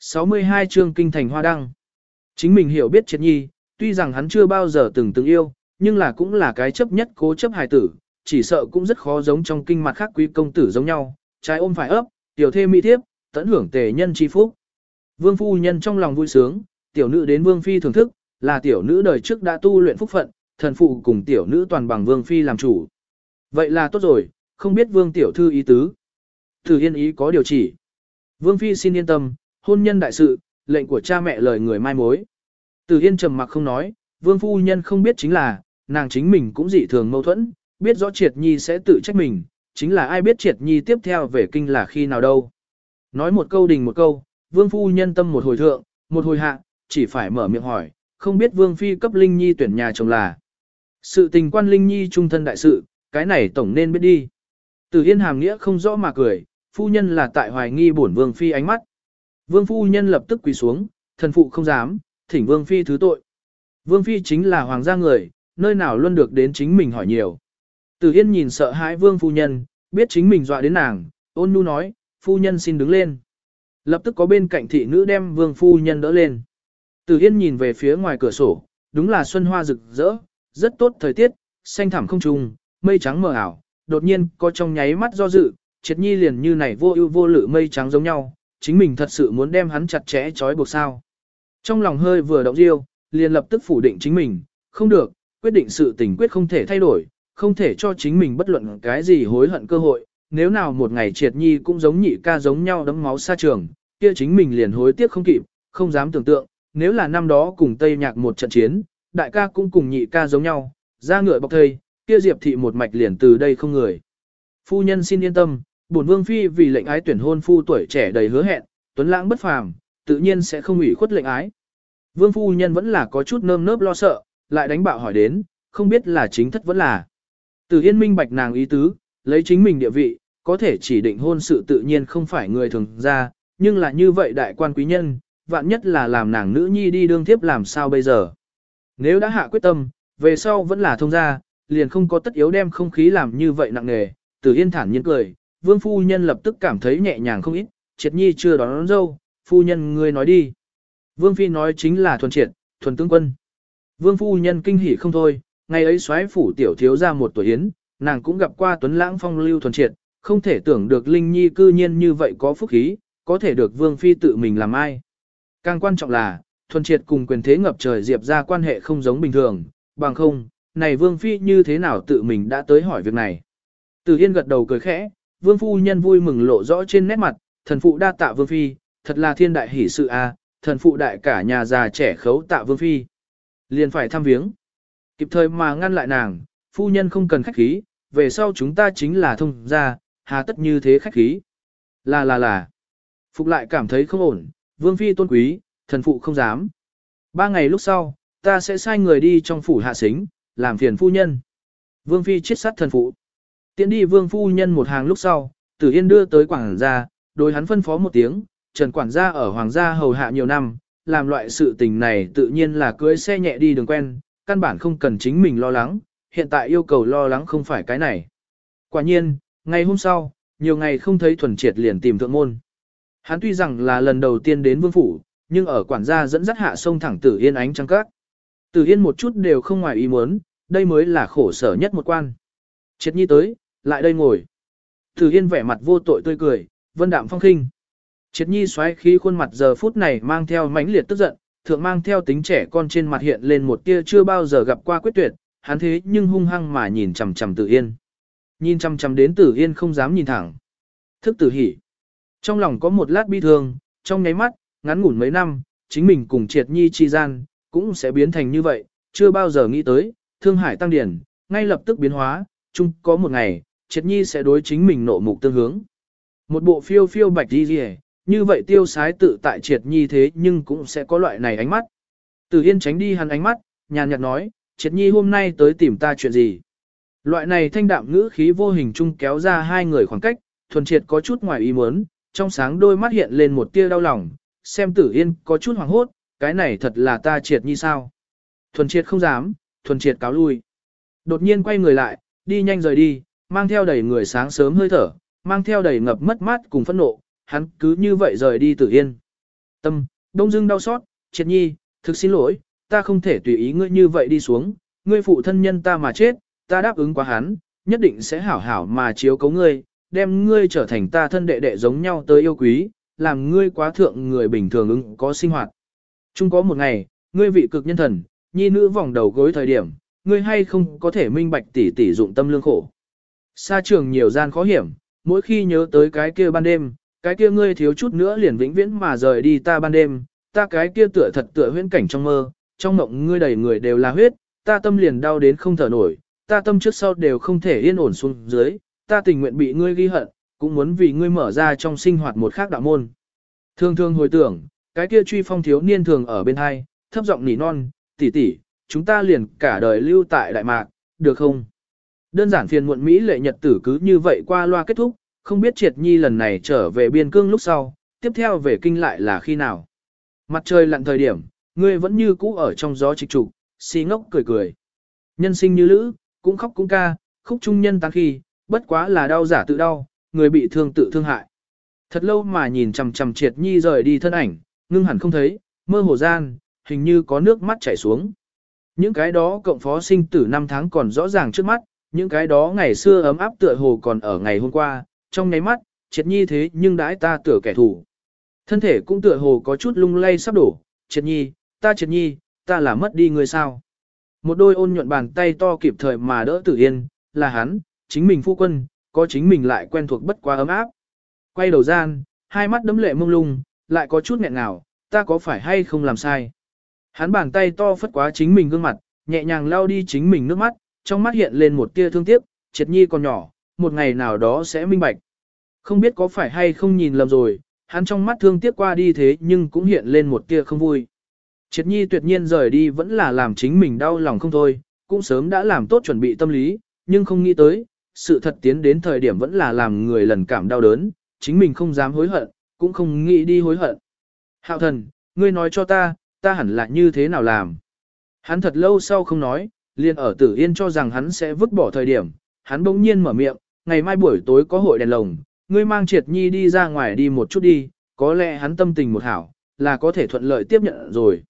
62 chương kinh thành hoa đăng. Chính mình hiểu biết triệt nhi, tuy rằng hắn chưa bao giờ từng từng yêu, nhưng là cũng là cái chấp nhất cố chấp hài tử, chỉ sợ cũng rất khó giống trong kinh mặt khác quý công tử giống nhau, trái ôm phải ấp, tiểu thê mỹ thiếp, tận hưởng tề nhân chi phúc. Vương phu nhân trong lòng vui sướng, tiểu nữ đến vương phi thưởng thức, là tiểu nữ đời trước đã tu luyện phúc phận, thần phụ cùng tiểu nữ toàn bằng vương phi làm chủ. Vậy là tốt rồi, không biết vương tiểu thư ý tứ. Từ yên ý có điều chỉ. Vương phi xin yên tâm, hôn nhân đại sự, lệnh của cha mẹ lời người mai mối. Từ yên trầm mặc không nói, vương phu nhân không biết chính là, nàng chính mình cũng dị thường mâu thuẫn, biết rõ triệt nhi sẽ tự trách mình, chính là ai biết triệt nhi tiếp theo về kinh là khi nào đâu. Nói một câu đình một câu, vương phu nhân tâm một hồi thượng, một hồi hạ, chỉ phải mở miệng hỏi, không biết vương phi cấp linh nhi tuyển nhà chồng là. Sự tình quan linh nhi trung thân đại sự, cái này tổng nên biết đi. Từ yên hàm nghĩa không rõ mà cười, phu nhân là tại hoài nghi bổn vương phi ánh mắt. Vương phu nhân lập tức quỳ xuống, thần phụ không dám, thỉnh vương phi thứ tội. Vương phi chính là hoàng gia người, nơi nào luôn được đến chính mình hỏi nhiều. Từ Yên nhìn sợ hãi vương phu nhân, biết chính mình dọa đến nàng, ôn nhu nói, phu nhân xin đứng lên. Lập tức có bên cạnh thị nữ đem vương phu nhân đỡ lên. Từ Yên nhìn về phía ngoài cửa sổ, đúng là xuân hoa rực rỡ, rất tốt thời tiết, xanh thẳm không trùng, mây trắng mờ ảo, đột nhiên có trong nháy mắt do dự, triệt nhi liền như này vô ưu vô lự mây trắng giống nhau, chính mình thật sự muốn đem hắn chặt chẽ trói buộc sao. Trong lòng hơi vừa động riêu, liền lập tức phủ định chính mình, không được, quyết định sự tình quyết không thể thay đổi, không thể cho chính mình bất luận cái gì hối hận cơ hội, nếu nào một ngày triệt nhi cũng giống nhị ca giống nhau đấm máu xa trường, kia chính mình liền hối tiếc không kịp, không dám tưởng tượng, nếu là năm đó cùng Tây Nhạc một trận chiến, đại ca cũng cùng nhị ca giống nhau, ra ngựa bọc thây, kia Diệp thị một mạch liền từ đây không người. Phu nhân xin yên tâm, bổn vương phi vì lệnh ái tuyển hôn phu tuổi trẻ đầy hứa hẹn, tuấn lãng bất phàm, tự nhiên sẽ không ủy khuất lệnh ái. Vương phu nhân vẫn là có chút nơm nớp lo sợ, lại đánh bạo hỏi đến, không biết là chính thất vẫn là. Từ Yên minh bạch nàng ý tứ, lấy chính mình địa vị, có thể chỉ định hôn sự tự nhiên không phải người thường ra, nhưng là như vậy đại quan quý nhân, vạn nhất là làm nàng nữ nhi đi đương tiếp làm sao bây giờ. Nếu đã hạ quyết tâm, về sau vẫn là thông gia, liền không có tất yếu đem không khí làm như vậy nặng nề, Từ Yên thản nhiên cười, Vương phu nhân lập tức cảm thấy nhẹ nhàng không ít, Triệt Nhi chưa đón, đón dâu, phu nhân ngươi nói đi. Vương phi nói chính là thuần triệt, thuần tướng quân. Vương phu nhân kinh hỉ không thôi, ngày ấy xoáy phủ tiểu thiếu ra một tuổi yến, nàng cũng gặp qua tuấn lãng phong lưu thuần triệt, không thể tưởng được Linh Nhi cư nhiên như vậy có phúc khí, có thể được Vương Phi tự mình làm ai. Càng quan trọng là, thuần triệt cùng quyền thế ngập trời diệp ra quan hệ không giống bình thường, bằng không, này Vương Phi như thế nào tự mình đã tới hỏi việc này. Từ Yên gật đầu cười khẽ, Vương Phu Nhân vui mừng lộ rõ trên nét mặt, thần phụ đa tạ Vương Phi, thật là thiên đại hỷ sự a thần phụ đại cả nhà già trẻ khấu tạ Vương Phi. Liền phải thăm viếng. Kịp thời mà ngăn lại nàng, phu nhân không cần khách khí, về sau chúng ta chính là thông gia, hà tất như thế khách khí. Là là là. Phục lại cảm thấy không ổn, vương phi tôn quý, thần phụ không dám. Ba ngày lúc sau, ta sẽ sai người đi trong phủ hạ xính, làm phiền phu nhân. Vương phi chết sát thần phụ. Tiến đi vương phu nhân một hàng lúc sau, tử yên đưa tới quảng gia, đối hắn phân phó một tiếng, trần quản gia ở hoàng gia hầu hạ nhiều năm, làm loại sự tình này tự nhiên là cưới xe nhẹ đi đường quen, căn bản không cần chính mình lo lắng, hiện tại yêu cầu lo lắng không phải cái này. Quả nhiên, ngày hôm sau, nhiều ngày không thấy thuần triệt liền tìm thượng môn. Hắn tuy rằng là lần đầu tiên đến vương phủ, nhưng ở quản gia dẫn dắt hạ sông thẳng tử yên ánh trăng các. Tử yên một chút đều không ngoài ý muốn, đây mới là khổ sở nhất một quan. Triệt nhi tới, lại đây ngồi. Tử yên vẻ mặt vô tội tươi cười, vân đạm phong khinh. Triệt nhi xoáy khí khuôn mặt giờ phút này mang theo mãnh liệt tức giận, thượng mang theo tính trẻ con trên mặt hiện lên một tia chưa bao giờ gặp qua quyết tuyệt, hắn thế nhưng hung hăng mà nhìn chằm chằm Tử Yên. Nhìn chằm chằm đến Tử Yên không dám nhìn thẳng. Thức Tử hỉ. Trong lòng có một lát bi thương, trong nháy mắt, ngắn ngủn mấy năm, chính mình cùng Triệt Nhi chi gian, cũng sẽ biến thành như vậy, chưa bao giờ nghĩ tới, Thương Hải tăng điển, ngay lập tức biến hóa, chung có một ngày, Triệt Nhi sẽ đối chính mình nộ mục tương hướng. Một bộ phiêu phiêu bạch đi rìa, như vậy tiêu sái tự tại triệt nhi thế nhưng cũng sẽ có loại này ánh mắt. Từ Yên tránh đi hắn ánh mắt, nhàn nhạt nói, triệt nhi hôm nay tới tìm ta chuyện gì. Loại này thanh đạm ngữ khí vô hình chung kéo ra hai người khoảng cách, thuần triệt có chút ngoài ý muốn, trong sáng đôi mắt hiện lên một tia đau lòng, xem tử yên có chút hoảng hốt, cái này thật là ta triệt nhi sao. Thuần triệt không dám, thuần triệt cáo lui. Đột nhiên quay người lại, đi nhanh rời đi, mang theo đầy người sáng sớm hơi thở, mang theo đầy ngập mất mát cùng phẫn nộ, hắn cứ như vậy rời đi tử yên. Tâm, đông dưng đau xót, triệt nhi, thực xin lỗi, ta không thể tùy ý ngươi như vậy đi xuống, ngươi phụ thân nhân ta mà chết, ta đáp ứng quá hắn, nhất định sẽ hảo hảo mà chiếu cấu ngươi, đem ngươi trở thành ta thân đệ đệ giống nhau tới yêu quý, làm ngươi quá thượng người bình thường ứng có sinh hoạt. Chung có một ngày, ngươi vị cực nhân thần, nhi nữ vòng đầu gối thời điểm, ngươi hay không có thể minh bạch tỷ tỷ dụng tâm lương khổ. Xa trường nhiều gian khó hiểm, mỗi khi nhớ tới cái kia ban đêm, cái kia ngươi thiếu chút nữa liền vĩnh viễn mà rời đi ta ban đêm, ta cái kia tựa thật tựa huyễn cảnh trong mơ, trong mộng ngươi đầy người đều là huyết, ta tâm liền đau đến không thở nổi, ta tâm trước sau đều không thể yên ổn xuống dưới, ta tình nguyện bị ngươi ghi hận, cũng muốn vì ngươi mở ra trong sinh hoạt một khác đạo môn. Thường thường hồi tưởng, cái kia truy phong thiếu niên thường ở bên hai, thấp giọng nỉ non, tỷ tỷ, chúng ta liền cả đời lưu tại Đại Mạc, được không? Đơn giản phiền muộn Mỹ lệ nhật tử cứ như vậy qua loa kết thúc, không biết triệt nhi lần này trở về biên cương lúc sau, tiếp theo về kinh lại là khi nào. Mặt trời lặn thời điểm, ngươi vẫn như cũ ở trong gió trịch trục, si ngốc cười cười. Nhân sinh như lữ, cũng khóc cũng ca, khúc trung nhân tăng khi, bất quá là đau giả tự đau, người bị thương tự thương hại. Thật lâu mà nhìn chằm chằm triệt nhi rời đi thân ảnh, ngưng hẳn không thấy, mơ hồ gian, hình như có nước mắt chảy xuống. Những cái đó cộng phó sinh tử năm tháng còn rõ ràng trước mắt, những cái đó ngày xưa ấm áp tựa hồ còn ở ngày hôm qua, trong nháy mắt, triệt nhi thế nhưng đãi ta tựa kẻ thù. Thân thể cũng tựa hồ có chút lung lay sắp đổ, triệt nhi, ta triệt nhi, ta là mất đi người sao. Một đôi ôn nhuận bàn tay to kịp thời mà đỡ tử yên, là hắn, chính mình phu quân, có chính mình lại quen thuộc bất quá ấm áp. Quay đầu gian, hai mắt đấm lệ mông lung, lại có chút nghẹn ngào, ta có phải hay không làm sai. Hắn bàn tay to phất quá chính mình gương mặt, nhẹ nhàng lau đi chính mình nước mắt, trong mắt hiện lên một tia thương tiếc, triệt nhi còn nhỏ, một ngày nào đó sẽ minh bạch. Không biết có phải hay không nhìn lầm rồi, hắn trong mắt thương tiếc qua đi thế nhưng cũng hiện lên một tia không vui. Triệt nhi tuyệt nhiên rời đi vẫn là làm chính mình đau lòng không thôi, cũng sớm đã làm tốt chuẩn bị tâm lý, nhưng không nghĩ tới, sự thật tiến đến thời điểm vẫn là làm người lần cảm đau đớn, chính mình không dám hối hận, cũng không nghĩ đi hối hận. Hạo thần, ngươi nói cho ta, ta hẳn là như thế nào làm? Hắn thật lâu sau không nói, liền ở tử yên cho rằng hắn sẽ vứt bỏ thời điểm, hắn bỗng nhiên mở miệng, ngày mai buổi tối có hội đèn lồng, ngươi mang triệt nhi đi ra ngoài đi một chút đi, có lẽ hắn tâm tình một hảo, là có thể thuận lợi tiếp nhận rồi.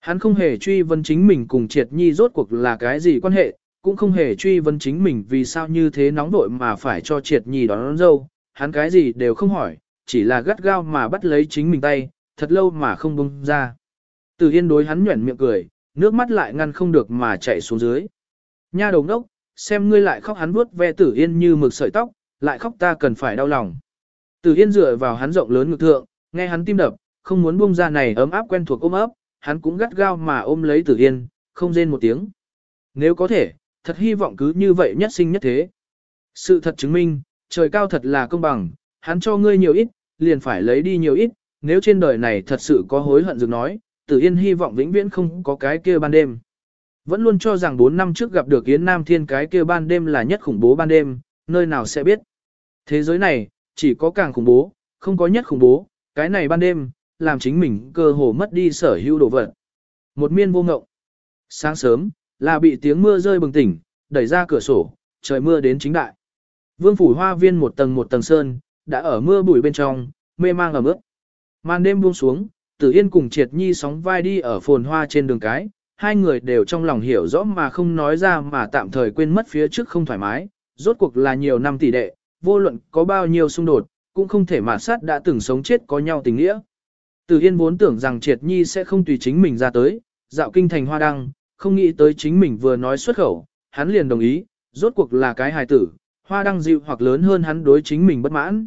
Hắn không hề truy vấn chính mình cùng triệt nhi rốt cuộc là cái gì quan hệ, cũng không hề truy vấn chính mình vì sao như thế nóng vội mà phải cho triệt nhi đón, đón dâu, hắn cái gì đều không hỏi, chỉ là gắt gao mà bắt lấy chính mình tay, thật lâu mà không buông ra. Từ Yên đối hắn nhuẩn miệng cười, nước mắt lại ngăn không được mà chảy xuống dưới. Nha đồng đốc, xem ngươi lại khóc hắn vuốt ve Tử Yên như mực sợi tóc, lại khóc ta cần phải đau lòng. Tử Yên dựa vào hắn rộng lớn ngực thượng, nghe hắn tim đập, không muốn buông ra này ấm áp quen thuộc ôm ấp, hắn cũng gắt gao mà ôm lấy Tử Yên, không rên một tiếng. Nếu có thể, thật hy vọng cứ như vậy nhất sinh nhất thế. Sự thật chứng minh, trời cao thật là công bằng, hắn cho ngươi nhiều ít, liền phải lấy đi nhiều ít, nếu trên đời này thật sự có hối hận dừng nói, Tử Yên hy vọng vĩnh viễn không có cái kia ban đêm. Vẫn luôn cho rằng 4 năm trước gặp được Yến Nam Thiên cái kia ban đêm là nhất khủng bố ban đêm, nơi nào sẽ biết. Thế giới này, chỉ có càng khủng bố, không có nhất khủng bố, cái này ban đêm, làm chính mình cơ hồ mất đi sở hữu đồ vật. Một miên vô ngộng. Sáng sớm, là bị tiếng mưa rơi bừng tỉnh, đẩy ra cửa sổ, trời mưa đến chính đại. Vương phủ hoa viên một tầng một tầng sơn, đã ở mưa bụi bên trong, mê mang ở mức. Màn đêm buông xuống, Tử Yên cùng Triệt Nhi sóng vai đi ở phồn hoa trên đường cái, hai người đều trong lòng hiểu rõ mà không nói ra mà tạm thời quên mất phía trước không thoải mái, rốt cuộc là nhiều năm tỷ đệ, vô luận có bao nhiêu xung đột, cũng không thể mà sát đã từng sống chết có nhau tình nghĩa. Tử Yên vốn tưởng rằng Triệt Nhi sẽ không tùy chính mình ra tới, dạo kinh thành hoa đăng, không nghĩ tới chính mình vừa nói xuất khẩu, hắn liền đồng ý, rốt cuộc là cái hài tử, hoa đăng dịu hoặc lớn hơn hắn đối chính mình bất mãn.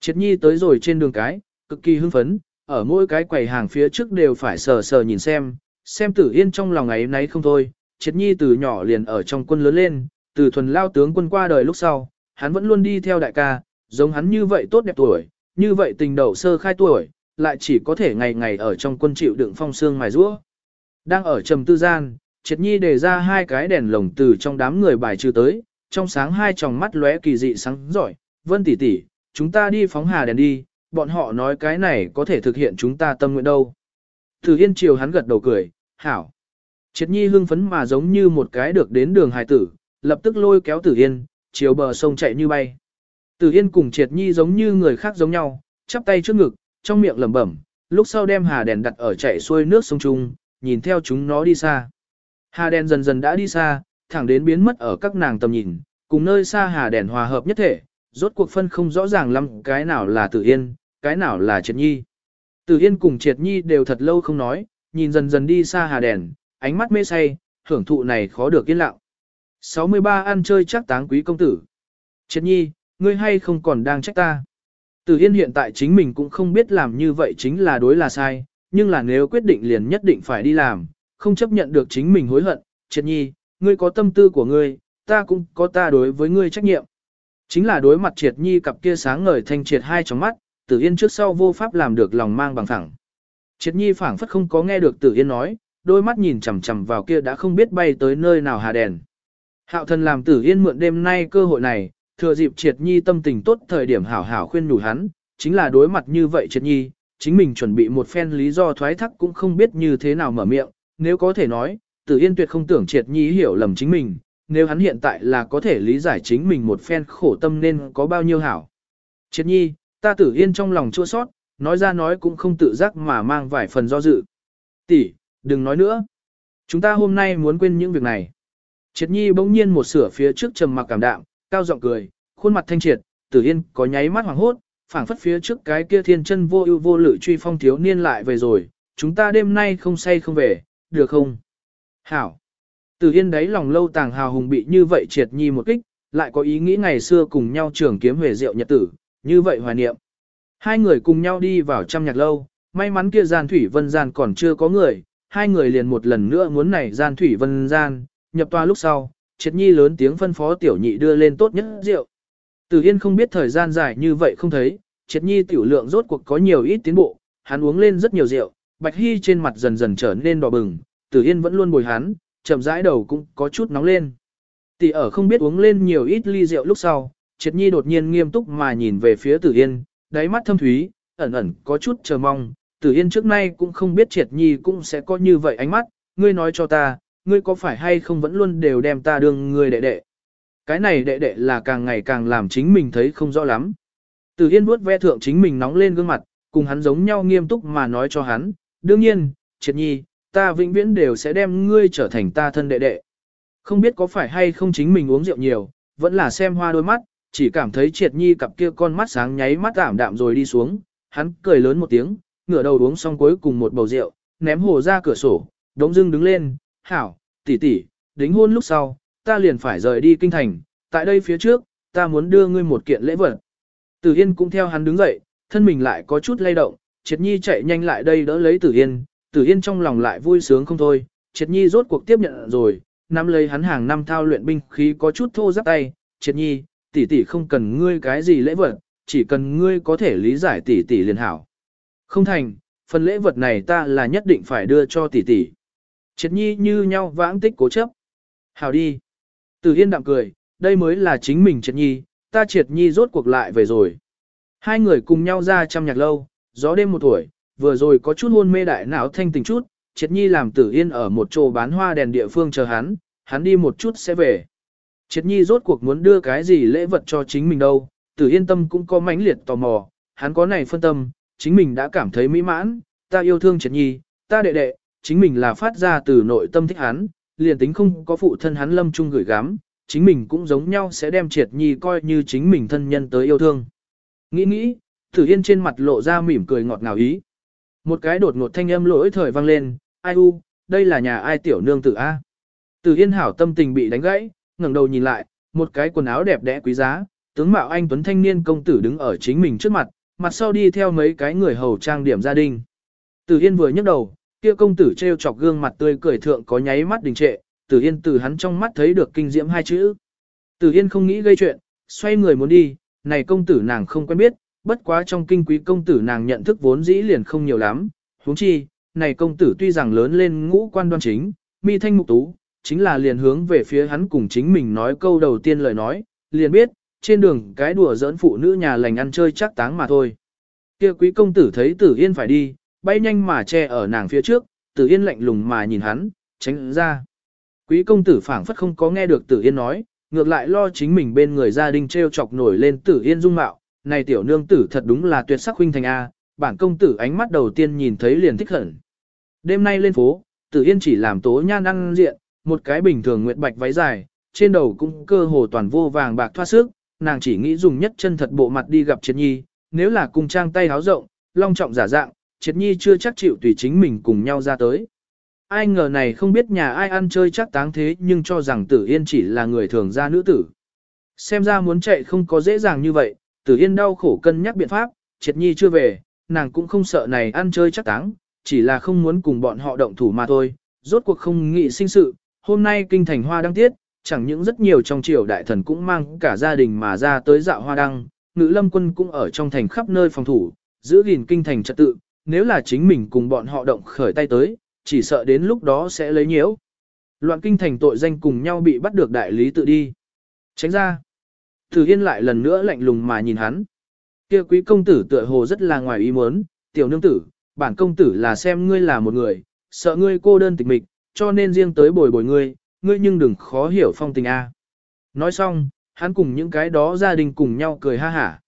Triệt Nhi tới rồi trên đường cái, cực kỳ hưng phấn, ở mỗi cái quầy hàng phía trước đều phải sờ sờ nhìn xem, xem tử yên trong lòng ấy nấy không thôi, triệt nhi từ nhỏ liền ở trong quân lớn lên, từ thuần lao tướng quân qua đời lúc sau, hắn vẫn luôn đi theo đại ca, giống hắn như vậy tốt đẹp tuổi, như vậy tình đầu sơ khai tuổi, lại chỉ có thể ngày ngày ở trong quân chịu đựng phong xương mài rũa. Đang ở trầm tư gian, triệt nhi đề ra hai cái đèn lồng từ trong đám người bài trừ tới, trong sáng hai tròng mắt lóe kỳ dị sáng giỏi, vân tỷ tỷ, chúng ta đi phóng hà đèn đi, bọn họ nói cái này có thể thực hiện chúng ta tâm nguyện đâu. Thử Yên chiều hắn gật đầu cười, hảo. Triệt nhi hưng phấn mà giống như một cái được đến đường hài tử, lập tức lôi kéo Tử Yên, chiều bờ sông chạy như bay. Tử Yên cùng Triệt nhi giống như người khác giống nhau, chắp tay trước ngực, trong miệng lẩm bẩm, lúc sau đem hà đèn đặt ở chạy xuôi nước sông Trung, nhìn theo chúng nó đi xa. Hà đèn dần dần đã đi xa, thẳng đến biến mất ở các nàng tầm nhìn, cùng nơi xa hà đèn hòa hợp nhất thể, rốt cuộc phân không rõ ràng lắm cái nào là Tử Yên, cái nào là Triệt Nhi. từ Yên cùng Triệt Nhi đều thật lâu không nói, nhìn dần dần đi xa hà đèn, ánh mắt mê say, hưởng thụ này khó được yên lặng. 63 ăn chơi chắc táng quý công tử. Triệt Nhi, ngươi hay không còn đang trách ta. từ Yên hiện tại chính mình cũng không biết làm như vậy chính là đối là sai, nhưng là nếu quyết định liền nhất định phải đi làm, không chấp nhận được chính mình hối hận. Triệt Nhi, ngươi có tâm tư của ngươi, ta cũng có ta đối với ngươi trách nhiệm. Chính là đối mặt Triệt Nhi cặp kia sáng ngời thanh triệt hai trong mắt, Tử Yên trước sau vô pháp làm được lòng mang bằng thẳng. Triệt Nhi phảng phất không có nghe được Tử Yên nói, đôi mắt nhìn chằm chằm vào kia đã không biết bay tới nơi nào hà đèn. Hạo thần làm Tử Yên mượn đêm nay cơ hội này, thừa dịp Triệt Nhi tâm tình tốt thời điểm hảo hảo khuyên nhủ hắn, chính là đối mặt như vậy Triệt Nhi, chính mình chuẩn bị một phen lý do thoái thác cũng không biết như thế nào mở miệng, nếu có thể nói, Tử Yên tuyệt không tưởng Triệt Nhi hiểu lầm chính mình, nếu hắn hiện tại là có thể lý giải chính mình một phen khổ tâm nên có bao nhiêu hảo. Triệt Nhi, ta Tử Yên trong lòng chua sót, nói ra nói cũng không tự giác mà mang vài phần do dự. Tỷ, đừng nói nữa. Chúng ta hôm nay muốn quên những việc này. Triệt Nhi bỗng nhiên một sửa phía trước trầm mặc cảm đạm, cao giọng cười, khuôn mặt thanh triệt, Tử Yên có nháy mắt hoàng hốt, phảng phất phía trước cái kia thiên chân vô ưu vô lự truy phong thiếu niên lại về rồi, chúng ta đêm nay không say không về, được không? Hảo. Tử Yên đấy lòng lâu tàng hào hùng bị như vậy triệt nhi một kích, lại có ý nghĩ ngày xưa cùng nhau trường kiếm về rượu nhật tử, như vậy hoài niệm. Hai người cùng nhau đi vào trăm nhạc lâu, may mắn kia gian thủy vân gian còn chưa có người, hai người liền một lần nữa muốn này gian thủy vân gian, nhập toa lúc sau, triệt nhi lớn tiếng phân phó tiểu nhị đưa lên tốt nhất rượu. Tử Yên không biết thời gian dài như vậy không thấy, triệt nhi tiểu lượng rốt cuộc có nhiều ít tiến bộ, hắn uống lên rất nhiều rượu, Bạch Hy trên mặt dần dần trở nên đỏ bừng, Tử Yên vẫn luôn bồi hắn, chậm rãi đầu cũng có chút nóng lên. Tỷ ở không biết uống lên nhiều ít ly rượu lúc sau, Triệt Nhi đột nhiên nghiêm túc mà nhìn về phía Tử Yên, đáy mắt thâm thúy, ẩn ẩn có chút chờ mong. Tử Yên trước nay cũng không biết Triệt Nhi cũng sẽ có như vậy ánh mắt, ngươi nói cho ta, ngươi có phải hay không vẫn luôn đều đem ta đương người đệ đệ. Cái này đệ đệ là càng ngày càng làm chính mình thấy không rõ lắm. Tử Yên vuốt ve thượng chính mình nóng lên gương mặt, cùng hắn giống nhau nghiêm túc mà nói cho hắn, đương nhiên, Triệt Nhi, ta vĩnh viễn đều sẽ đem ngươi trở thành ta thân đệ đệ. Không biết có phải hay không chính mình uống rượu nhiều, vẫn là xem hoa đôi mắt, chỉ cảm thấy triệt nhi cặp kia con mắt sáng nháy mắt ảm đạm rồi đi xuống, hắn cười lớn một tiếng, ngửa đầu uống xong cuối cùng một bầu rượu, ném hồ ra cửa sổ, đống dưng đứng lên, hảo, tỷ tỷ, đính hôn lúc sau, ta liền phải rời đi kinh thành, tại đây phía trước, ta muốn đưa ngươi một kiện lễ vật. Tử Yên cũng theo hắn đứng dậy, thân mình lại có chút lay động, Triệt Nhi chạy nhanh lại đây đỡ lấy Tử Yên, Tử Yên trong lòng lại vui sướng không thôi, Triệt Nhi rốt cuộc tiếp nhận rồi, nắm lấy hắn hàng năm thao luyện binh khí có chút thô giáp tay, Triệt Nhi, tỷ tỷ không cần ngươi cái gì lễ vật, chỉ cần ngươi có thể lý giải tỷ tỷ liền hảo. Không thành, phần lễ vật này ta là nhất định phải đưa cho tỷ tỷ. Triệt Nhi như nhau vãng tích cố chấp. Hảo đi. Tử Yên đạm cười, đây mới là chính mình Triệt Nhi, ta Triệt Nhi rốt cuộc lại về rồi. Hai người cùng nhau ra trăm nhạc lâu, gió đêm một tuổi, vừa rồi có chút hôn mê đại não thanh tình chút, Triệt Nhi làm Tử Yên ở một chỗ bán hoa đèn địa phương chờ hắn, hắn đi một chút sẽ về. Triệt Nhi rốt cuộc muốn đưa cái gì lễ vật cho chính mình đâu, Tử Yên tâm cũng có mãnh liệt tò mò, hắn có này phân tâm, chính mình đã cảm thấy mỹ mãn, ta yêu thương Triệt Nhi, ta đệ đệ, chính mình là phát ra từ nội tâm thích hắn, liền tính không có phụ thân hắn lâm chung gửi gắm, chính mình cũng giống nhau sẽ đem Triệt Nhi coi như chính mình thân nhân tới yêu thương. Nghĩ nghĩ, Tử Yên trên mặt lộ ra mỉm cười ngọt ngào ý. Một cái đột ngột thanh âm lỗi thời vang lên, ai u, đây là nhà ai tiểu nương tử A. Tử Yên Hảo tâm tình bị đánh gãy, ngẩng đầu nhìn lại, một cái quần áo đẹp đẽ quý giá, tướng mạo anh tuấn thanh niên công tử đứng ở chính mình trước mặt, mặt sau đi theo mấy cái người hầu trang điểm gia đình. Từ Yên vừa nhấc đầu, kia công tử treo chọc gương mặt tươi cười thượng có nháy mắt đình trệ, Từ Yên từ hắn trong mắt thấy được kinh diễm hai chữ. Từ Yên không nghĩ gây chuyện, xoay người muốn đi, này công tử nàng không quen biết, bất quá trong kinh quý công tử nàng nhận thức vốn dĩ liền không nhiều lắm, huống chi, này công tử tuy rằng lớn lên ngũ quan đoan chính, mi thanh mục tú, chính là liền hướng về phía hắn cùng chính mình nói câu đầu tiên lời nói, liền biết, trên đường cái đùa giỡn phụ nữ nhà lành ăn chơi chắc táng mà thôi. Kia quý công tử thấy tử yên phải đi, bay nhanh mà che ở nàng phía trước, tử yên lạnh lùng mà nhìn hắn, tránh ra. Quý công tử phảng phất không có nghe được tử yên nói, ngược lại lo chính mình bên người gia đình treo chọc nổi lên tử yên dung mạo, này tiểu nương tử thật đúng là tuyệt sắc huynh thành A, bản công tử ánh mắt đầu tiên nhìn thấy liền thích hận Đêm nay lên phố, Tử Yên chỉ làm tố nhan ăn diện, một cái bình thường nguyệt bạch váy dài, trên đầu cũng cơ hồ toàn vô vàng bạc thoát sức, nàng chỉ nghĩ dùng nhất chân thật bộ mặt đi gặp Triệt Nhi, nếu là cùng trang tay háo rộng, long trọng giả dạng, Triệt Nhi chưa chắc chịu tùy chính mình cùng nhau ra tới. Ai ngờ này không biết nhà ai ăn chơi chắc táng thế nhưng cho rằng Tử Yên chỉ là người thường gia nữ tử. Xem ra muốn chạy không có dễ dàng như vậy, Tử Yên đau khổ cân nhắc biện pháp, Triệt Nhi chưa về, nàng cũng không sợ này ăn chơi chắc táng, chỉ là không muốn cùng bọn họ động thủ mà thôi, rốt cuộc không nghĩ sinh sự, hôm nay kinh thành hoa đăng tiết, chẳng những rất nhiều trong triều đại thần cũng mang cả gia đình mà ra tới dạo hoa đăng, ngữ lâm quân cũng ở trong thành khắp nơi phòng thủ, giữ gìn kinh thành trật tự, nếu là chính mình cùng bọn họ động khởi tay tới, chỉ sợ đến lúc đó sẽ lấy nhiễu. Loạn kinh thành tội danh cùng nhau bị bắt được đại lý tự đi. Tránh ra. Thử Yên lại lần nữa lạnh lùng mà nhìn hắn. Kia quý công tử tựa hồ rất là ngoài ý muốn, tiểu nương tử, bản công tử là xem ngươi là một người, sợ ngươi cô đơn tịch mịch, cho nên riêng tới bồi bồi ngươi, ngươi nhưng đừng khó hiểu phong tình a. Nói xong, hắn cùng những cái đó gia đình cùng nhau cười ha hả.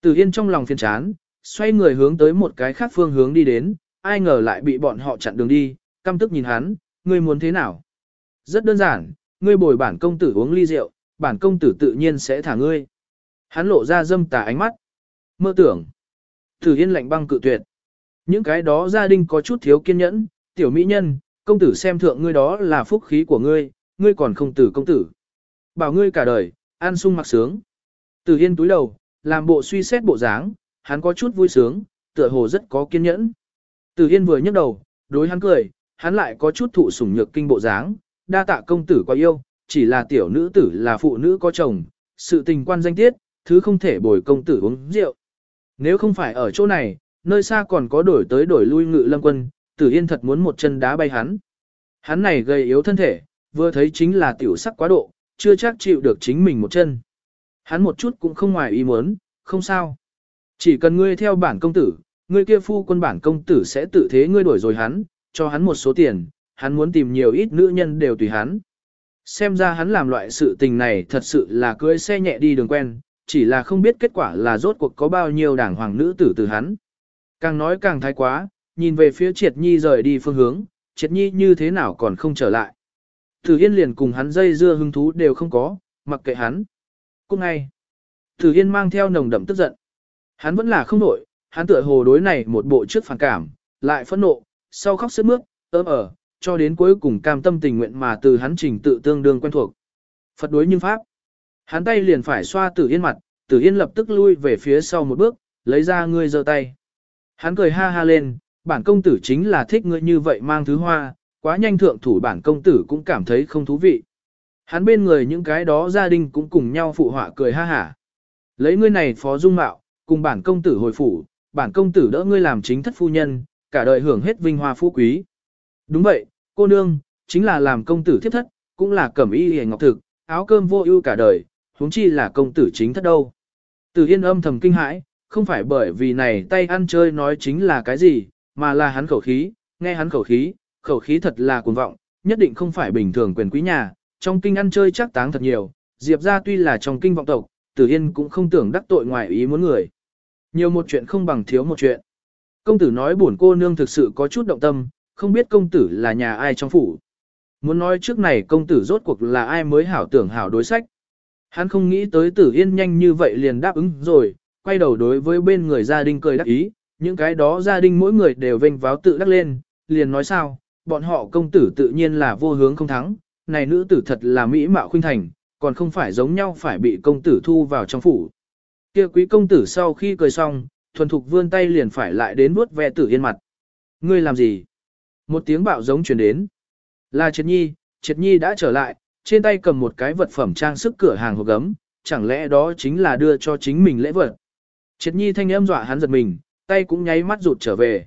Tử Yên trong lòng phiền chán, xoay người hướng tới một cái khác phương hướng đi đến, ai ngờ lại bị bọn họ chặn đường đi, căm tức nhìn hắn, ngươi muốn thế nào? Rất đơn giản, ngươi bồi bản công tử uống ly rượu, bản công tử tự nhiên sẽ thả ngươi. Hắn lộ ra dâm tà ánh mắt. Mơ tưởng. Tử Yên lạnh băng cự tuyệt. Những cái đó gia đình có chút thiếu kiên nhẫn, tiểu mỹ nhân, công tử xem thượng ngươi đó là phúc khí của ngươi, ngươi còn không tử công tử. Bảo ngươi cả đời, an sung mặc sướng. Tử Yên túi đầu, làm bộ suy xét bộ dáng, hắn có chút vui sướng, tựa hồ rất có kiên nhẫn. Tử Yên vừa nhấc đầu, đối hắn cười, hắn lại có chút thụ sủng nhược kinh bộ dáng, đa tạ công tử quá yêu, chỉ là tiểu nữ tử là phụ nữ có chồng, sự tình quan danh tiết, thứ không thể bồi công tử uống rượu. Nếu không phải ở chỗ này, nơi xa còn có đổi tới đổi lui ngự lâm quân, tử yên thật muốn một chân đá bay hắn. Hắn này gây yếu thân thể, vừa thấy chính là tiểu sắc quá độ, chưa chắc chịu được chính mình một chân. Hắn một chút cũng không ngoài ý muốn, không sao. Chỉ cần ngươi theo bản công tử, ngươi kia phu quân bản công tử sẽ tự thế ngươi đổi rồi hắn, cho hắn một số tiền, hắn muốn tìm nhiều ít nữ nhân đều tùy hắn. Xem ra hắn làm loại sự tình này thật sự là cưỡi xe nhẹ đi đường quen, chỉ là không biết kết quả là rốt cuộc có bao nhiêu đảng hoàng nữ tử từ hắn. Càng nói càng thái quá, nhìn về phía triệt nhi rời đi phương hướng, triệt nhi như thế nào còn không trở lại. Tử Yên liền cùng hắn dây dưa hứng thú đều không có, mặc kệ hắn. Cũng ngay, Tử Yên mang theo nồng đậm tức giận. Hắn vẫn là không nổi, hắn tựa hồ đối này một bộ trước phản cảm, lại phẫn nộ, sau khóc sướt mướt, ớm ở, cho đến cuối cùng cam tâm tình nguyện mà từ hắn trình tự tương đương quen thuộc. Phật đối nhưng pháp. Hắn tay liền phải xoa Tử Yên mặt, Tử Yên lập tức lui về phía sau một bước, lấy ra ngươi giơ tay. Hắn cười ha ha lên, bản công tử chính là thích ngươi như vậy mang thứ hoa, quá nhanh thượng thủ bản công tử cũng cảm thấy không thú vị. Hắn bên người những cái đó gia đình cũng cùng nhau phụ họa cười ha hả. Lấy ngươi này phó dung mạo, cùng bản công tử hồi phủ, bản công tử đỡ ngươi làm chính thất phu nhân, cả đời hưởng hết vinh hoa phú quý. Đúng vậy, cô nương, chính là làm công tử thiếp thất, cũng là cẩm y hề ngọc thực, áo cơm vô ưu cả đời, huống chi là công tử chính thất đâu. Từ yên âm thầm kinh hãi, không phải bởi vì này tay ăn chơi nói chính là cái gì, mà là hắn khẩu khí, nghe hắn khẩu khí, khẩu khí thật là cuồng vọng, nhất định không phải bình thường quyền quý nhà, trong kinh ăn chơi chắc táng thật nhiều, Diệp ra tuy là trong kinh vọng tộc, Tử Yên cũng không tưởng đắc tội ngoài ý muốn người. Nhiều một chuyện không bằng thiếu một chuyện. Công tử nói buồn cô nương thực sự có chút động tâm, không biết công tử là nhà ai trong phủ. Muốn nói trước này công tử rốt cuộc là ai mới hảo tưởng hảo đối sách. Hắn không nghĩ tới tử yên nhanh như vậy liền đáp ứng rồi, quay đầu đối với bên người gia đình cười đắc ý, những cái đó gia đình mỗi người đều vênh váo tự đắc lên, liền nói sao, bọn họ công tử tự nhiên là vô hướng không thắng, này nữ tử thật là mỹ mạo khuynh thành, còn không phải giống nhau phải bị công tử thu vào trong phủ. Kia quý công tử sau khi cười xong, thuần thục vươn tay liền phải lại đến vuốt ve tử yên mặt. Ngươi làm gì? Một tiếng bạo giống truyền đến. Là Triệt Nhi, Triệt Nhi đã trở lại, trên tay cầm một cái vật phẩm trang sức cửa hàng hộp gấm, chẳng lẽ đó chính là đưa cho chính mình lễ vật. Triệt Nhi thanh âm dọa hắn giật mình, tay cũng nháy mắt rụt trở về.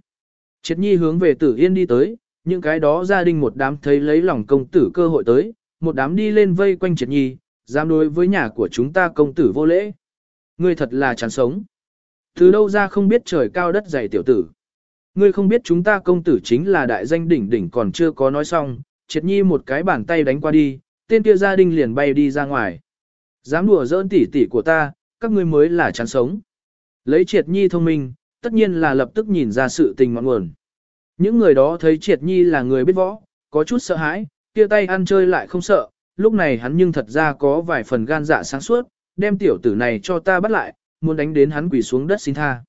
Triệt Nhi hướng về Tử Yên đi tới, những cái đó gia đình một đám thấy lấy lòng công tử cơ hội tới, một đám đi lên vây quanh Triệt Nhi, dám đối với nhà của chúng ta công tử vô lễ. Ngươi thật là chán sống. Từ đâu ra không biết trời cao đất dày tiểu tử. Ngươi không biết chúng ta công tử chính là đại danh đỉnh đỉnh còn chưa có nói xong, triệt nhi một cái bàn tay đánh qua đi, tên kia gia đình liền bay đi ra ngoài. Dám đùa giỡn tỉ tỉ của ta, các ngươi mới là chán sống. Lấy triệt nhi thông minh, tất nhiên là lập tức nhìn ra sự tình ngọn nguồn. Những người đó thấy Triệt Nhi là người biết võ, có chút sợ hãi, kia tay ăn chơi lại không sợ, lúc này hắn nhưng thật ra có vài phần gan dạ sáng suốt, đem tiểu tử này cho ta bắt lại, muốn đánh đến hắn quỳ xuống đất xin tha.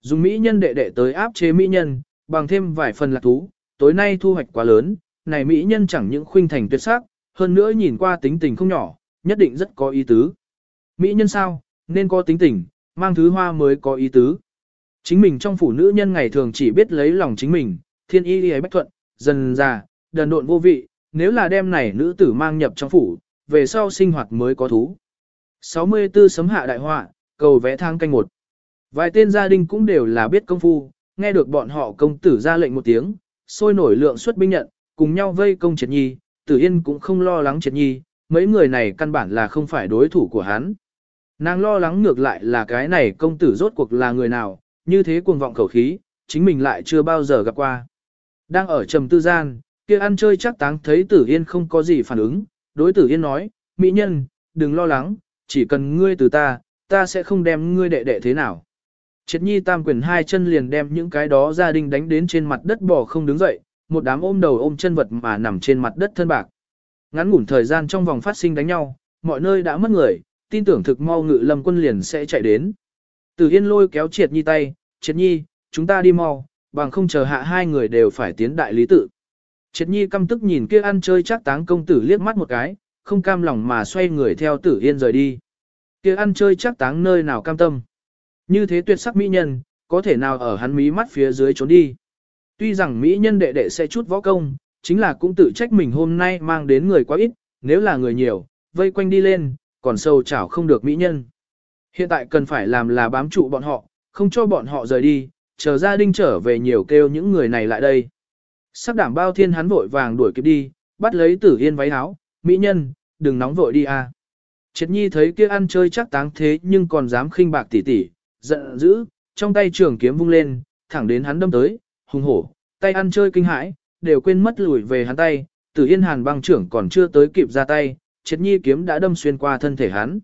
Dùng mỹ nhân đệ đệ tới áp chế mỹ nhân, bằng thêm vài phần lạc thú, tối nay thu hoạch quá lớn, này mỹ nhân chẳng những khuynh thành tuyệt sắc, hơn nữa nhìn qua tính tình không nhỏ, nhất định rất có ý tứ. Mỹ nhân sao, nên có tính tình, mang thứ hoa mới có ý tứ. Chính mình trong phủ nữ nhân ngày thường chỉ biết lấy lòng chính mình, thiên y y bách thuận, dần già, đần độn vô vị, nếu là đem này nữ tử mang nhập trong phủ, về sau sinh hoạt mới có thú. 64 sấm hạ đại họa, cầu vẽ thang canh một. Vài tên gia đình cũng đều là biết công phu, nghe được bọn họ công tử ra lệnh một tiếng, sôi nổi lượng xuất binh nhận, cùng nhau vây công triệt nhi, tử yên cũng không lo lắng triệt nhi, mấy người này căn bản là không phải đối thủ của hắn. Nàng lo lắng ngược lại là cái này công tử rốt cuộc là người nào, như thế cuồng vọng khẩu khí, chính mình lại chưa bao giờ gặp qua. Đang ở trầm tư gian, kia ăn chơi chắc táng thấy tử yên không có gì phản ứng, đối tử yên nói, mỹ nhân, đừng lo lắng, chỉ cần ngươi từ ta, ta sẽ không đem ngươi đệ đệ thế nào. Triệt nhi tam quyền hai chân liền đem những cái đó gia đình đánh đến trên mặt đất bò không đứng dậy, một đám ôm đầu ôm chân vật mà nằm trên mặt đất thân bạc. Ngắn ngủn thời gian trong vòng phát sinh đánh nhau, mọi nơi đã mất người, tin tưởng thực mau ngự lâm quân liền sẽ chạy đến. Tử Yên lôi kéo Triệt Nhi tay, Triệt Nhi, chúng ta đi mau, bằng không chờ hạ hai người đều phải tiến đại lý tự. Triệt Nhi căm tức nhìn kia ăn chơi chắc táng công tử liếc mắt một cái, không cam lòng mà xoay người theo Tử Yên rời đi. Kia ăn chơi chắc táng nơi nào cam tâm. Như thế tuyệt sắc mỹ nhân, có thể nào ở hắn mí mắt phía dưới trốn đi. Tuy rằng mỹ nhân đệ đệ sẽ chút võ công, chính là cũng tự trách mình hôm nay mang đến người quá ít, nếu là người nhiều, vây quanh đi lên, còn sâu chảo không được mỹ nhân. Hiện tại cần phải làm là bám trụ bọn họ, không cho bọn họ rời đi, chờ gia đình trở về nhiều kêu những người này lại đây. Sắc đảm bao thiên hắn vội vàng đuổi kịp đi, bắt lấy tử yên váy áo, mỹ nhân, đừng nóng vội đi a. Triệt nhi thấy kia ăn chơi chắc táng thế nhưng còn dám khinh bạc tỉ tỉ, giận dữ, trong tay trường kiếm vung lên, thẳng đến hắn đâm tới, hùng hổ, tay ăn chơi kinh hãi, đều quên mất lùi về hắn tay, tử yên hàn băng trưởng còn chưa tới kịp ra tay, triệt nhi kiếm đã đâm xuyên qua thân thể hắn.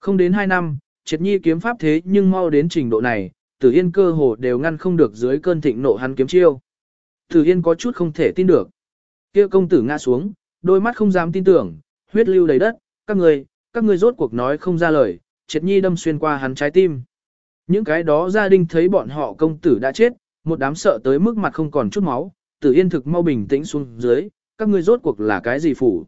Không đến 2 năm, triệt nhi kiếm pháp thế nhưng mau đến trình độ này, tử yên cơ hồ đều ngăn không được dưới cơn thịnh nộ hắn kiếm chiêu. Tử yên có chút không thể tin được. kia công tử ngã xuống, đôi mắt không dám tin tưởng, huyết lưu đầy đất, các người, các người rốt cuộc nói không ra lời, triệt nhi đâm xuyên qua hắn trái tim. Những cái đó gia đình thấy bọn họ công tử đã chết, một đám sợ tới mức mặt không còn chút máu, tử yên thực mau bình tĩnh xuống dưới, các ngươi rốt cuộc là cái gì phủ.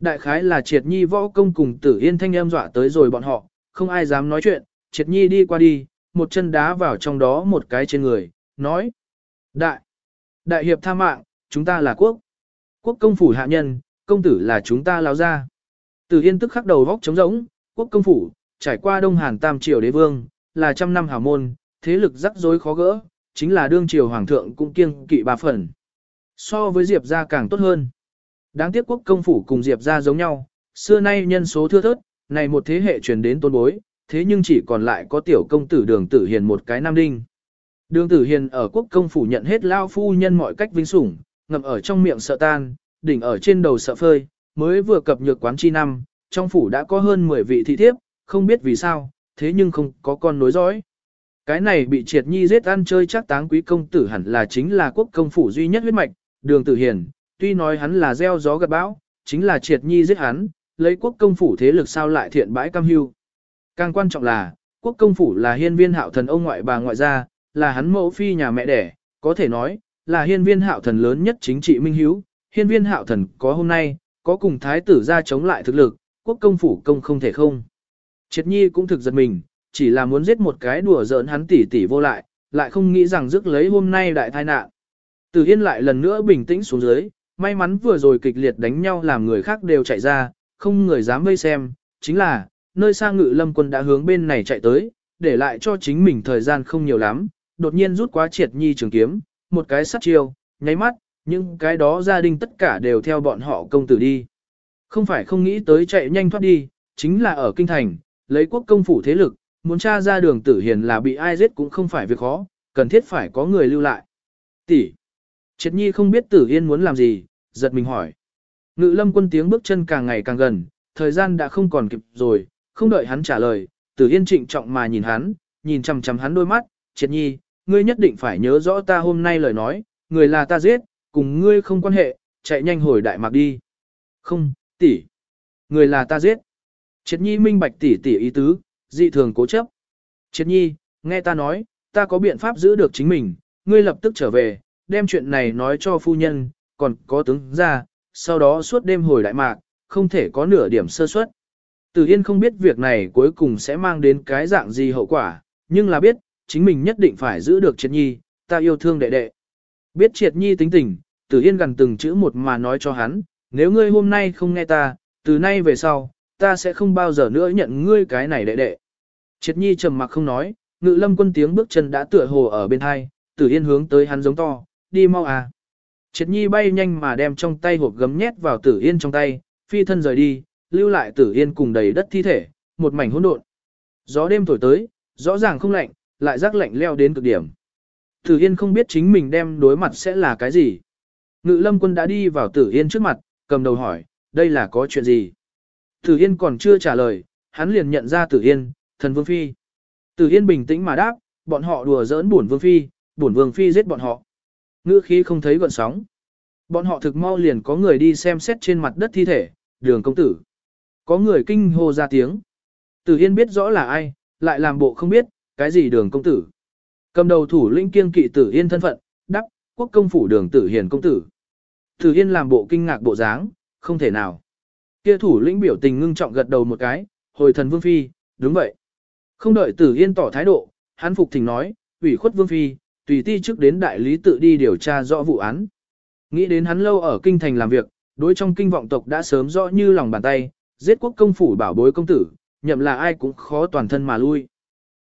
Đại khái là triệt nhi võ công cùng tử yên thanh em dọa tới rồi bọn họ, không ai dám nói chuyện, triệt nhi đi qua đi, một chân đá vào trong đó một cái trên người, nói. Đại, đại hiệp tha mạng, chúng ta là quốc. Quốc công phủ hạ nhân, công tử là chúng ta lao ra. Tử yên tức khắc đầu vóc trống rỗng, quốc công phủ, trải qua đông hàn tam triều đế vương, là trăm năm hào môn, thế lực rắc rối khó gỡ, chính là đương triều hoàng thượng cũng kiêng kỵ ba phần. So với Diệp gia càng tốt hơn. Đáng tiếc quốc công phủ cùng Diệp gia giống nhau, xưa nay nhân số thưa thớt, này một thế hệ truyền đến tôn bối, thế nhưng chỉ còn lại có tiểu công tử đường tử hiền một cái nam đinh. Đường tử hiền ở quốc công phủ nhận hết lao phu nhân mọi cách vinh sủng, ngậm ở trong miệng sợ tan, đỉnh ở trên đầu sợ phơi, mới vừa cập nhược quán chi năm, trong phủ đã có hơn 10 vị thị thiếp, không biết vì sao, thế nhưng không có con nối dõi. Cái này bị triệt nhi giết ăn chơi chắc táng quý công tử hẳn là chính là quốc công phủ duy nhất huyết mạch, đường tử hiền, tuy nói hắn là gieo gió gặt bão, chính là triệt nhi giết hắn, lấy quốc công phủ thế lực sao lại thiện bãi cam hưu. Càng quan trọng là, quốc công phủ là hiên viên hạo thần ông ngoại bà ngoại gia, là hắn mẫu phi nhà mẹ đẻ, có thể nói, là hiên viên hạo thần lớn nhất chính trị minh hiếu, hiên viên hạo thần có hôm nay, có cùng thái tử ra chống lại thực lực, quốc công phủ công không thể không. Triệt nhi cũng thực giật mình, chỉ là muốn giết một cái đùa giỡn hắn tỉ tỉ vô lại, lại không nghĩ rằng rước lấy hôm nay đại tai nạn. Từ Yên lại lần nữa bình tĩnh xuống dưới, may mắn vừa rồi kịch liệt đánh nhau làm người khác đều chạy ra, không người dám vây xem, chính là, nơi xa ngự lâm quân đã hướng bên này chạy tới, để lại cho chính mình thời gian không nhiều lắm, đột nhiên rút quá triệt nhi trường kiếm, một cái sắt chiêu, nháy mắt, những cái đó gia đình tất cả đều theo bọn họ công tử đi. Không phải không nghĩ tới chạy nhanh thoát đi, chính là ở kinh thành, lấy quốc công phủ thế lực, muốn tra ra đường tử hiền là bị ai giết cũng không phải việc khó, cần thiết phải có người lưu lại. Tỷ. Triệt nhi không biết tử yên muốn làm gì, giật mình hỏi. Ngự lâm quân tiếng bước chân càng ngày càng gần, thời gian đã không còn kịp rồi, không đợi hắn trả lời, tử yên trịnh trọng mà nhìn hắn, nhìn chằm chằm hắn đôi mắt, triệt nhi, ngươi nhất định phải nhớ rõ ta hôm nay lời nói, người là ta giết, cùng ngươi không quan hệ, chạy nhanh hồi Đại Mạc đi. Không, tỷ, người là ta giết. Triệt nhi minh bạch tỷ tỷ ý tứ, dị thường cố chấp. Triệt nhi, nghe ta nói, ta có biện pháp giữ được chính mình, ngươi lập tức trở về, đem chuyện này nói cho phu nhân, còn có tướng ra, sau đó suốt đêm hồi đại mạc, không thể có nửa điểm sơ suất. Tử Yên không biết việc này cuối cùng sẽ mang đến cái dạng gì hậu quả, nhưng là biết, chính mình nhất định phải giữ được Triệt Nhi, ta yêu thương đệ đệ. Biết Triệt Nhi tính tình, Tử Yên gần từng chữ một mà nói cho hắn, nếu ngươi hôm nay không nghe ta, từ nay về sau, ta sẽ không bao giờ nữa nhận ngươi cái này đệ đệ. Triệt Nhi trầm mặc không nói, ngự lâm quân tiếng bước chân đã tựa hồ ở bên hai, Tử Yên hướng tới hắn giống to, đi mau à. Triệt Nhi bay nhanh mà đem trong tay hộp gấm nhét vào Tử Yên trong tay, phi thân rời đi, lưu lại Tử Yên cùng đầy đất thi thể, một mảnh hỗn độn. Gió đêm thổi tới, rõ ràng không lạnh, lại rác lạnh leo đến cực điểm. Tử Yên không biết chính mình đem đối mặt sẽ là cái gì. Ngự lâm quân đã đi vào Tử Yên trước mặt, cầm đầu hỏi, đây là có chuyện gì? Tử Yên còn chưa trả lời, hắn liền nhận ra Tử Yên, thần vương phi. Tử Yên bình tĩnh mà đáp, bọn họ đùa giỡn bổn vương phi, bổn vương phi giết bọn họ. Ngữ khí không thấy gợn sóng. Bọn họ thực mau liền có người đi xem xét trên mặt đất thi thể, đường công tử. Có người kinh hô ra tiếng. Tử Yên biết rõ là ai, lại làm bộ không biết, cái gì đường công tử. Cầm đầu thủ lĩnh kiên kỵ Tử Yên thân phận, đắc, quốc công phủ đường tử hiền công tử. Tử Yên làm bộ kinh ngạc bộ dáng, không thể nào. Kia thủ lĩnh biểu tình ngưng trọng gật đầu một cái, hồi thần vương phi, đúng vậy. Không đợi Tử Yên tỏ thái độ, hắn phục thỉnh nói, ủy khuất vương phi, tùy ti trước đến đại lý tự đi điều tra rõ vụ án. Nghĩ đến hắn lâu ở kinh thành làm việc, đối trong kinh vọng tộc đã sớm rõ như lòng bàn tay, giết quốc công phủ bảo bối công tử, nhậm là ai cũng khó toàn thân mà lui.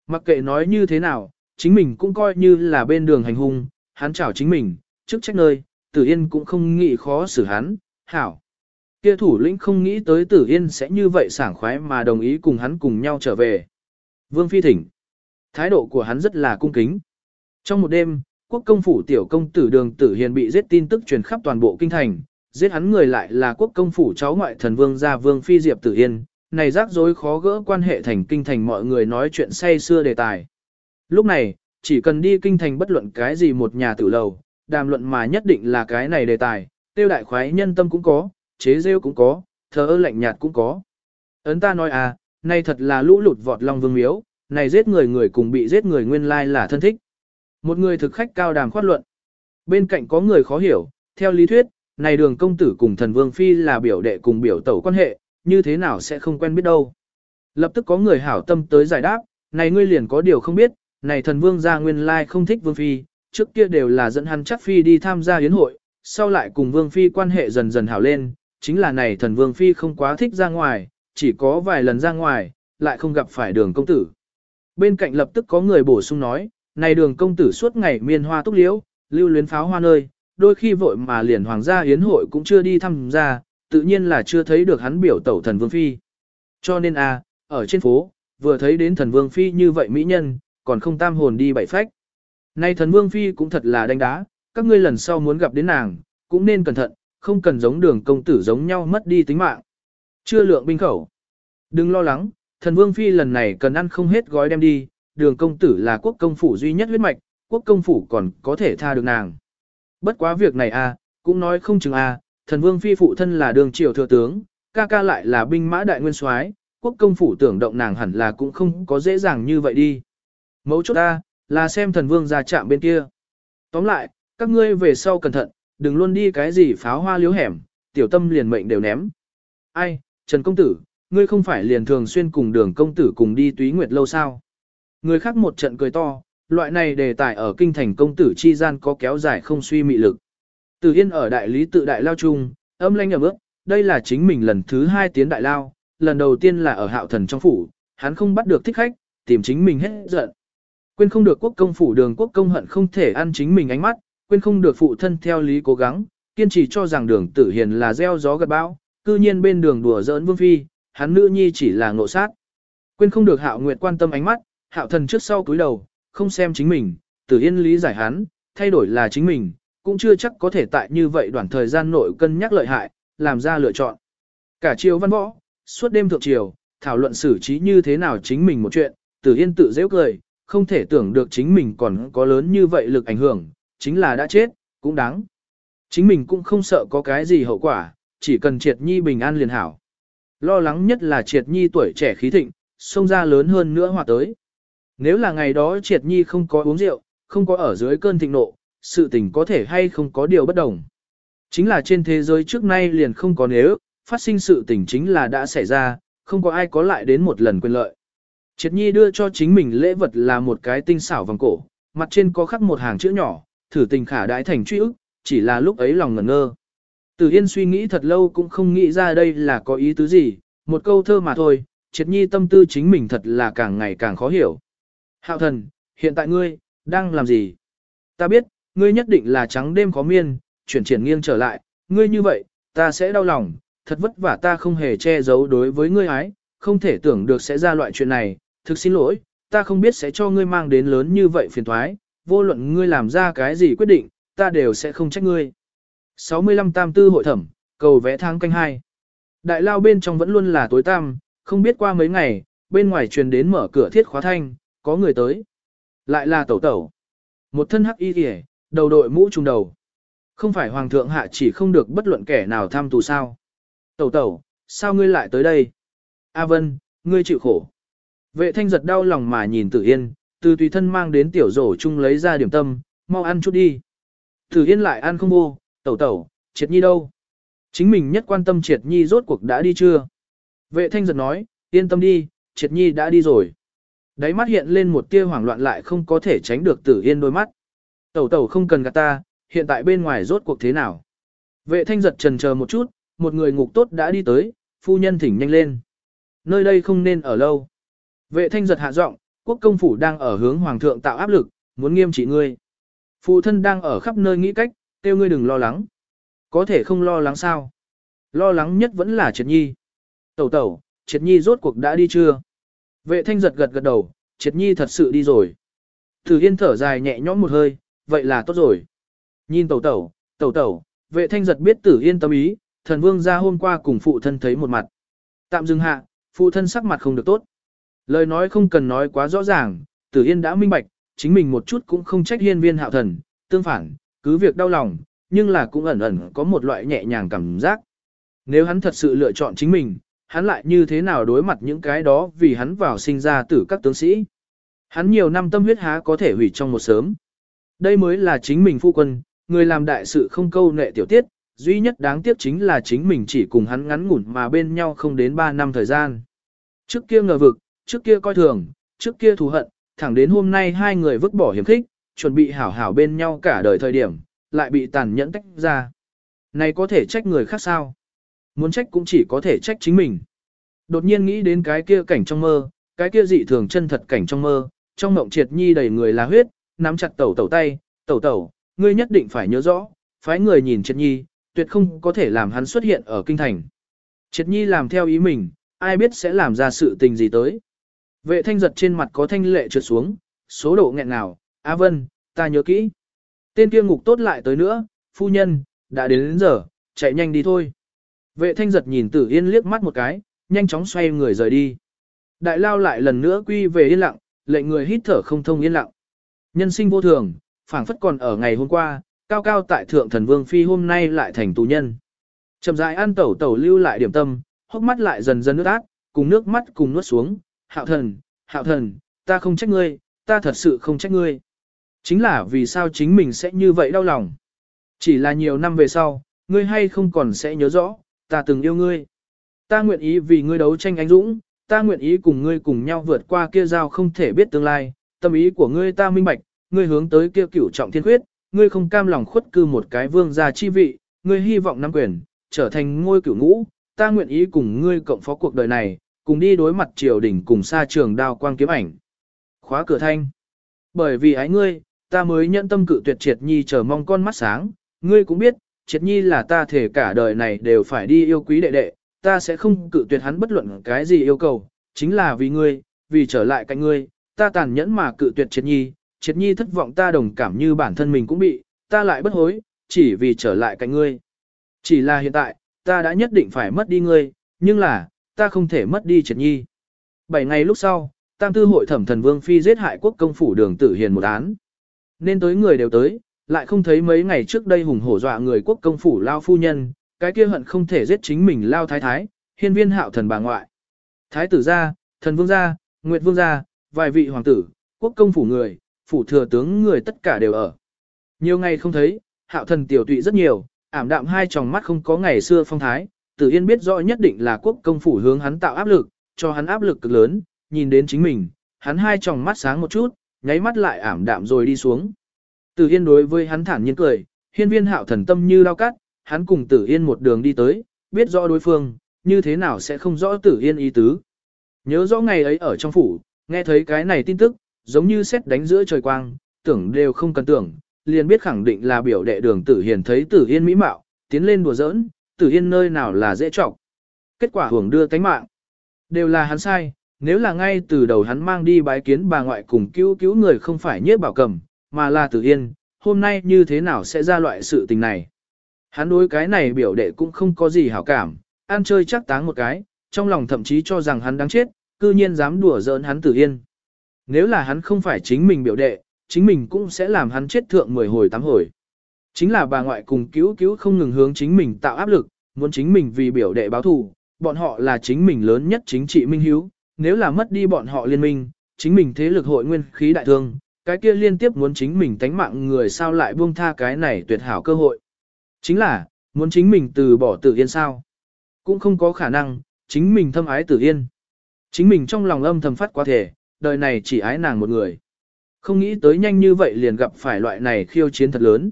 Mặc kệ nói như thế nào, chính mình cũng coi như là bên đường hành hung, hắn chảo chính mình, trước trách nơi, tử yên cũng không nghĩ khó xử hắn, hảo. Kia thủ lĩnh không nghĩ tới tử yên sẽ như vậy sảng khoái mà đồng ý cùng hắn cùng nhau trở về. Vương Phi thỉnh. Thái độ của hắn rất là cung kính. Trong một đêm, quốc công phủ tiểu công tử đường tử hiền bị giết tin tức truyền khắp toàn bộ kinh thành, giết hắn người lại là quốc công phủ cháu ngoại thần vương gia vương phi diệp tử yên, này rắc rối khó gỡ quan hệ thành kinh thành mọi người nói chuyện say xưa đề tài. Lúc này, chỉ cần đi kinh thành bất luận cái gì một nhà tử lầu, đàm luận mà nhất định là cái này đề tài, tiêu đại khoái nhân tâm cũng có, chế rêu cũng có, thờ ơ lạnh nhạt cũng có. Ấn ta nói à, này thật là lũ lụt vọt long vương miếu, này giết người người cùng bị giết người nguyên lai là thân thích. Một người thực khách cao đàm khoát luận. Bên cạnh có người khó hiểu, theo lý thuyết, này đường công tử cùng thần vương phi là biểu đệ cùng biểu tẩu quan hệ, như thế nào sẽ không quen biết đâu. Lập tức có người hảo tâm tới giải đáp, này ngươi liền có điều không biết, này thần vương gia nguyên lai không thích vương phi, trước kia đều là dẫn hắn chắc phi đi tham gia yến hội, sau lại cùng vương phi quan hệ dần dần hảo lên, chính là này thần vương phi không quá thích ra ngoài, chỉ có vài lần ra ngoài, lại không gặp phải đường công tử. Bên cạnh lập tức có người bổ sung nói, này đường công tử suốt ngày miên hoa túc liễu, lưu luyến pháo hoa nơi, đôi khi vội mà liền hoàng gia yến hội cũng chưa đi thăm gia, tự nhiên là chưa thấy được hắn biểu tẩu thần vương phi. Cho nên a, ở trên phố, vừa thấy đến thần vương phi như vậy mỹ nhân, còn không tam hồn đi bảy phách. nay thần vương phi cũng thật là đánh đá, các ngươi lần sau muốn gặp đến nàng, cũng nên cẩn thận, không cần giống đường công tử giống nhau mất đi tính mạng. Chưa lượng binh khẩu. Đừng lo lắng, thần vương phi lần này cần ăn không hết gói đem đi, đường công tử là quốc công phủ duy nhất huyết mạch, quốc công phủ còn có thể tha được nàng. Bất quá việc này a, cũng nói không chừng a, thần vương phi phụ thân là đường triều thừa tướng, ca ca lại là binh mã đại nguyên soái, quốc công phủ tưởng động nàng hẳn là cũng không có dễ dàng như vậy đi. Mấu chốt a, là xem thần vương ra chạm bên kia. Tóm lại, các ngươi về sau cẩn thận, đừng luôn đi cái gì pháo hoa liếu hẻm, tiểu tâm liền mệnh đều ném. Ai, Trần công tử, ngươi không phải liền thường xuyên cùng đường công tử cùng đi túy nguyệt lâu sao? Người khác một trận cười to, loại này đề tài ở kinh thành công tử chi gian có kéo dài không suy mị lực. Từ Yên ở đại lý tự đại lao chung, âm lanh ẩm bước đây là chính mình lần thứ hai tiến đại lao, lần đầu tiên là ở hạo thần trong phủ, hắn không bắt được thích khách, tìm chính mình hết giận. Quên không được quốc công phủ đường quốc công hận không thể ăn chính mình ánh mắt, quên không được phụ thân theo lý cố gắng, kiên trì cho rằng đường tử hiền là gieo gió gặt bão, cư nhiên bên đường đùa giỡn vương phi, hắn nữ nhi chỉ là ngộ sát. Quên không được hạo nguyệt quan tâm ánh mắt, hạo thần trước sau cúi đầu, không xem chính mình, tử yên lý giải hắn, thay đổi là chính mình, cũng chưa chắc có thể tại như vậy đoạn thời gian nội cân nhắc lợi hại, làm ra lựa chọn. Cả chiều văn võ, suốt đêm thượng chiều, thảo luận xử trí như thế nào chính mình một chuyện, tử yên tự dễ cười, không thể tưởng được chính mình còn có lớn như vậy lực ảnh hưởng, chính là đã chết, cũng đáng. Chính mình cũng không sợ có cái gì hậu quả, chỉ cần triệt nhi bình an liền hảo. Lo lắng nhất là triệt nhi tuổi trẻ khí thịnh, xông ra lớn hơn nữa hòa tới. Nếu là ngày đó triệt nhi không có uống rượu, không có ở dưới cơn thịnh nộ, sự tình có thể hay không có điều bất đồng. Chính là trên thế giới trước nay liền không có nếu, phát sinh sự tình chính là đã xảy ra, không có ai có lại đến một lần quyền lợi. Triệt nhi đưa cho chính mình lễ vật là một cái tinh xảo vòng cổ, mặt trên có khắc một hàng chữ nhỏ, thử tình khả đãi thành truy ức, chỉ là lúc ấy lòng ngẩn ngơ. Từ Yên suy nghĩ thật lâu cũng không nghĩ ra đây là có ý tứ gì, một câu thơ mà thôi, triệt nhi tâm tư chính mình thật là càng ngày càng khó hiểu. Hạo thần, hiện tại ngươi, đang làm gì? Ta biết, ngươi nhất định là trắng đêm khó miên, chuyển triển nghiêng trở lại, ngươi như vậy, ta sẽ đau lòng, thật vất vả ta không hề che giấu đối với ngươi ái, không thể tưởng được sẽ ra loại chuyện này, thực xin lỗi, ta không biết sẽ cho ngươi mang đến lớn như vậy phiền thoái, vô luận ngươi làm ra cái gì quyết định, ta đều sẽ không trách ngươi. 65 tam tư hội thẩm, cầu vẽ tháng canh hai. Đại lao bên trong vẫn luôn là tối tăm, không biết qua mấy ngày, bên ngoài truyền đến mở cửa thiết khóa thanh, có người tới. Lại là tẩu tẩu. Một thân hắc y kìa, đầu đội mũ trùng đầu. Không phải hoàng thượng hạ chỉ không được bất luận kẻ nào tham tù sao. Tẩu tẩu, sao ngươi lại tới đây? A Vân, ngươi chịu khổ. Vệ thanh giật đau lòng mà nhìn Tử Yên, từ tùy thân mang đến tiểu rổ chung lấy ra điểm tâm, mau ăn chút đi. Tử Yên lại ăn không vô, tẩu tẩu, triệt nhi đâu? Chính mình nhất quan tâm triệt nhi rốt cuộc đã đi chưa? Vệ thanh giật nói, yên tâm đi, triệt nhi đã đi rồi. Đáy mắt hiện lên một tia hoảng loạn lại không có thể tránh được Tử Yên đôi mắt. Tẩu tẩu không cần gạt ta, hiện tại bên ngoài rốt cuộc thế nào? Vệ thanh giật trần chờ một chút, một người ngục tốt đã đi tới, phu nhân thỉnh nhanh lên. Nơi đây không nên ở lâu. Vệ thanh giật hạ giọng, quốc công phủ đang ở hướng hoàng thượng tạo áp lực, muốn nghiêm trị ngươi. Phụ thân đang ở khắp nơi nghĩ cách, kêu ngươi đừng lo lắng. Có thể không lo lắng sao? Lo lắng nhất vẫn là triệt nhi. Tẩu tẩu, triệt nhi rốt cuộc đã đi chưa? Vệ thanh giật gật gật đầu, triệt nhi thật sự đi rồi. Thử yên thở dài nhẹ nhõm một hơi, vậy là tốt rồi. Nhìn tẩu tẩu, tẩu tẩu, vệ thanh giật biết tử yên tâm ý, thần vương ra hôm qua cùng phụ thân thấy một mặt. Tạm dừng hạ, phụ thân sắc mặt không được tốt. Lời nói không cần nói quá rõ ràng, tử yên đã minh bạch, chính mình một chút cũng không trách hiên viên hạo thần, tương phản, cứ việc đau lòng, nhưng là cũng ẩn ẩn có một loại nhẹ nhàng cảm giác. Nếu hắn thật sự lựa chọn chính mình, hắn lại như thế nào đối mặt những cái đó vì hắn vào sinh ra tử các tướng sĩ. Hắn nhiều năm tâm huyết há có thể hủy trong một sớm. Đây mới là chính mình phu quân, người làm đại sự không câu nệ tiểu tiết, duy nhất đáng tiếc chính là chính mình chỉ cùng hắn ngắn ngủn mà bên nhau không đến 3 năm thời gian. Trước kia ngờ vực, trước kia coi thường, trước kia thù hận, thẳng đến hôm nay hai người vứt bỏ hiểm khích, chuẩn bị hảo hảo bên nhau cả đời thời điểm, lại bị tàn nhẫn tách ra. Này có thể trách người khác sao? Muốn trách cũng chỉ có thể trách chính mình. Đột nhiên nghĩ đến cái kia cảnh trong mơ, cái kia dị thường chân thật cảnh trong mơ, trong mộng triệt nhi đầy người là huyết, nắm chặt tẩu tẩu tay, tẩu tẩu, ngươi nhất định phải nhớ rõ, phái người nhìn triệt nhi, tuyệt không có thể làm hắn xuất hiện ở kinh thành. Triệt nhi làm theo ý mình, ai biết sẽ làm ra sự tình gì tới. Vệ thanh giật trên mặt có thanh lệ trượt xuống, số độ nghẹn nào, A Vân, ta nhớ kỹ. Tên kia ngục tốt lại tới nữa, phu nhân, đã đến đến giờ, chạy nhanh đi thôi. Vệ thanh giật nhìn tử yên liếc mắt một cái, nhanh chóng xoay người rời đi. Đại lao lại lần nữa quy về yên lặng, lệnh người hít thở không thông yên lặng. Nhân sinh vô thường, phảng phất còn ở ngày hôm qua, cao cao tại thượng thần vương phi hôm nay lại thành tù nhân. Chậm rãi ăn tẩu tẩu lưu lại điểm tâm, hốc mắt lại dần dần nước át, cùng nước mắt cùng nuốt xuống, hạo thần, hạo thần, ta không trách ngươi, ta thật sự không trách ngươi. Chính là vì sao chính mình sẽ như vậy đau lòng. Chỉ là nhiều năm về sau, ngươi hay không còn sẽ nhớ rõ, ta từng yêu ngươi. Ta nguyện ý vì ngươi đấu tranh anh dũng, ta nguyện ý cùng ngươi cùng nhau vượt qua kia giao không thể biết tương lai, tâm ý của ngươi ta minh bạch, ngươi hướng tới kia cửu trọng thiên khuyết, ngươi không cam lòng khuất cư một cái vương gia chi vị, ngươi hy vọng nắm quyền, trở thành ngôi cửu ngũ, ta nguyện ý cùng ngươi cộng phó cuộc đời này, cùng đi đối mặt triều đình cùng xa trường đao quang kiếm ảnh. Khóa cửa thanh. Bởi vì ái ngươi, ta mới nhận tâm cự tuyệt triệt nhi chờ mong con mắt sáng, ngươi cũng biết, triệt nhi là ta thể cả đời này đều phải đi yêu quý đệ đệ, ta sẽ không cự tuyệt hắn bất luận cái gì yêu cầu, chính là vì ngươi, vì trở lại cạnh ngươi, ta tàn nhẫn mà cự tuyệt triệt nhi, triệt nhi thất vọng ta đồng cảm như bản thân mình cũng bị, ta lại bất hối, chỉ vì trở lại cạnh ngươi. Chỉ là hiện tại, ta đã nhất định phải mất đi ngươi, nhưng là, ta không thể mất đi triệt nhi. Bảy ngày lúc sau, tam tư hội thẩm thần vương phi giết hại quốc công phủ đường tử hiền một án. Nên tới người đều tới, lại không thấy mấy ngày trước đây hùng hổ dọa người quốc công phủ lao phu nhân, cái kia hận không thể giết chính mình lao thái thái, hiên viên hạo thần bà ngoại. Thái tử gia, thần vương gia, nguyệt vương gia, vài vị hoàng tử, quốc công phủ người, phủ thừa tướng người tất cả đều ở. Nhiều ngày không thấy, hạo thần tiểu tụy rất nhiều, ảm đạm hai tròng mắt không có ngày xưa phong thái, tử yên biết rõ nhất định là quốc công phủ hướng hắn tạo áp lực, cho hắn áp lực cực lớn, nhìn đến chính mình, hắn hai tròng mắt sáng một chút, nháy mắt lại ảm đạm rồi đi xuống. Tử yên đối với hắn thản nhiên cười, hiên viên hạo thần tâm như lao cắt, hắn cùng tử yên một đường đi tới, biết rõ đối phương, như thế nào sẽ không rõ tử yên ý tứ. Nhớ rõ ngày ấy ở trong phủ, nghe thấy cái này tin tức, giống như xét đánh giữa trời quang, tưởng đều không cần tưởng, liền biết khẳng định là biểu đệ đường tử hiền thấy tử yên mỹ mạo, tiến lên đùa giỡn, tử yên nơi nào là dễ trọng. Kết quả hưởng đưa tánh mạng. Đều là hắn sai, nếu là ngay từ đầu hắn mang đi bái kiến bà ngoại cùng cứu cứu người không phải nhiếp bảo cầm, mà là tử yên, hôm nay như thế nào sẽ ra loại sự tình này. Hắn đối cái này biểu đệ cũng không có gì hảo cảm, ăn chơi chắc táng một cái, trong lòng thậm chí cho rằng hắn đáng chết, cư nhiên dám đùa giỡn hắn tử yên. Nếu là hắn không phải chính mình biểu đệ, chính mình cũng sẽ làm hắn chết thượng 10 hồi 8 hồi. Chính là bà ngoại cùng cứu cứu không ngừng hướng chính mình tạo áp lực, muốn chính mình vì biểu đệ báo thù, bọn họ là chính mình lớn nhất chính trị minh hiếu, nếu là mất đi bọn họ liên minh, chính mình thế lực hội nguyên khí đại thương, cái kia liên tiếp muốn chính mình tánh mạng người sao lại buông tha cái này tuyệt hảo cơ hội. Chính là, muốn chính mình từ bỏ tử yên sao. Cũng không có khả năng, chính mình thâm ái tử yên. Chính mình trong lòng âm thầm phát quá thể, đời này chỉ ái nàng một người. Không nghĩ tới nhanh như vậy liền gặp phải loại này khiêu chiến thật lớn.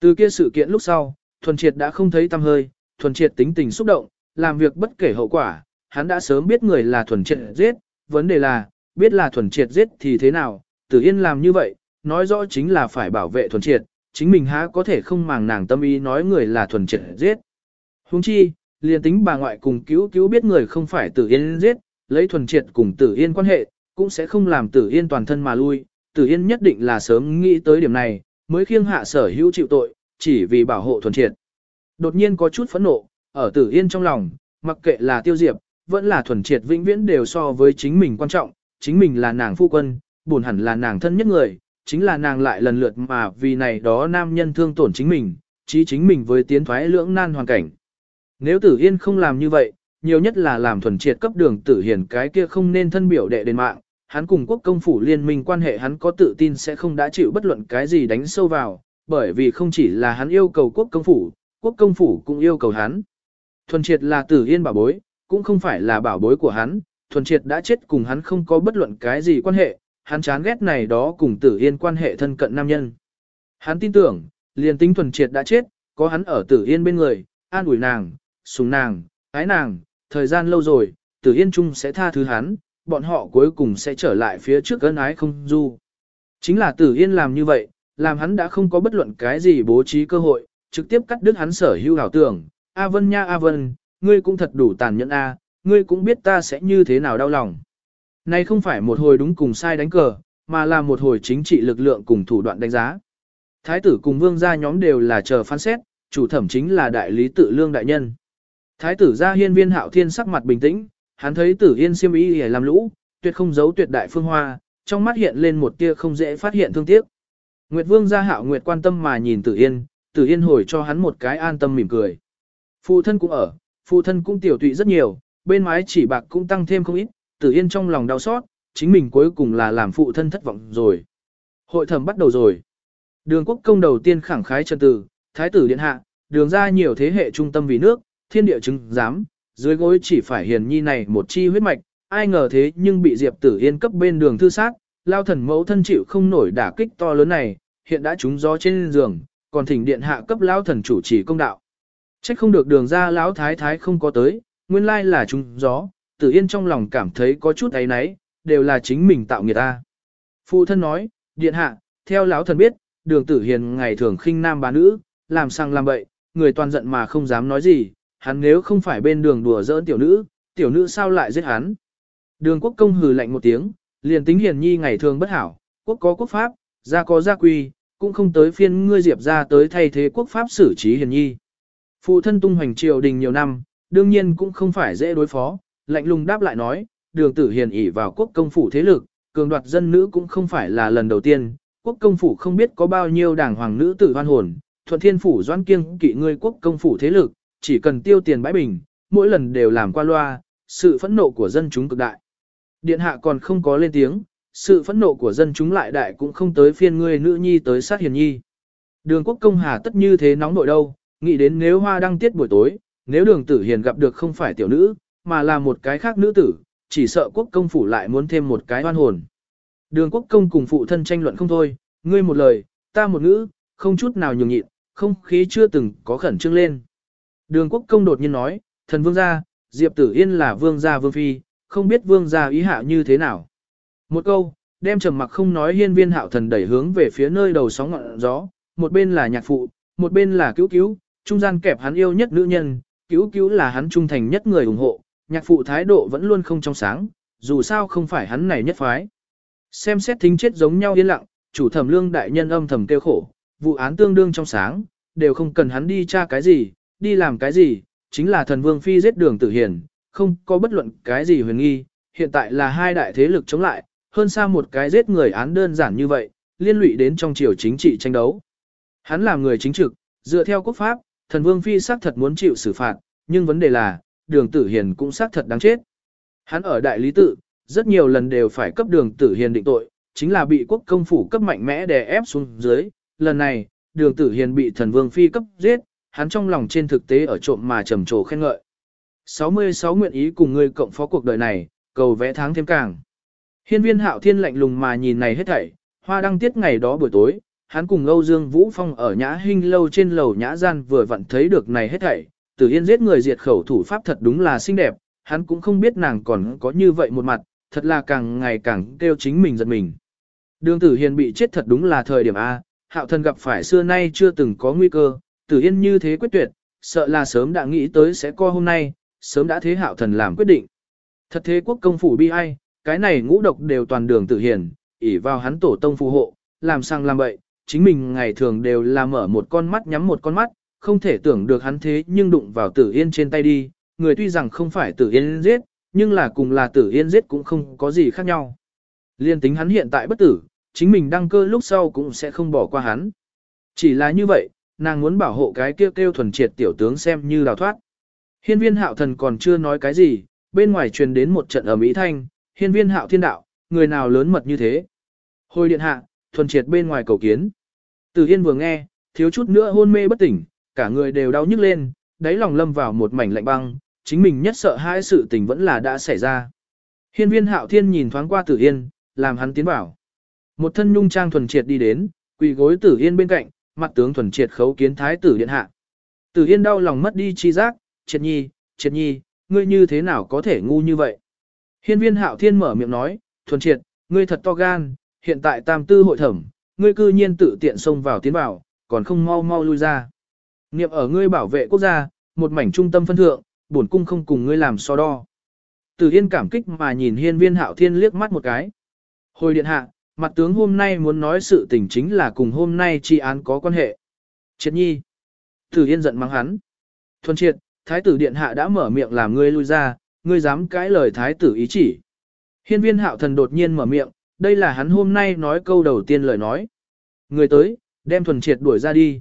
Từ kia sự kiện lúc sau, thuần triệt đã không thấy tâm hơi, thuần triệt tính tình xúc động, làm việc bất kể hậu quả, hắn đã sớm biết người là thuần triệt giết, vấn đề là, biết là thuần triệt giết thì thế nào, tử yên làm như vậy, nói rõ chính là phải bảo vệ thuần triệt, chính mình há có thể không màng nàng tâm ý nói người là thuần triệt giết. Huống chi, liền tính bà ngoại cùng cứu cứu biết người không phải tử yên giết, lấy thuần triệt cùng tử yên quan hệ, cũng sẽ không làm tử yên toàn thân mà lui, tử yên nhất định là sớm nghĩ tới điểm này, mới khiêng hạ sở hữu chịu tội, chỉ vì bảo hộ thuần triệt. Đột nhiên có chút phẫn nộ, ở tử yên trong lòng, mặc kệ là tiêu diệp, vẫn là thuần triệt vĩnh viễn đều so với chính mình quan trọng, chính mình là nàng phu quân, buồn hẳn là nàng thân nhất người, chính là nàng lại lần lượt mà vì này đó nam nhân thương tổn chính mình, chí chính mình với tiến thoái lưỡng nan hoàn cảnh. Nếu tử yên không làm như vậy, nhiều nhất là làm thuần triệt cấp đường tử hiền cái kia không nên thân biểu đệ đền mạng, hắn cùng quốc công phủ liên minh quan hệ hắn có tự tin sẽ không đã chịu bất luận cái gì đánh sâu vào, bởi vì không chỉ là hắn yêu cầu quốc công phủ, quốc công phủ cũng yêu cầu hắn. Thuần triệt là tử yên bảo bối, cũng không phải là bảo bối của hắn, thuần triệt đã chết cùng hắn không có bất luận cái gì quan hệ, hắn chán ghét này đó cùng tử yên quan hệ thân cận nam nhân. Hắn tin tưởng, liền tính thuần triệt đã chết, có hắn ở tử yên bên người, an ủi nàng, sùng nàng, ái nàng, thời gian lâu rồi, tử yên chung sẽ tha thứ hắn, bọn họ cuối cùng sẽ trở lại phía trước ân ái không du. Chính là tử yên làm như vậy, làm hắn đã không có bất luận cái gì bố trí cơ hội, trực tiếp cắt đứt hắn sở hữu hảo tưởng. A Vân nha A Vân, ngươi cũng thật đủ tàn nhẫn A, ngươi cũng biết ta sẽ như thế nào đau lòng. Này không phải một hồi đúng cùng sai đánh cờ, mà là một hồi chính trị lực lượng cùng thủ đoạn đánh giá. Thái tử cùng vương gia nhóm đều là chờ phán xét, chủ thẩm chính là đại lý tự lương đại nhân. Thái tử gia hiên viên hạo thiên sắc mặt bình tĩnh, hắn thấy tử yên siêm ý hề làm lũ, tuyệt không giấu tuyệt đại phương hoa, trong mắt hiện lên một tia không dễ phát hiện thương tiếc. Nguyệt vương gia hạo nguyệt quan tâm mà nhìn tử yên, tử yên hồi cho hắn một cái an tâm mỉm cười. Phụ thân cũng ở, phụ thân cũng tiểu tụy rất nhiều, bên mái chỉ bạc cũng tăng thêm không ít, tử yên trong lòng đau xót, chính mình cuối cùng là làm phụ thân thất vọng rồi. Hội thẩm bắt đầu rồi. Đường quốc công đầu tiên khẳng khái chân tử, thái tử điện hạ, đường ra nhiều thế hệ trung tâm vì nước, thiên địa chứng giám, dưới gối chỉ phải hiền nhi này một chi huyết mạch, ai ngờ thế nhưng bị Diệp Tử Yên cấp bên đường thư sát, lao thần mẫu thân chịu không nổi đả kích to lớn này, hiện đã trúng gió trên giường, còn thỉnh điện hạ cấp lao thần chủ trì công đạo. Trách không được đường ra lão thái thái không có tới, nguyên lai là trúng gió, Tử Yên trong lòng cảm thấy có chút ấy nấy, đều là chính mình tạo người ta. Phụ thân nói, điện hạ, theo lão thần biết, đường tử hiền ngày thường khinh nam bá nữ, làm sang làm bậy, người toàn giận mà không dám nói gì, hắn nếu không phải bên đường đùa giỡn tiểu nữ, tiểu nữ sao lại giết hắn. Đường quốc công hừ lạnh một tiếng, liền tính hiền nhi ngày thường bất hảo, quốc có quốc pháp, gia có gia quy, cũng không tới phiên ngươi diệp ra tới thay thế quốc pháp xử trí hiền nhi. Phụ thân tung hoành triều đình nhiều năm, đương nhiên cũng không phải dễ đối phó, lạnh lùng đáp lại nói, đường tử hiền ỉ vào quốc công phủ thế lực, cường đoạt dân nữ cũng không phải là lần đầu tiên, quốc công phủ không biết có bao nhiêu đảng hoàng nữ tử hoan hồn, thuận thiên phủ doan kiêng kỵ ngươi quốc công phủ thế lực, chỉ cần tiêu tiền bãi bình, mỗi lần đều làm qua loa, sự phẫn nộ của dân chúng cực đại. Điện hạ còn không có lên tiếng, sự phẫn nộ của dân chúng lại đại cũng không tới phiên ngươi nữ nhi tới sát hiền nhi. Đường quốc công hà tất như thế nóng nội đâu, nghĩ đến nếu hoa đăng tiết buổi tối, nếu đường tử hiền gặp được không phải tiểu nữ, mà là một cái khác nữ tử, chỉ sợ quốc công phủ lại muốn thêm một cái oan hồn. Đường quốc công cùng phụ thân tranh luận không thôi, ngươi một lời, ta một ngữ, không chút nào nhường nhịn, không khí chưa từng có khẩn trương lên. Đường quốc công đột nhiên nói, thần vương gia, Diệp Tử Yên là vương gia vương phi, không biết vương gia ý hạ như thế nào. Một câu, đem trầm mặc không nói hiên viên hạo thần đẩy hướng về phía nơi đầu sóng ngọn gió, một bên là nhạc phụ, một bên là cứu cứu, trung gian kẹp hắn yêu nhất nữ nhân, cứu cứu là hắn trung thành nhất người ủng hộ, nhạc phụ thái độ vẫn luôn không trong sáng, dù sao không phải hắn này nhất phái. Xem xét thính chết giống nhau yên lặng, chủ thẩm lương đại nhân âm thầm kêu khổ, vụ án tương đương trong sáng, đều không cần hắn đi tra cái gì, đi làm cái gì, chính là thần vương phi giết đường tử hiền, không có bất luận cái gì huyền nghi, hiện tại là hai đại thế lực chống lại, hơn xa một cái giết người án đơn giản như vậy, liên lụy đến trong triều chính trị tranh đấu. Hắn là người chính trực, dựa theo quốc pháp, thần vương phi xác thật muốn chịu xử phạt, nhưng vấn đề là, đường tử hiền cũng xác thật đáng chết. Hắn ở đại lý tự, rất nhiều lần đều phải cấp đường tử hiền định tội, chính là bị quốc công phủ cấp mạnh mẽ đè ép xuống dưới. Lần này, đường tử hiền bị thần vương phi cấp giết, hắn trong lòng trên thực tế ở trộm mà trầm trồ khen ngợi. 66 nguyện ý cùng ngươi cộng phó cuộc đời này, cầu vẽ tháng thêm càng. Hiên viên hạo thiên lạnh lùng mà nhìn này hết thảy, hoa đăng tiết ngày đó buổi tối, hắn cùng Âu Dương Vũ Phong ở nhã hinh lâu trên lầu nhã gian vừa vặn thấy được này hết thảy, tử yên giết người diệt khẩu thủ pháp thật đúng là xinh đẹp, hắn cũng không biết nàng còn có như vậy một mặt, thật là càng ngày càng kêu chính mình giật mình. Đường tử hiền bị chết thật đúng là thời điểm A, hạo thần gặp phải xưa nay chưa từng có nguy cơ, tử yên như thế quyết tuyệt, sợ là sớm đã nghĩ tới sẽ co hôm nay, sớm đã thế hạo thần làm quyết định. Thật thế quốc công phủ bi ai, cái này ngũ độc đều toàn đường tử hiền, ỉ vào hắn tổ tông phù hộ, làm sang làm bậy, chính mình ngày thường đều là mở một con mắt nhắm một con mắt, không thể tưởng được hắn thế nhưng đụng vào tử yên trên tay đi, người tuy rằng không phải tử yên giết, nhưng là cùng là tử yên giết cũng không có gì khác nhau. Liên tính hắn hiện tại bất tử, chính mình đăng cơ lúc sau cũng sẽ không bỏ qua hắn. Chỉ là như vậy, nàng muốn bảo hộ cái kêu kêu thuần triệt tiểu tướng xem như đào thoát. Hiên viên hạo thần còn chưa nói cái gì, bên ngoài truyền đến một trận ở Mỹ Thanh, hiên viên hạo thiên đạo, người nào lớn mật như thế. Hồi điện hạ, thuần triệt bên ngoài cầu kiến. Từ Yên vừa nghe, thiếu chút nữa hôn mê bất tỉnh, cả người đều đau nhức lên, đáy lòng lâm vào một mảnh lạnh băng, chính mình nhất sợ hai sự tình vẫn là đã xảy ra. Hiên viên hạo thiên nhìn thoáng qua Tử Yên, làm hắn tiến vào. Một thân nhung trang thuần triệt đi đến, quỳ gối Tử Yên bên cạnh, mặt tướng thuần triệt khấu kiến thái tử điện hạ. Tử Yên đau lòng mất đi chi giác, triệt nhi, triệt nhi, ngươi như thế nào có thể ngu như vậy? Hiên viên hạo thiên mở miệng nói, thuần triệt, ngươi thật to gan, hiện tại tam tư hội thẩm, ngươi cư nhiên tự tiện xông vào tiến vào, còn không mau mau lui ra. Niệm ở ngươi bảo vệ quốc gia, một mảnh trung tâm phân thượng, bổn cung không cùng ngươi làm so đo. Tử Yên cảm kích mà nhìn hiên viên hạo thiên liếc mắt một cái. Hồi điện hạ, mặt tướng hôm nay muốn nói sự tình chính là cùng hôm nay tri án có quan hệ. Triệt nhi. Tử Yên giận mắng hắn. Thuần triệt, thái tử điện hạ đã mở miệng làm ngươi lui ra, ngươi dám cãi lời thái tử ý chỉ. Hiên viên hạo thần đột nhiên mở miệng, đây là hắn hôm nay nói câu đầu tiên lời nói. Người tới, đem thuần triệt đuổi ra đi.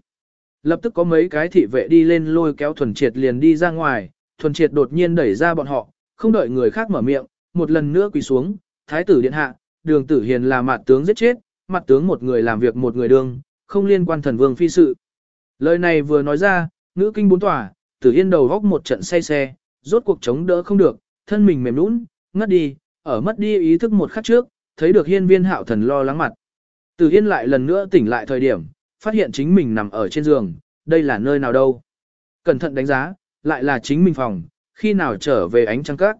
Lập tức có mấy cái thị vệ đi lên lôi kéo thuần triệt liền đi ra ngoài, thuần triệt đột nhiên đẩy ra bọn họ, không đợi người khác mở miệng, một lần nữa quỳ xuống, thái tử điện hạ, đường tử hiền là mặt tướng giết chết, mặt tướng một người làm việc một người đương, không liên quan thần vương phi sự. Lời này vừa nói ra, ngữ kinh bốn tòa, tử yên đầu góc một trận say xe, rốt cuộc chống đỡ không được, thân mình mềm nũng, ngất đi, ở mất đi ý thức một khắc trước, thấy được hiên viên hạo thần lo lắng mặt. Tử yên lại lần nữa tỉnh lại thời điểm, phát hiện chính mình nằm ở trên giường, đây là nơi nào đâu. Cẩn thận đánh giá, lại là chính mình phòng, khi nào trở về ánh trăng các.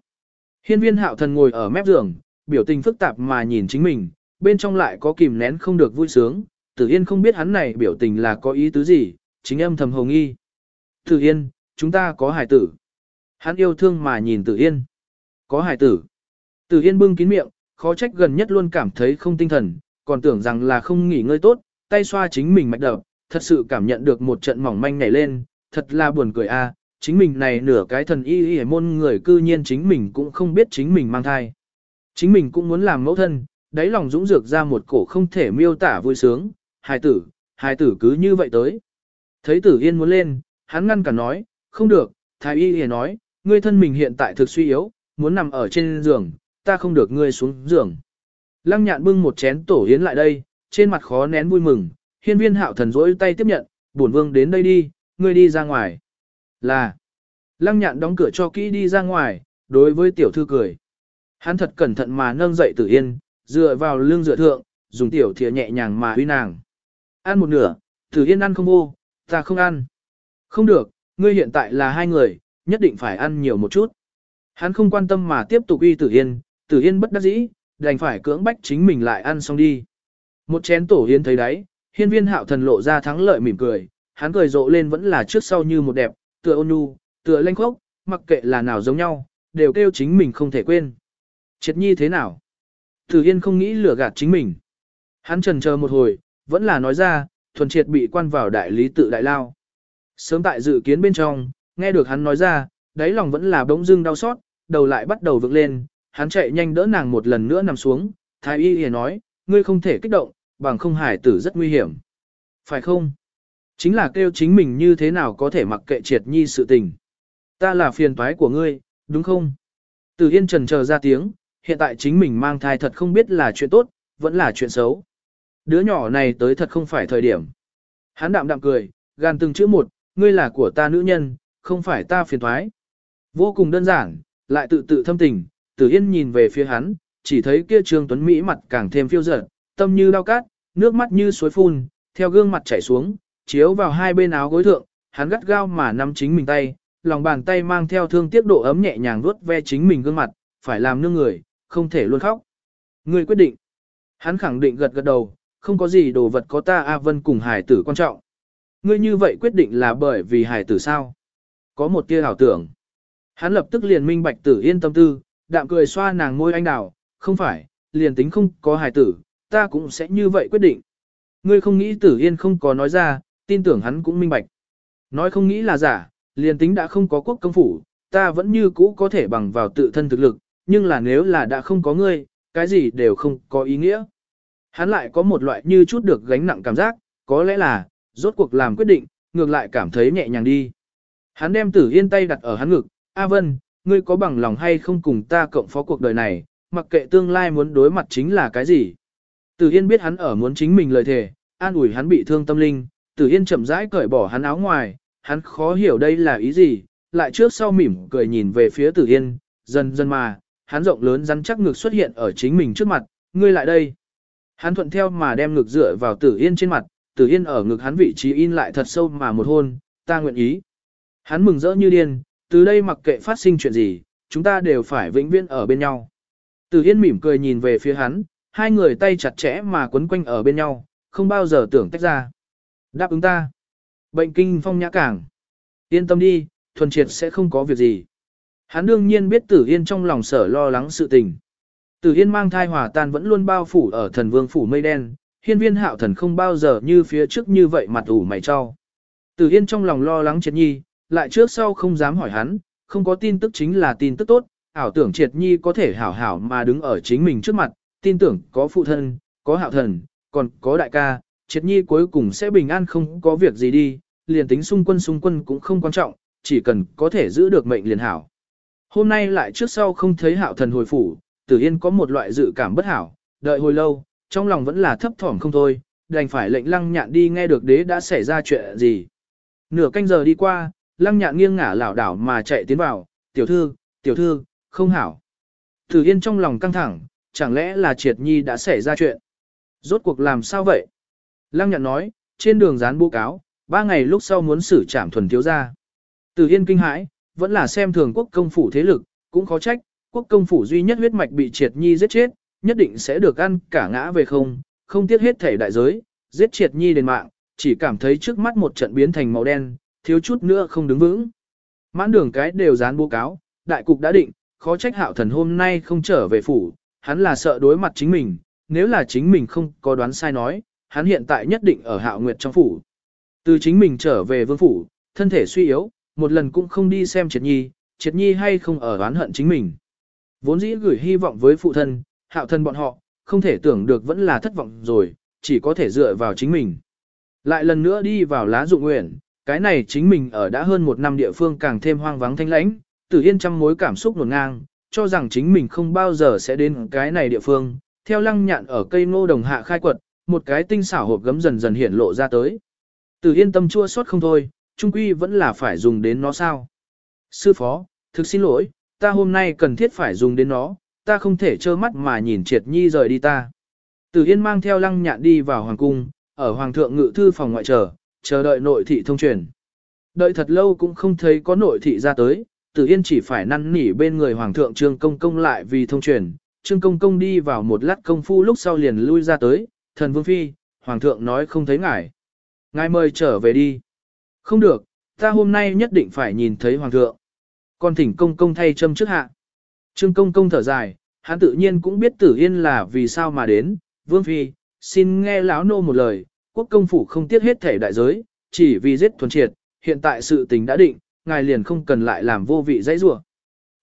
Hiên viên hạo thần ngồi ở mép giường, biểu tình phức tạp mà nhìn chính mình, bên trong lại có kìm nén không được vui sướng, tử yên không biết hắn này biểu tình là có ý tứ gì, chính âm thầm hồng nghi. Tử yên, chúng ta có Hải tử. Hắn yêu thương mà nhìn tử yên. Có Hải tử. Tử yên bưng kín miệng, khó trách gần nhất luôn cảm thấy không tinh thần, còn tưởng rằng là không nghỉ ngơi tốt, tay xoa chính mình mạch đập, thật sự cảm nhận được một trận mỏng manh nảy lên, thật là buồn cười a, à. chính mình này nửa cái thần y y môn người cư nhiên chính mình cũng không biết chính mình mang thai. Chính mình cũng muốn làm mẫu thân, đáy lòng dũng dược ra một cổ không thể miêu tả vui sướng, hài tử, hài tử cứ như vậy tới. Thấy tử yên muốn lên, hắn ngăn cả nói, không được, thái y y nói, ngươi thân mình hiện tại thực suy yếu, muốn nằm ở trên giường, ta không được ngươi xuống giường. Lăng nhạn bưng một chén tổ yến lại đây, trên mặt khó nén vui mừng, hiên viên hạo thần rỗi tay tiếp nhận, bổn vương đến đây đi, ngươi đi ra ngoài. Là, lăng nhạn đóng cửa cho kỹ đi ra ngoài, đối với tiểu thư cười. Hắn thật cẩn thận mà nâng dậy tử yên, dựa vào lưng dựa thượng, dùng tiểu thìa nhẹ nhàng mà huy nàng. Ăn một nửa, tử yên ăn không vô, ta không ăn. Không được, ngươi hiện tại là hai người, nhất định phải ăn nhiều một chút. Hắn không quan tâm mà tiếp tục uy tử yên, tử yên bất đắc dĩ, đành phải cưỡng bách chính mình lại ăn xong đi. Một chén tổ hiến thấy đấy, hiên viên hạo thần lộ ra thắng lợi mỉm cười, hắn cười rộ lên vẫn là trước sau như một đẹp, tựa ôn nhu, tựa lanh khốc, mặc kệ là nào giống nhau, đều kêu chính mình không thể quên. Triệt nhi thế nào? Tử Yên không nghĩ lừa gạt chính mình. Hắn trần chờ một hồi, vẫn là nói ra, thuần triệt bị quan vào đại lý tự đại lao. Sớm tại dự kiến bên trong, nghe được hắn nói ra, đáy lòng vẫn là bỗng dưng đau xót, đầu lại bắt đầu vực lên, hắn chạy nhanh đỡ nàng một lần nữa nằm xuống, thái y hề nói, ngươi không thể kích động, bằng không hải tử rất nguy hiểm. Phải không? Chính là kêu chính mình như thế nào có thể mặc kệ triệt nhi sự tình. Ta là phiền toái của ngươi, đúng không? Tử Yên trần chờ ra tiếng, hiện tại chính mình mang thai thật không biết là chuyện tốt, vẫn là chuyện xấu. Đứa nhỏ này tới thật không phải thời điểm. Hắn đạm đạm cười, gan từng chữ một, ngươi là của ta nữ nhân, không phải ta phiền thoái. Vô cùng đơn giản, lại tự tự thâm tình, tử yên nhìn về phía hắn, chỉ thấy kia trương tuấn Mỹ mặt càng thêm phiêu dở, tâm như đau cát, nước mắt như suối phun, theo gương mặt chảy xuống, chiếu vào hai bên áo gối thượng, hắn gắt gao mà nắm chính mình tay, lòng bàn tay mang theo thương tiếc độ ấm nhẹ nhàng vuốt ve chính mình gương mặt, phải làm nương người, không thể luôn khóc. Ngươi quyết định. Hắn khẳng định gật gật đầu, không có gì đồ vật có ta A Vân cùng hải tử quan trọng. Ngươi như vậy quyết định là bởi vì hải tử sao? Có một tia ảo tưởng. Hắn lập tức liền minh bạch tử yên tâm tư, đạm cười xoa nàng môi anh đào, không phải, liền tính không có hải tử, ta cũng sẽ như vậy quyết định. Ngươi không nghĩ tử yên không có nói ra, tin tưởng hắn cũng minh bạch. Nói không nghĩ là giả, liền tính đã không có quốc công phủ, ta vẫn như cũ có thể bằng vào tự thân thực lực, nhưng là nếu là đã không có ngươi, cái gì đều không có ý nghĩa. Hắn lại có một loại như chút được gánh nặng cảm giác, có lẽ là, rốt cuộc làm quyết định, ngược lại cảm thấy nhẹ nhàng đi. Hắn đem tử yên tay đặt ở hắn ngực, A Vân, ngươi có bằng lòng hay không cùng ta cộng phó cuộc đời này, mặc kệ tương lai muốn đối mặt chính là cái gì. Tử yên biết hắn ở muốn chính mình lời thề, an ủi hắn bị thương tâm linh, tử yên chậm rãi cởi bỏ hắn áo ngoài, hắn khó hiểu đây là ý gì, lại trước sau mỉm cười nhìn về phía tử yên, dần dần mà, hắn rộng lớn rắn chắc ngực xuất hiện ở chính mình trước mặt, ngươi lại đây. Hắn thuận theo mà đem ngực dựa vào tử yên trên mặt, tử yên ở ngực hắn vị trí in lại thật sâu mà một hôn, ta nguyện ý. Hắn mừng rỡ như điên, từ đây mặc kệ phát sinh chuyện gì, chúng ta đều phải vĩnh viễn ở bên nhau. Tử yên mỉm cười nhìn về phía hắn, hai người tay chặt chẽ mà quấn quanh ở bên nhau, không bao giờ tưởng tách ra. Đáp ứng ta. Bệnh kinh phong nhã cảng. Yên tâm đi, thuần triệt sẽ không có việc gì. Hắn đương nhiên biết Tử Yên trong lòng sở lo lắng sự tình. Tử Yên mang thai hỏa tan vẫn luôn bao phủ ở thần vương phủ mây đen, hiên viên hạo thần không bao giờ như phía trước như vậy mặt ủ mày cho. Tử Yên trong lòng lo lắng triệt nhi, lại trước sau không dám hỏi hắn, không có tin tức chính là tin tức tốt, ảo tưởng triệt nhi có thể hảo hảo mà đứng ở chính mình trước mặt, tin tưởng có phụ thân, có hạo thần, còn có đại ca, triệt nhi cuối cùng sẽ bình an không có việc gì đi, liền tính xung quân xung quân cũng không quan trọng, chỉ cần có thể giữ được mệnh liền hảo. Hôm nay lại trước sau không thấy hạo thần hồi phủ, tử yên có một loại dự cảm bất hảo, đợi hồi lâu, trong lòng vẫn là thấp thỏm không thôi, đành phải lệnh lăng nhạn đi nghe được đế đã xảy ra chuyện gì. Nửa canh giờ đi qua, lăng nhạn nghiêng ngả lảo đảo mà chạy tiến vào, tiểu thư, tiểu thư, không hảo. Tử yên trong lòng căng thẳng, chẳng lẽ là triệt nhi đã xảy ra chuyện. Rốt cuộc làm sao vậy? Lăng nhạn nói, trên đường dán bố cáo, ba ngày lúc sau muốn xử trảm thuần thiếu ra. Từ yên kinh hãi, vẫn là xem thường quốc công phủ thế lực, cũng khó trách, quốc công phủ duy nhất huyết mạch bị triệt nhi giết chết, nhất định sẽ được ăn cả ngã về không, không tiếc hết thể đại giới, giết triệt nhi đền mạng, chỉ cảm thấy trước mắt một trận biến thành màu đen, thiếu chút nữa không đứng vững. Mãn đường cái đều dán bố cáo, đại cục đã định, khó trách hạo thần hôm nay không trở về phủ, hắn là sợ đối mặt chính mình, nếu là chính mình không có đoán sai nói, hắn hiện tại nhất định ở hạo nguyệt trong phủ. Từ chính mình trở về vương phủ, thân thể suy yếu, một lần cũng không đi xem triệt nhi, triệt nhi hay không ở oán hận chính mình. Vốn dĩ gửi hy vọng với phụ thân, hạo thân bọn họ, không thể tưởng được vẫn là thất vọng rồi, chỉ có thể dựa vào chính mình. Lại lần nữa đi vào lá dụng nguyện, cái này chính mình ở đã hơn một năm địa phương càng thêm hoang vắng thanh lãnh, tử yên trăm mối cảm xúc nguồn ngang, cho rằng chính mình không bao giờ sẽ đến cái này địa phương, theo lăng nhạn ở cây ngô đồng hạ khai quật, một cái tinh xảo hộp gấm dần dần hiện lộ ra tới. Tử yên tâm chua xót không thôi, trung quy vẫn là phải dùng đến nó sao. Sư phó, thực xin lỗi, ta hôm nay cần thiết phải dùng đến nó, ta không thể trơ mắt mà nhìn triệt nhi rời đi ta. Tử yên mang theo lăng nhạn đi vào hoàng cung, ở hoàng thượng ngự thư phòng ngoại chờ, chờ đợi nội thị thông truyền. Đợi thật lâu cũng không thấy có nội thị ra tới, Tử Yên chỉ phải năn nỉ bên người Hoàng thượng Trương Công Công lại vì thông truyền. Trương Công Công đi vào một lát công phu lúc sau liền lui ra tới, thần vương phi, Hoàng thượng nói không thấy ngài. Ngài mời trở về đi. Không được, ta hôm nay nhất định phải nhìn thấy Hoàng thượng. Con thỉnh Công Công thay châm trước hạ. Trương Công Công thở dài, hắn tự nhiên cũng biết Tử Yên là vì sao mà đến. Vương phi, xin nghe lão nô một lời, quốc công phủ không tiếc hết thể đại giới, chỉ vì giết thuần triệt, hiện tại sự tình đã định, ngài liền không cần lại làm vô vị dãy rủa.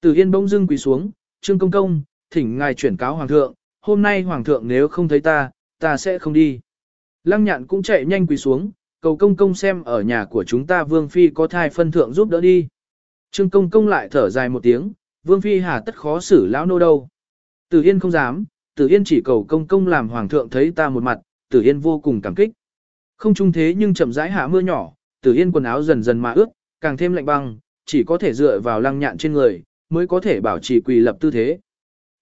Từ Yên bỗng dưng quỳ xuống, "Trương công công, thỉnh ngài chuyển cáo hoàng thượng, hôm nay hoàng thượng nếu không thấy ta, ta sẽ không đi." Lăng Nhạn cũng chạy nhanh quỳ xuống, "Cầu công công xem ở nhà của chúng ta vương phi có thai phân thượng giúp đỡ đi." Trương công công lại thở dài một tiếng, "Vương phi hà tất khó xử lão nô đâu." Từ Yên không dám, Từ Yên chỉ cầu công công làm hoàng thượng thấy ta một mặt, Từ Yên vô cùng cảm kích. Không trung thế nhưng chậm rãi hạ mưa nhỏ, Tử Yên quần áo dần dần mà ướt, càng thêm lạnh băng, chỉ có thể dựa vào lăng nhạn trên người, mới có thể bảo trì quỳ lập tư thế.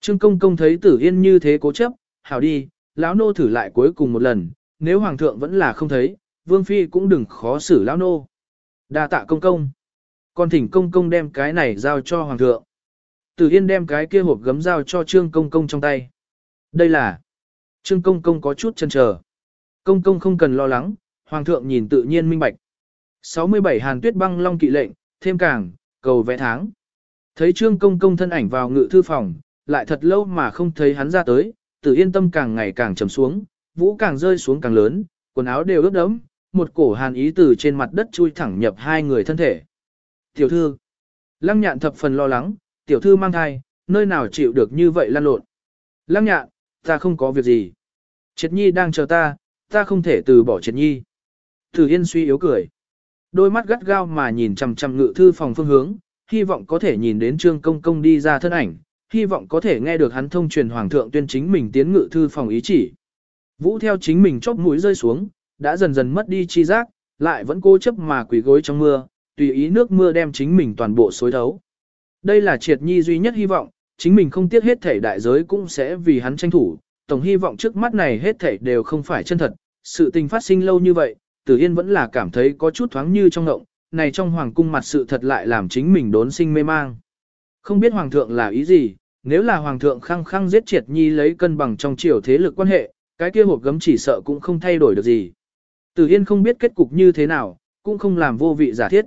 Trương Công Công thấy Tử Yên như thế cố chấp, hảo đi, lão nô thử lại cuối cùng một lần, nếu hoàng thượng vẫn là không thấy, vương phi cũng đừng khó xử lão nô. Đa tạ công công. Còn thỉnh công công đem cái này giao cho hoàng thượng. Tử Yên đem cái kia hộp gấm giao cho Trương Công Công trong tay. Đây là. Trương Công Công có chút chần chờ. Công công không cần lo lắng, hoàng thượng nhìn tự nhiên minh bạch. 67 Hàn Tuyết băng long kỵ lệnh, thêm càng, cầu vẽ tháng. Thấy Trương Công Công thân ảnh vào ngự thư phòng, lại thật lâu mà không thấy hắn ra tới, tự yên tâm càng ngày càng trầm xuống, vũ càng rơi xuống càng lớn, quần áo đều ướt đẫm, một cổ hàn ý từ trên mặt đất chui thẳng nhập hai người thân thể. Tiểu thư, lăng nhạn thập phần lo lắng, tiểu thư mang thai, nơi nào chịu được như vậy lan lộn. Lăng nhạn, ta không có việc gì. Triệt nhi đang chờ ta, ta không thể từ bỏ triệt nhi. Tử Yên suy yếu cười. Đôi mắt gắt gao mà nhìn chằm chằm ngự thư phòng phương hướng, hy vọng có thể nhìn đến Trương Công Công đi ra thân ảnh, hy vọng có thể nghe được hắn thông truyền hoàng thượng tuyên chính mình tiến ngự thư phòng ý chỉ. Vũ theo chính mình chóp mũi rơi xuống, đã dần dần mất đi chi giác, lại vẫn cố chấp mà quỳ gối trong mưa, tùy ý nước mưa đem chính mình toàn bộ xối thấu. Đây là triệt nhi duy nhất hy vọng, chính mình không tiếc hết thể đại giới cũng sẽ vì hắn tranh thủ, tổng hy vọng trước mắt này hết thể đều không phải chân thật, sự tình phát sinh lâu như vậy, Tử Yên vẫn là cảm thấy có chút thoáng như trong ngộng, này trong hoàng cung mặt sự thật lại làm chính mình đốn sinh mê mang. Không biết hoàng thượng là ý gì, nếu là hoàng thượng khăng khăng giết triệt nhi lấy cân bằng trong triều thế lực quan hệ, cái kia hộp gấm chỉ sợ cũng không thay đổi được gì. Tử Yên không biết kết cục như thế nào, cũng không làm vô vị giả thiết.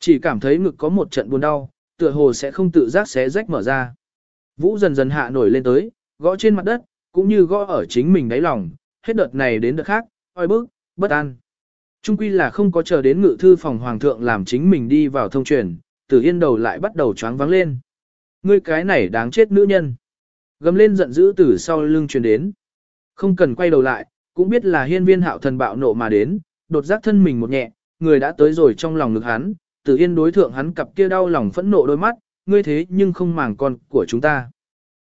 Chỉ cảm thấy ngực có một trận buồn đau, tựa hồ sẽ không tự giác xé rách mở ra. Vũ dần dần hạ nổi lên tới, gõ trên mặt đất, cũng như gõ ở chính mình đáy lòng, hết đợt này đến đợt khác, oi bức, bất an. Trung quy là không có chờ đến ngự thư phòng hoàng thượng làm chính mình đi vào thông truyền, tử yên đầu lại bắt đầu choáng vắng lên. Ngươi cái này đáng chết nữ nhân. Gầm lên giận dữ từ sau lưng truyền đến. Không cần quay đầu lại, cũng biết là hiên viên hạo thần bạo nộ mà đến, đột giác thân mình một nhẹ, người đã tới rồi trong lòng ngực hắn, tử yên đối thượng hắn cặp kia đau lòng phẫn nộ đôi mắt, ngươi thế nhưng không màng con của chúng ta.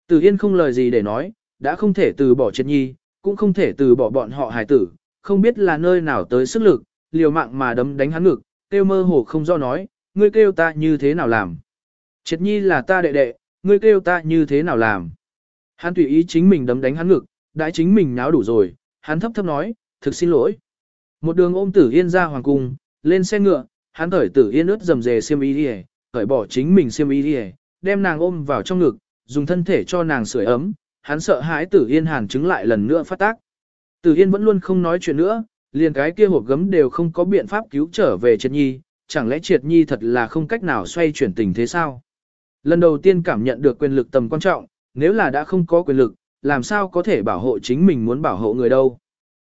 Tử yên không lời gì để nói, đã không thể từ bỏ triệt nhi, cũng không thể từ bỏ bọn họ hài tử, không biết là nơi nào tới sức lực, liều mạng mà đấm đánh hắn ngực, kêu mơ hồ không do nói, ngươi kêu ta như thế nào làm. Triệt nhi là ta đệ đệ, ngươi kêu ta như thế nào làm. Hắn tùy ý chính mình đấm đánh hắn ngực, đã chính mình nháo đủ rồi, hắn thấp thấp nói, thực xin lỗi. Một đường ôm tử yên ra hoàng cung, lên xe ngựa, hắn thởi tử yên ướt dầm dề xiêm y đi khởi bỏ chính mình xiêm y đi đem nàng ôm vào trong ngực, dùng thân thể cho nàng sưởi ấm, hắn sợ hãi tử yên hàn chứng lại lần nữa phát tác. Tử yên vẫn luôn không nói chuyện nữa, liền cái kia hộp gấm đều không có biện pháp cứu trở về triệt nhi, chẳng lẽ triệt nhi thật là không cách nào xoay chuyển tình thế sao? Lần đầu tiên cảm nhận được quyền lực tầm quan trọng, nếu là đã không có quyền lực, làm sao có thể bảo hộ chính mình muốn bảo hộ người đâu?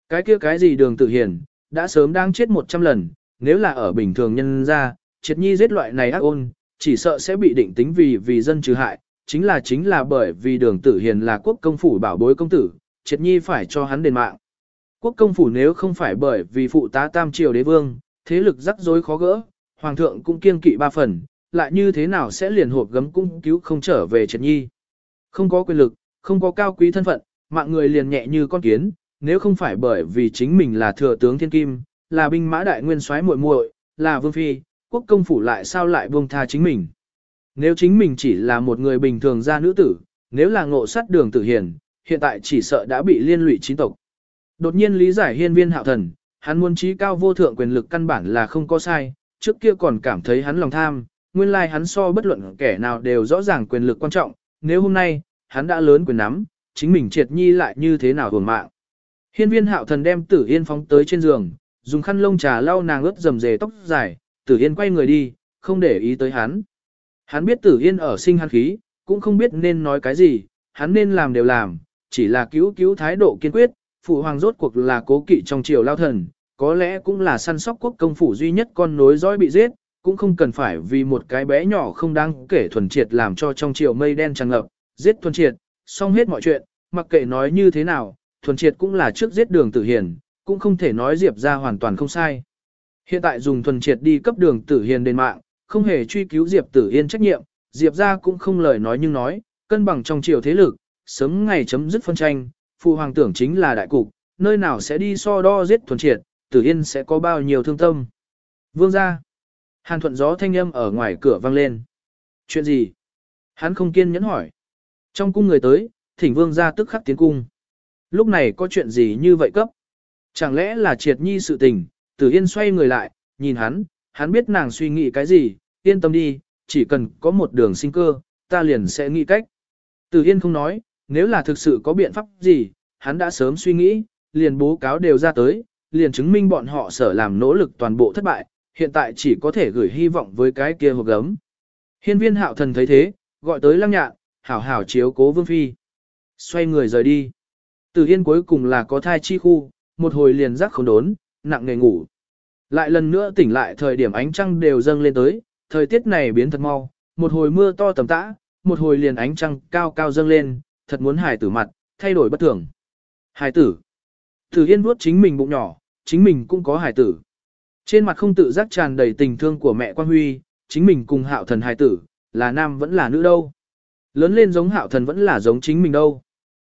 Cái kia cái gì đường tự hiền, đã sớm đang chết 100 lần, nếu là ở bình thường nhân ra, triệt nhi giết loại này ác ôn, chỉ sợ sẽ bị định tính vì vì dân trừ hại, chính là chính là bởi vì đường tử hiền là quốc công phủ bảo bối công tử, triệt nhi phải cho hắn đền mạng. Quốc công phủ nếu không phải bởi vì phụ tá tam triều đế vương, thế lực rắc rối khó gỡ, hoàng thượng cũng kiêng kỵ ba phần, lại như thế nào sẽ liền hộp gấm cung cứu không trở về Trần nhi. Không có quyền lực, không có cao quý thân phận, mạng người liền nhẹ như con kiến, nếu không phải bởi vì chính mình là thừa tướng thiên kim, là binh mã đại nguyên soái muội muội, là vương phi, quốc công phủ lại sao lại buông tha chính mình. Nếu chính mình chỉ là một người bình thường gia nữ tử, nếu là ngộ sát đường tử hiền, hiện tại chỉ sợ đã bị liên lụy chính tộc. Đột nhiên lý giải hiên viên hạo thần, hắn muốn trí cao vô thượng quyền lực căn bản là không có sai, trước kia còn cảm thấy hắn lòng tham, nguyên lai hắn so bất luận kẻ nào đều rõ ràng quyền lực quan trọng, nếu hôm nay, hắn đã lớn quyền nắm, chính mình triệt nhi lại như thế nào hưởng mạng. Hiên viên hạo thần đem tử yên phóng tới trên giường, dùng khăn lông trà lau nàng ướt dầm dề tóc dài, tử yên quay người đi, không để ý tới hắn. Hắn biết tử yên ở sinh hắn khí, cũng không biết nên nói cái gì, hắn nên làm đều làm, chỉ là cứu cứu thái độ kiên quyết, phụ hoàng rốt cuộc là cố kỵ trong triều lao thần, có lẽ cũng là săn sóc quốc công phủ duy nhất con nối dõi bị giết, cũng không cần phải vì một cái bé nhỏ không đáng kể thuần triệt làm cho trong triều mây đen tràn ngập, giết thuần triệt, xong hết mọi chuyện, mặc kệ nói như thế nào, thuần triệt cũng là trước giết đường tử hiền, cũng không thể nói Diệp ra hoàn toàn không sai. Hiện tại dùng thuần triệt đi cấp đường tử hiền đền mạng, không hề truy cứu Diệp tử hiên trách nhiệm, Diệp ra cũng không lời nói nhưng nói, cân bằng trong triều thế lực, sớm ngày chấm dứt phân tranh, phụ hoàng tưởng chính là đại cục, nơi nào sẽ đi so đo giết thuần triệt, tử yên sẽ có bao nhiêu thương tâm. Vương ra. Hàn thuận gió thanh âm ở ngoài cửa vang lên. Chuyện gì? Hắn không kiên nhẫn hỏi. Trong cung người tới, thỉnh vương ra tức khắc tiến cung. Lúc này có chuyện gì như vậy cấp? Chẳng lẽ là triệt nhi sự tình, tử yên xoay người lại, nhìn hắn, hắn biết nàng suy nghĩ cái gì, yên tâm đi, chỉ cần có một đường sinh cơ, ta liền sẽ nghĩ cách. Tử yên không nói, nếu là thực sự có biện pháp gì, hắn đã sớm suy nghĩ, liền bố cáo đều ra tới, liền chứng minh bọn họ sở làm nỗ lực toàn bộ thất bại, hiện tại chỉ có thể gửi hy vọng với cái kia hộp gấm. Hiên viên hạo thần thấy thế, gọi tới lăng nhạn, hảo hảo chiếu cố vương phi. Xoay người rời đi. từ Yên cuối cùng là có thai chi khu, một hồi liền rắc không đốn, nặng nề ngủ. Lại lần nữa tỉnh lại thời điểm ánh trăng đều dâng lên tới, thời tiết này biến thật mau, một hồi mưa to tầm tã, một hồi liền ánh trăng cao cao dâng lên, thật muốn hài tử mặt, thay đổi bất thường. Hài tử. Thử Yên vuốt chính mình bụng nhỏ, chính mình cũng có hài tử. Trên mặt không tự giác tràn đầy tình thương của mẹ Quan Huy, chính mình cùng hạo thần hài tử, là nam vẫn là nữ đâu. Lớn lên giống hạo thần vẫn là giống chính mình đâu.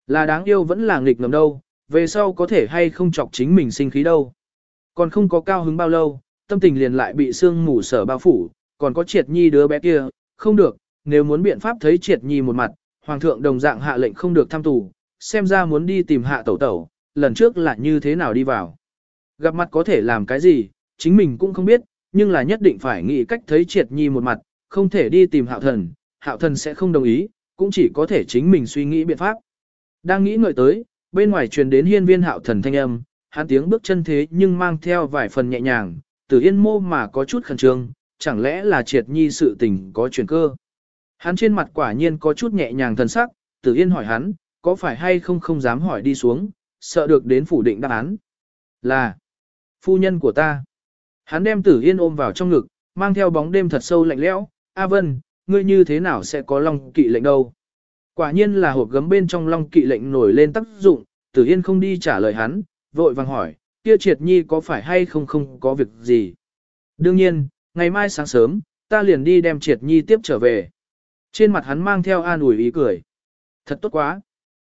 Là đáng yêu vẫn là nghịch ngầm đâu, về sau có thể hay không chọc chính mình sinh khí đâu. Còn không có cao hứng bao lâu, tâm tình liền lại bị sương mù sở bao phủ, còn có triệt nhi đứa bé kia, không được, nếu muốn biện pháp thấy triệt nhi một mặt, hoàng thượng đồng dạng hạ lệnh không được thăm tù, xem ra muốn đi tìm hạ tẩu tẩu, lần trước là như thế nào đi vào. Gặp mặt có thể làm cái gì, chính mình cũng không biết, nhưng là nhất định phải nghĩ cách thấy triệt nhi một mặt, không thể đi tìm hạo thần, hạo thần sẽ không đồng ý, cũng chỉ có thể chính mình suy nghĩ biện pháp. Đang nghĩ ngợi tới, bên ngoài truyền đến hiên viên hạo thần thanh âm, hắn tiếng bước chân thế nhưng mang theo vài phần nhẹ nhàng, từ yên mô mà có chút khẩn trương, chẳng lẽ là triệt nhi sự tình có chuyển cơ. Hắn trên mặt quả nhiên có chút nhẹ nhàng thần sắc, tử yên hỏi hắn, có phải hay không không dám hỏi đi xuống, sợ được đến phủ định đáp án. Là, phu nhân của ta. Hắn đem tử yên ôm vào trong ngực, mang theo bóng đêm thật sâu lạnh lẽo. A Vân, ngươi như thế nào sẽ có long kỵ lệnh đâu? Quả nhiên là hộp gấm bên trong long kỵ lệnh nổi lên tác dụng, tử yên không đi trả lời hắn, vội vàng hỏi, kia triệt nhi có phải hay không không có việc gì? Đương nhiên, ngày mai sáng sớm, ta liền đi đem triệt nhi tiếp trở về. Trên mặt hắn mang theo an ủi ý cười. Thật tốt quá.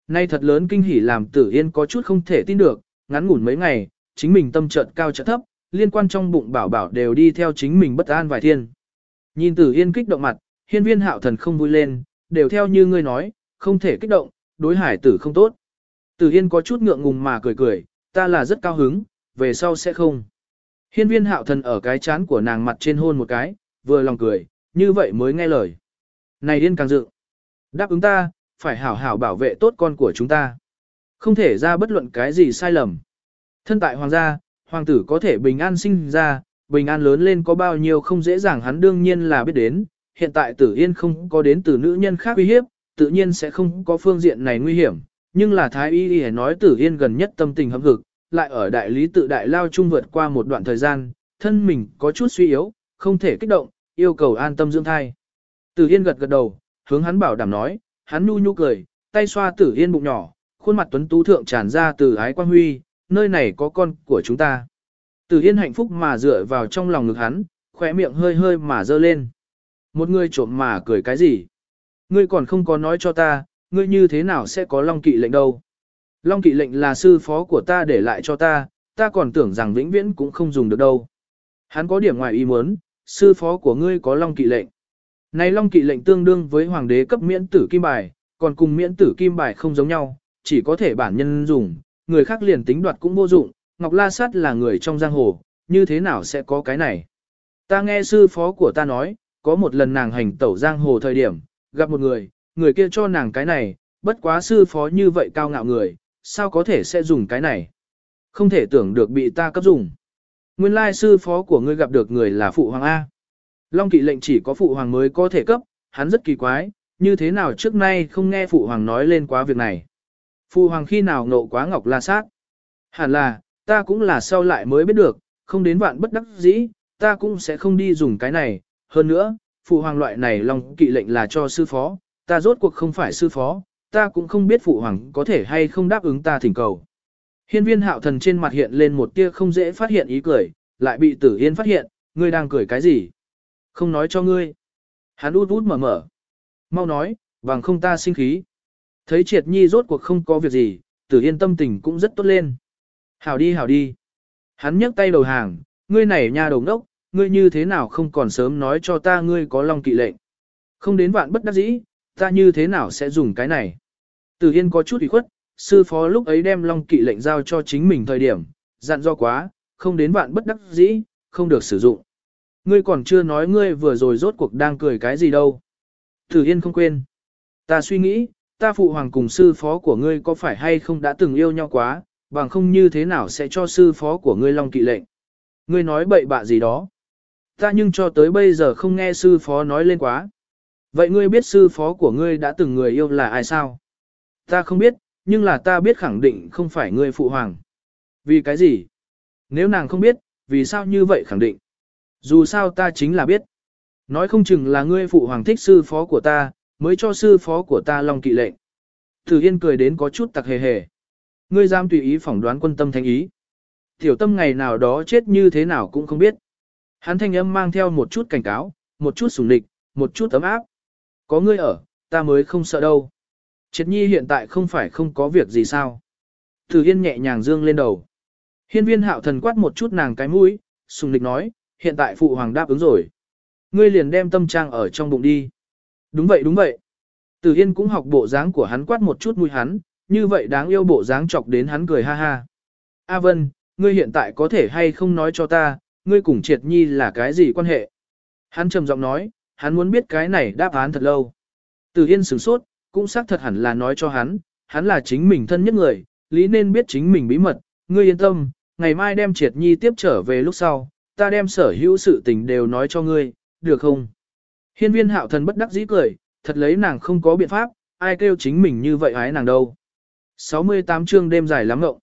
Nay thật lớn kinh hỉ làm tử yên có chút không thể tin được, ngắn ngủn mấy ngày, chính mình tâm trận cao trận thấp, liên quan trong bụng bảo bảo đều đi theo chính mình bất an vài thiên. Nhìn tử yên kích động mặt, hiên viên hạo thần không vui lên, đều theo như ngươi nói, không thể kích động, đối hải tử không tốt. Tử yên có chút ngượng ngùng mà cười cười, ta là rất cao hứng, về sau sẽ không. Hiên viên hạo thần ở cái chán của nàng mặt trên hôn một cái, vừa lòng cười, như vậy mới nghe lời. Này điên càng dự. Đáp ứng ta, phải hảo hảo bảo vệ tốt con của chúng ta. Không thể ra bất luận cái gì sai lầm. Thân tại hoàng gia, hoàng tử có thể bình an sinh ra, bình an lớn lên có bao nhiêu không dễ dàng hắn đương nhiên là biết đến. Hiện tại tử yên không có đến từ nữ nhân khác uy hiếp, tự nhiên sẽ không có phương diện này nguy hiểm. Nhưng là thái y y nói tử yên gần nhất tâm tình hâm hực, lại ở đại lý tự đại lao trung vượt qua một đoạn thời gian, thân mình có chút suy yếu, không thể kích động, yêu cầu an tâm dưỡng thai. Tử Yên gật gật đầu, hướng hắn bảo đảm nói, hắn nhu nhu cười, tay xoa Tử Yên bụng nhỏ, khuôn mặt tuấn tú thượng tràn ra từ ái quan huy, nơi này có con của chúng ta. Tử Yên hạnh phúc mà dựa vào trong lòng ngực hắn, khỏe miệng hơi hơi mà dơ lên. Một người trộm mà cười cái gì? Ngươi còn không có nói cho ta, ngươi như thế nào sẽ có Long Kỵ lệnh đâu? Long Kỵ lệnh là sư phó của ta để lại cho ta, ta còn tưởng rằng vĩnh viễn cũng không dùng được đâu. Hắn có điểm ngoài ý muốn, sư phó của ngươi có Long Kỵ lệnh. Này Long Kỵ lệnh tương đương với hoàng đế cấp miễn tử kim bài, còn cùng miễn tử kim bài không giống nhau, chỉ có thể bản nhân dùng, người khác liền tính đoạt cũng vô dụng, Ngọc La Sát là người trong giang hồ, như thế nào sẽ có cái này? Ta nghe sư phó của ta nói, có một lần nàng hành tẩu giang hồ thời điểm, gặp một người, người kia cho nàng cái này, bất quá sư phó như vậy cao ngạo người, sao có thể sẽ dùng cái này? Không thể tưởng được bị ta cấp dùng. Nguyên lai sư phó của ngươi gặp được người là phụ hoàng A. Long kỵ lệnh chỉ có phụ hoàng mới có thể cấp, hắn rất kỳ quái, như thế nào trước nay không nghe phụ hoàng nói lên quá việc này. Phụ hoàng khi nào nộ quá ngọc la sát. Hẳn là, ta cũng là sau lại mới biết được, không đến vạn bất đắc dĩ, ta cũng sẽ không đi dùng cái này. Hơn nữa, phụ hoàng loại này long kỵ lệnh là cho sư phó, ta rốt cuộc không phải sư phó, ta cũng không biết phụ hoàng có thể hay không đáp ứng ta thỉnh cầu. Hiên viên hạo thần trên mặt hiện lên một tia không dễ phát hiện ý cười, lại bị tử yên phát hiện, ngươi đang cười cái gì? Không nói cho ngươi. Hắn út út mở mở. Mau nói, vàng không ta sinh khí. Thấy triệt nhi rốt cuộc không có việc gì, tử yên tâm tình cũng rất tốt lên. Hảo đi hảo đi. Hắn nhấc tay đầu hàng, ngươi này nha đồng đốc, ngươi như thế nào không còn sớm nói cho ta ngươi có lòng kỵ lệnh. Không đến vạn bất đắc dĩ, ta như thế nào sẽ dùng cái này. Tử yên có chút ủy khuất, sư phó lúc ấy đem long kỵ lệnh giao cho chính mình thời điểm, dặn do quá, không đến vạn bất đắc dĩ, không được sử dụng. Ngươi còn chưa nói ngươi vừa rồi rốt cuộc đang cười cái gì đâu. Tử Yên không quên. Ta suy nghĩ, ta phụ hoàng cùng sư phó của ngươi có phải hay không đã từng yêu nhau quá, bằng không như thế nào sẽ cho sư phó của ngươi long kỵ lệnh. Ngươi nói bậy bạ gì đó. Ta nhưng cho tới bây giờ không nghe sư phó nói lên quá. Vậy ngươi biết sư phó của ngươi đã từng người yêu là ai sao? Ta không biết, nhưng là ta biết khẳng định không phải ngươi phụ hoàng. Vì cái gì? Nếu nàng không biết, vì sao như vậy khẳng định? Dù sao ta chính là biết. Nói không chừng là ngươi phụ hoàng thích sư phó của ta, mới cho sư phó của ta lòng kỵ lệnh. Tử Yên cười đến có chút tặc hề hề. Ngươi dám tùy ý phỏng đoán quân tâm thánh ý. Tiểu tâm ngày nào đó chết như thế nào cũng không biết. Hắn thanh âm mang theo một chút cảnh cáo, một chút sủng địch, một chút ấm áp. Có ngươi ở, ta mới không sợ đâu. Triệt nhi hiện tại không phải không có việc gì sao. Tử Yên nhẹ nhàng dương lên đầu. Hiên viên hạo thần quát một chút nàng cái mũi, sùng địch nói, hiện tại phụ hoàng đáp ứng rồi. Ngươi liền đem tâm trang ở trong bụng đi. Đúng vậy đúng vậy. Tử Yên cũng học bộ dáng của hắn quát một chút mũi hắn, như vậy đáng yêu bộ dáng chọc đến hắn cười ha ha. A Vân, ngươi hiện tại có thể hay không nói cho ta, ngươi cùng Triệt Nhi là cái gì quan hệ? Hắn trầm giọng nói, hắn muốn biết cái này đáp án thật lâu. Tử Yên sửng sốt, cũng xác thật hẳn là nói cho hắn, hắn là chính mình thân nhất người, lý nên biết chính mình bí mật, ngươi yên tâm, ngày mai đem Triệt Nhi tiếp trở về lúc sau, ta đem sở hữu sự tình đều nói cho ngươi, được không? Hiên viên hạo thần bất đắc dĩ cười, thật lấy nàng không có biện pháp, ai kêu chính mình như vậy ái nàng đâu. 68 chương đêm dài lắm ngộng.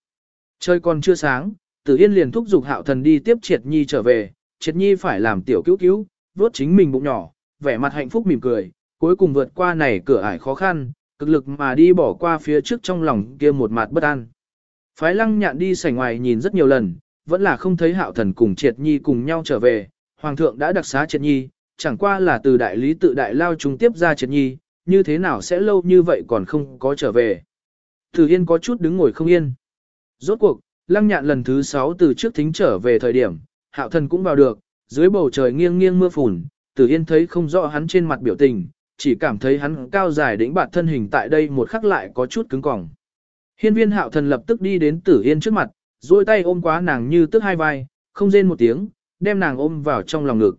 Trời còn chưa sáng, tử yên liền thúc giục hạo thần đi tiếp triệt nhi trở về, triệt nhi phải làm tiểu cứu cứu, vốt chính mình bụng nhỏ, vẻ mặt hạnh phúc mỉm cười, cuối cùng vượt qua này cửa ải khó khăn, cực lực mà đi bỏ qua phía trước trong lòng kia một mặt bất an. Phái lăng nhạn đi sảnh ngoài nhìn rất nhiều lần, vẫn là không thấy hạo thần cùng triệt nhi cùng nhau trở về, hoàng thượng đã đặc xá triệt nhi, chẳng qua là từ đại lý tự đại lao chúng tiếp ra triệt nhi, như thế nào sẽ lâu như vậy còn không có trở về. Tử Yên có chút đứng ngồi không yên. Rốt cuộc, lăng nhạn lần thứ sáu từ trước thính trở về thời điểm, hạo thần cũng vào được, dưới bầu trời nghiêng nghiêng mưa phùn, Tử Yên thấy không rõ hắn trên mặt biểu tình, chỉ cảm thấy hắn cao dài đỉnh bạt thân hình tại đây một khắc lại có chút cứng cỏng. Hiên viên hạo thần lập tức đi đến Tử Yên trước mặt, duỗi tay ôm quá nàng như tức hai vai, không rên một tiếng, đem nàng ôm vào trong lòng ngực.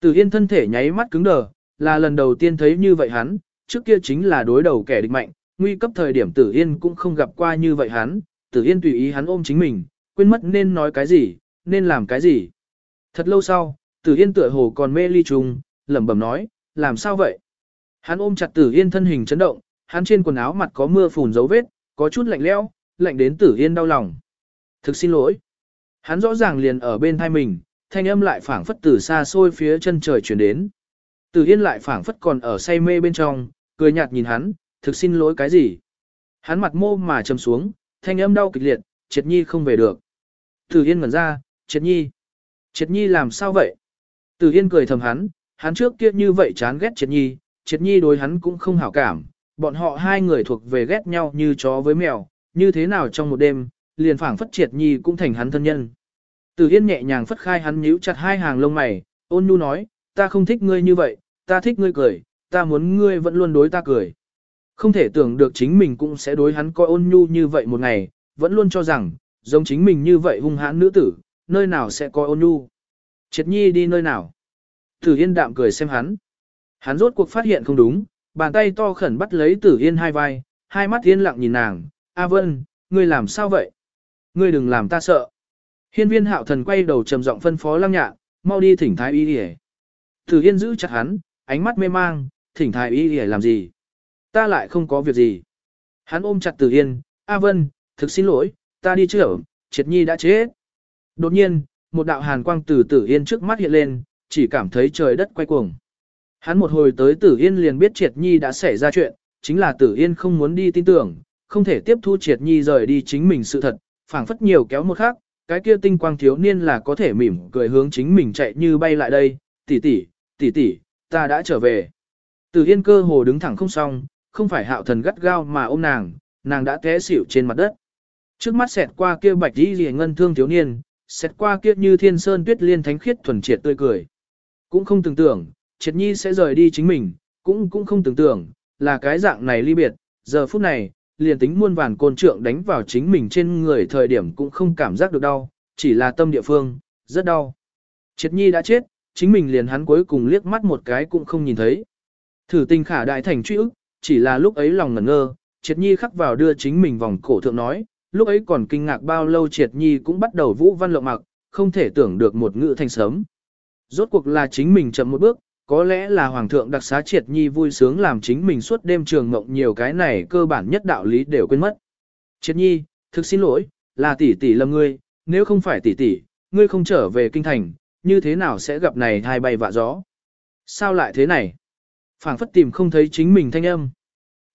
Tử Yên thân thể nháy mắt cứng đờ, là lần đầu tiên thấy như vậy hắn, trước kia chính là đối đầu kẻ địch mạnh, nguy cấp thời điểm Tử Yên cũng không gặp qua như vậy hắn, Tử Yên tùy ý hắn ôm chính mình, quên mất nên nói cái gì, nên làm cái gì. Thật lâu sau, Tử Yên tựa hồ còn mê ly trùng, lẩm bẩm nói, làm sao vậy? Hắn ôm chặt Tử Yên thân hình chấn động, hắn trên quần áo mặt có mưa phùn dấu vết, có chút lạnh lẽo, lạnh đến Tử Yên đau lòng. Thực xin lỗi. Hắn rõ ràng liền ở bên thai mình, thanh âm lại phảng phất từ xa xôi phía chân trời chuyển đến. từ Yên lại phảng phất còn ở say mê bên trong, cười nhạt nhìn hắn, thực xin lỗi cái gì. Hắn mặt mô mà trầm xuống, thanh âm đau kịch liệt, triệt nhi không về được. từ Yên ngẩn ra, triệt nhi. Triệt nhi làm sao vậy? từ Yên cười thầm hắn, hắn trước kia như vậy chán ghét triệt nhi, triệt nhi đối hắn cũng không hảo cảm. Bọn họ hai người thuộc về ghét nhau như chó với mèo, như thế nào trong một đêm, liền phảng phất triệt nhi cũng thành hắn thân nhân. Tử Yên nhẹ nhàng phất khai hắn nhíu chặt hai hàng lông mày, ôn nhu nói, ta không thích ngươi như vậy, ta thích ngươi cười, ta muốn ngươi vẫn luôn đối ta cười. Không thể tưởng được chính mình cũng sẽ đối hắn coi ôn nhu như vậy một ngày, vẫn luôn cho rằng, giống chính mình như vậy hung hãn nữ tử, nơi nào sẽ coi ôn nhu. Triệt nhi đi nơi nào? Tử Yên đạm cười xem hắn. Hắn rốt cuộc phát hiện không đúng, bàn tay to khẩn bắt lấy Tử Yên hai vai, hai mắt yên lặng nhìn nàng, A Vân, ngươi làm sao vậy? Ngươi đừng làm ta sợ. Hiên viên hạo thần quay đầu trầm giọng phân phó lăng nhạn, mau đi thỉnh thái y đi Tử Yên giữ chặt hắn, ánh mắt mê mang, thỉnh thái y đi làm gì? Ta lại không có việc gì. Hắn ôm chặt Tử Yên, A Vân, thực xin lỗi, ta đi trước, triệt nhi đã chết. Đột nhiên, một đạo hàn quang từ Tử Yên trước mắt hiện lên, chỉ cảm thấy trời đất quay cuồng. Hắn một hồi tới Tử Yên liền biết triệt nhi đã xảy ra chuyện, chính là Tử Yên không muốn đi tin tưởng, không thể tiếp thu triệt nhi rời đi chính mình sự thật, phảng phất nhiều kéo một khắc, cái kia tinh quang thiếu niên là có thể mỉm cười hướng chính mình chạy như bay lại đây, tỷ tỷ, tỷ tỷ, ta đã trở về. Từ Yên cơ hồ đứng thẳng không xong, không phải hạo thần gắt gao mà ôm nàng, nàng đã té xỉu trên mặt đất. Trước mắt xẹt qua kia bạch đi rìa ngân thương thiếu niên, xẹt qua kia như thiên sơn tuyết liên thánh khiết thuần triệt tươi cười. Cũng không tưởng tưởng, triệt nhi sẽ rời đi chính mình, cũng cũng không tưởng tưởng, là cái dạng này ly biệt, giờ phút này, liền tính muôn vàn côn trượng đánh vào chính mình trên người thời điểm cũng không cảm giác được đau, chỉ là tâm địa phương, rất đau. Triệt nhi đã chết, chính mình liền hắn cuối cùng liếc mắt một cái cũng không nhìn thấy. Thử tình khả đại thành truy ức, chỉ là lúc ấy lòng ngẩn ngơ, triệt nhi khắc vào đưa chính mình vòng cổ thượng nói, lúc ấy còn kinh ngạc bao lâu triệt nhi cũng bắt đầu vũ văn lộng mặc, không thể tưởng được một ngữ thanh sớm. Rốt cuộc là chính mình chậm một bước, có lẽ là hoàng thượng đặc xá triệt nhi vui sướng làm chính mình suốt đêm trường mộng nhiều cái này cơ bản nhất đạo lý đều quên mất. Triệt nhi, thực xin lỗi, là tỷ tỷ lầm ngươi, nếu không phải tỷ tỷ, ngươi không trở về kinh thành, như thế nào sẽ gặp này hai bay vạ gió? Sao lại thế này? phảng phất tìm không thấy chính mình thanh âm.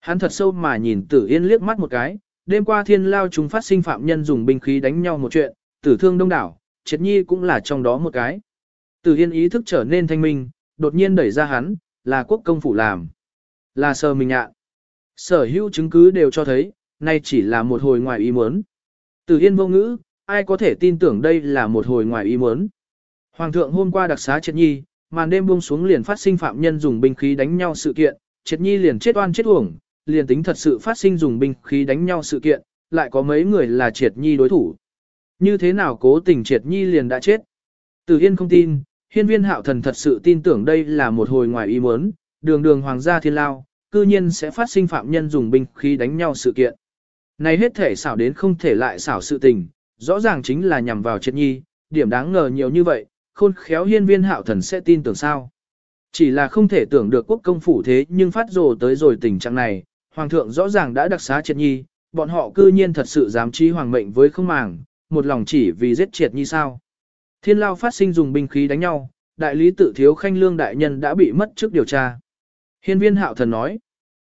Hắn thật sâu mà nhìn tử yên liếc mắt một cái, đêm qua thiên lao chúng phát sinh phạm nhân dùng binh khí đánh nhau một chuyện, tử thương đông đảo, triệt nhi cũng là trong đó một cái. Tử yên ý thức trở nên thanh minh, đột nhiên đẩy ra hắn, là quốc công phủ làm. Là sờ mình ạ. Sở hữu chứng cứ đều cho thấy, nay chỉ là một hồi ngoài ý muốn. Từ yên vô ngữ, ai có thể tin tưởng đây là một hồi ngoài ý muốn. Hoàng thượng hôm qua đặc xá triệt nhi, màn đêm buông xuống liền phát sinh phạm nhân dùng binh khí đánh nhau sự kiện, triệt nhi liền chết oan chết uổng, liền tính thật sự phát sinh dùng binh khí đánh nhau sự kiện, lại có mấy người là triệt nhi đối thủ. Như thế nào cố tình triệt nhi liền đã chết? Từ Yên không tin, hiên viên hạo thần thật sự tin tưởng đây là một hồi ngoài ý muốn, đường đường hoàng gia thiên lao, cư nhiên sẽ phát sinh phạm nhân dùng binh khí đánh nhau sự kiện. Này hết thể xảo đến không thể lại xảo sự tình, rõ ràng chính là nhằm vào triệt nhi, điểm đáng ngờ nhiều như vậy, khôn khéo hiên viên hạo thần sẽ tin tưởng sao. Chỉ là không thể tưởng được quốc công phủ thế nhưng phát rồ tới rồi tình trạng này, hoàng thượng rõ ràng đã đặc xá triệt nhi, bọn họ cư nhiên thật sự dám trí hoàng mệnh với không màng, một lòng chỉ vì giết triệt nhi sao. Thiên lao phát sinh dùng binh khí đánh nhau, đại lý tự thiếu khanh lương đại nhân đã bị mất trước điều tra. Hiên viên hạo thần nói,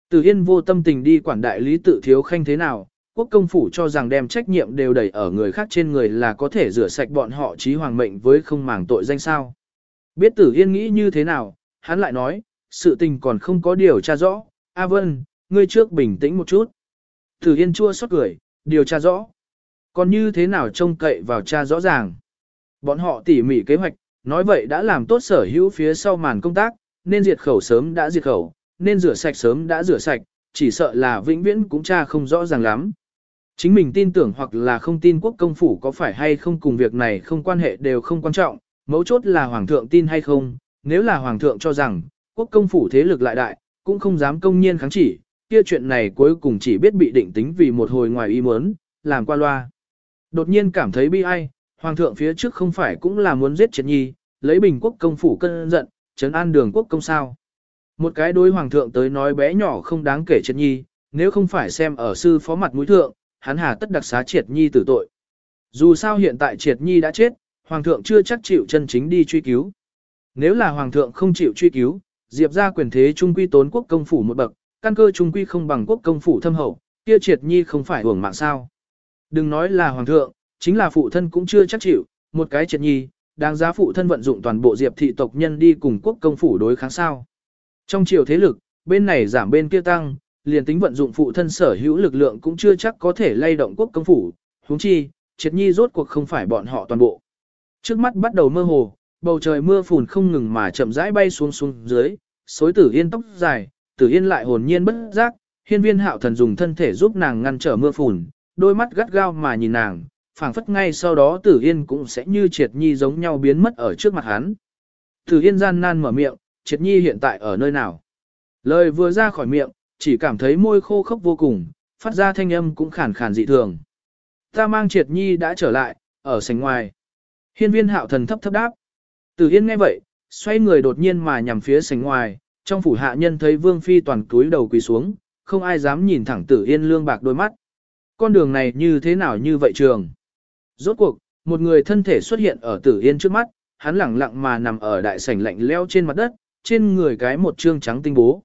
từ hiên vô tâm tình đi quản đại lý tự thiếu khanh thế nào, quốc công phủ cho rằng đem trách nhiệm đều đẩy ở người khác trên người là có thể rửa sạch bọn họ trí hoàng mệnh với không màng tội danh sao. Biết tử yên nghĩ như thế nào, hắn lại nói, sự tình còn không có điều tra rõ, A Vân, ngươi trước bình tĩnh một chút. Tử yên chua xót cười, điều tra rõ. Còn như thế nào trông cậy vào cha rõ ràng. Bọn họ tỉ mỉ kế hoạch, nói vậy đã làm tốt sở hữu phía sau màn công tác, nên diệt khẩu sớm đã diệt khẩu, nên rửa sạch sớm đã rửa sạch, chỉ sợ là vĩnh viễn cũng cha không rõ ràng lắm. Chính mình tin tưởng hoặc là không tin quốc công phủ có phải hay không cùng việc này không quan hệ đều không quan trọng, mấu chốt là hoàng thượng tin hay không, nếu là hoàng thượng cho rằng, quốc công phủ thế lực lại đại, cũng không dám công nhiên kháng chỉ, kia chuyện này cuối cùng chỉ biết bị định tính vì một hồi ngoài ý muốn, làm qua loa. Đột nhiên cảm thấy bi ai, hoàng thượng phía trước không phải cũng là muốn giết triệt nhi, lấy bình quốc công phủ cân giận, trấn an đường quốc công sao. Một cái đối hoàng thượng tới nói bé nhỏ không đáng kể triệt nhi, nếu không phải xem ở sư phó mặt mũi thượng, hắn hà tất đặc xá triệt nhi tử tội. Dù sao hiện tại triệt nhi đã chết, Hoàng thượng chưa chắc chịu chân chính đi truy cứu. Nếu là Hoàng thượng không chịu truy cứu, Diệp ra quyền thế trung quy tốn quốc công phủ một bậc, căn cơ trung quy không bằng quốc công phủ thâm hậu, kia triệt nhi không phải hưởng mạng sao. Đừng nói là Hoàng thượng, chính là phụ thân cũng chưa chắc chịu, một cái triệt nhi, đáng giá phụ thân vận dụng toàn bộ Diệp thị tộc nhân đi cùng quốc công phủ đối kháng sao. Trong chiều thế lực, bên này giảm bên kia tăng, liền tính vận dụng phụ thân sở hữu lực lượng cũng chưa chắc có thể lay động quốc công phủ, huống chi, triệt nhi rốt cuộc không phải bọn họ toàn bộ. Trước mắt bắt đầu mơ hồ, bầu trời mưa phùn không ngừng mà chậm rãi bay xuống xuống dưới, xối tử yên tóc dài, tử yên lại hồn nhiên bất giác, hiên viên hạo thần dùng thân thể giúp nàng ngăn trở mưa phùn, đôi mắt gắt gao mà nhìn nàng, phảng phất ngay sau đó tử yên cũng sẽ như triệt nhi giống nhau biến mất ở trước mặt hắn. Tử yên gian nan mở miệng, triệt nhi hiện tại ở nơi nào? Lời vừa ra khỏi miệng, chỉ cảm thấy môi khô khốc vô cùng, phát ra thanh âm cũng khản khàn dị thường. Ta mang triệt nhi đã trở lại, ở sảnh ngoài. Hiên viên hạo thần thấp thấp đáp. Tử Yên nghe vậy, xoay người đột nhiên mà nhằm phía sảnh ngoài, trong phủ hạ nhân thấy Vương Phi toàn cúi đầu quỳ xuống, không ai dám nhìn thẳng Tử Yên lương bạc đôi mắt. Con đường này như thế nào như vậy trường? Rốt cuộc, một người thân thể xuất hiện ở Tử Yên trước mắt, hắn lẳng lặng mà nằm ở đại sảnh lạnh leo trên mặt đất, trên người cái một trương trắng tinh bố.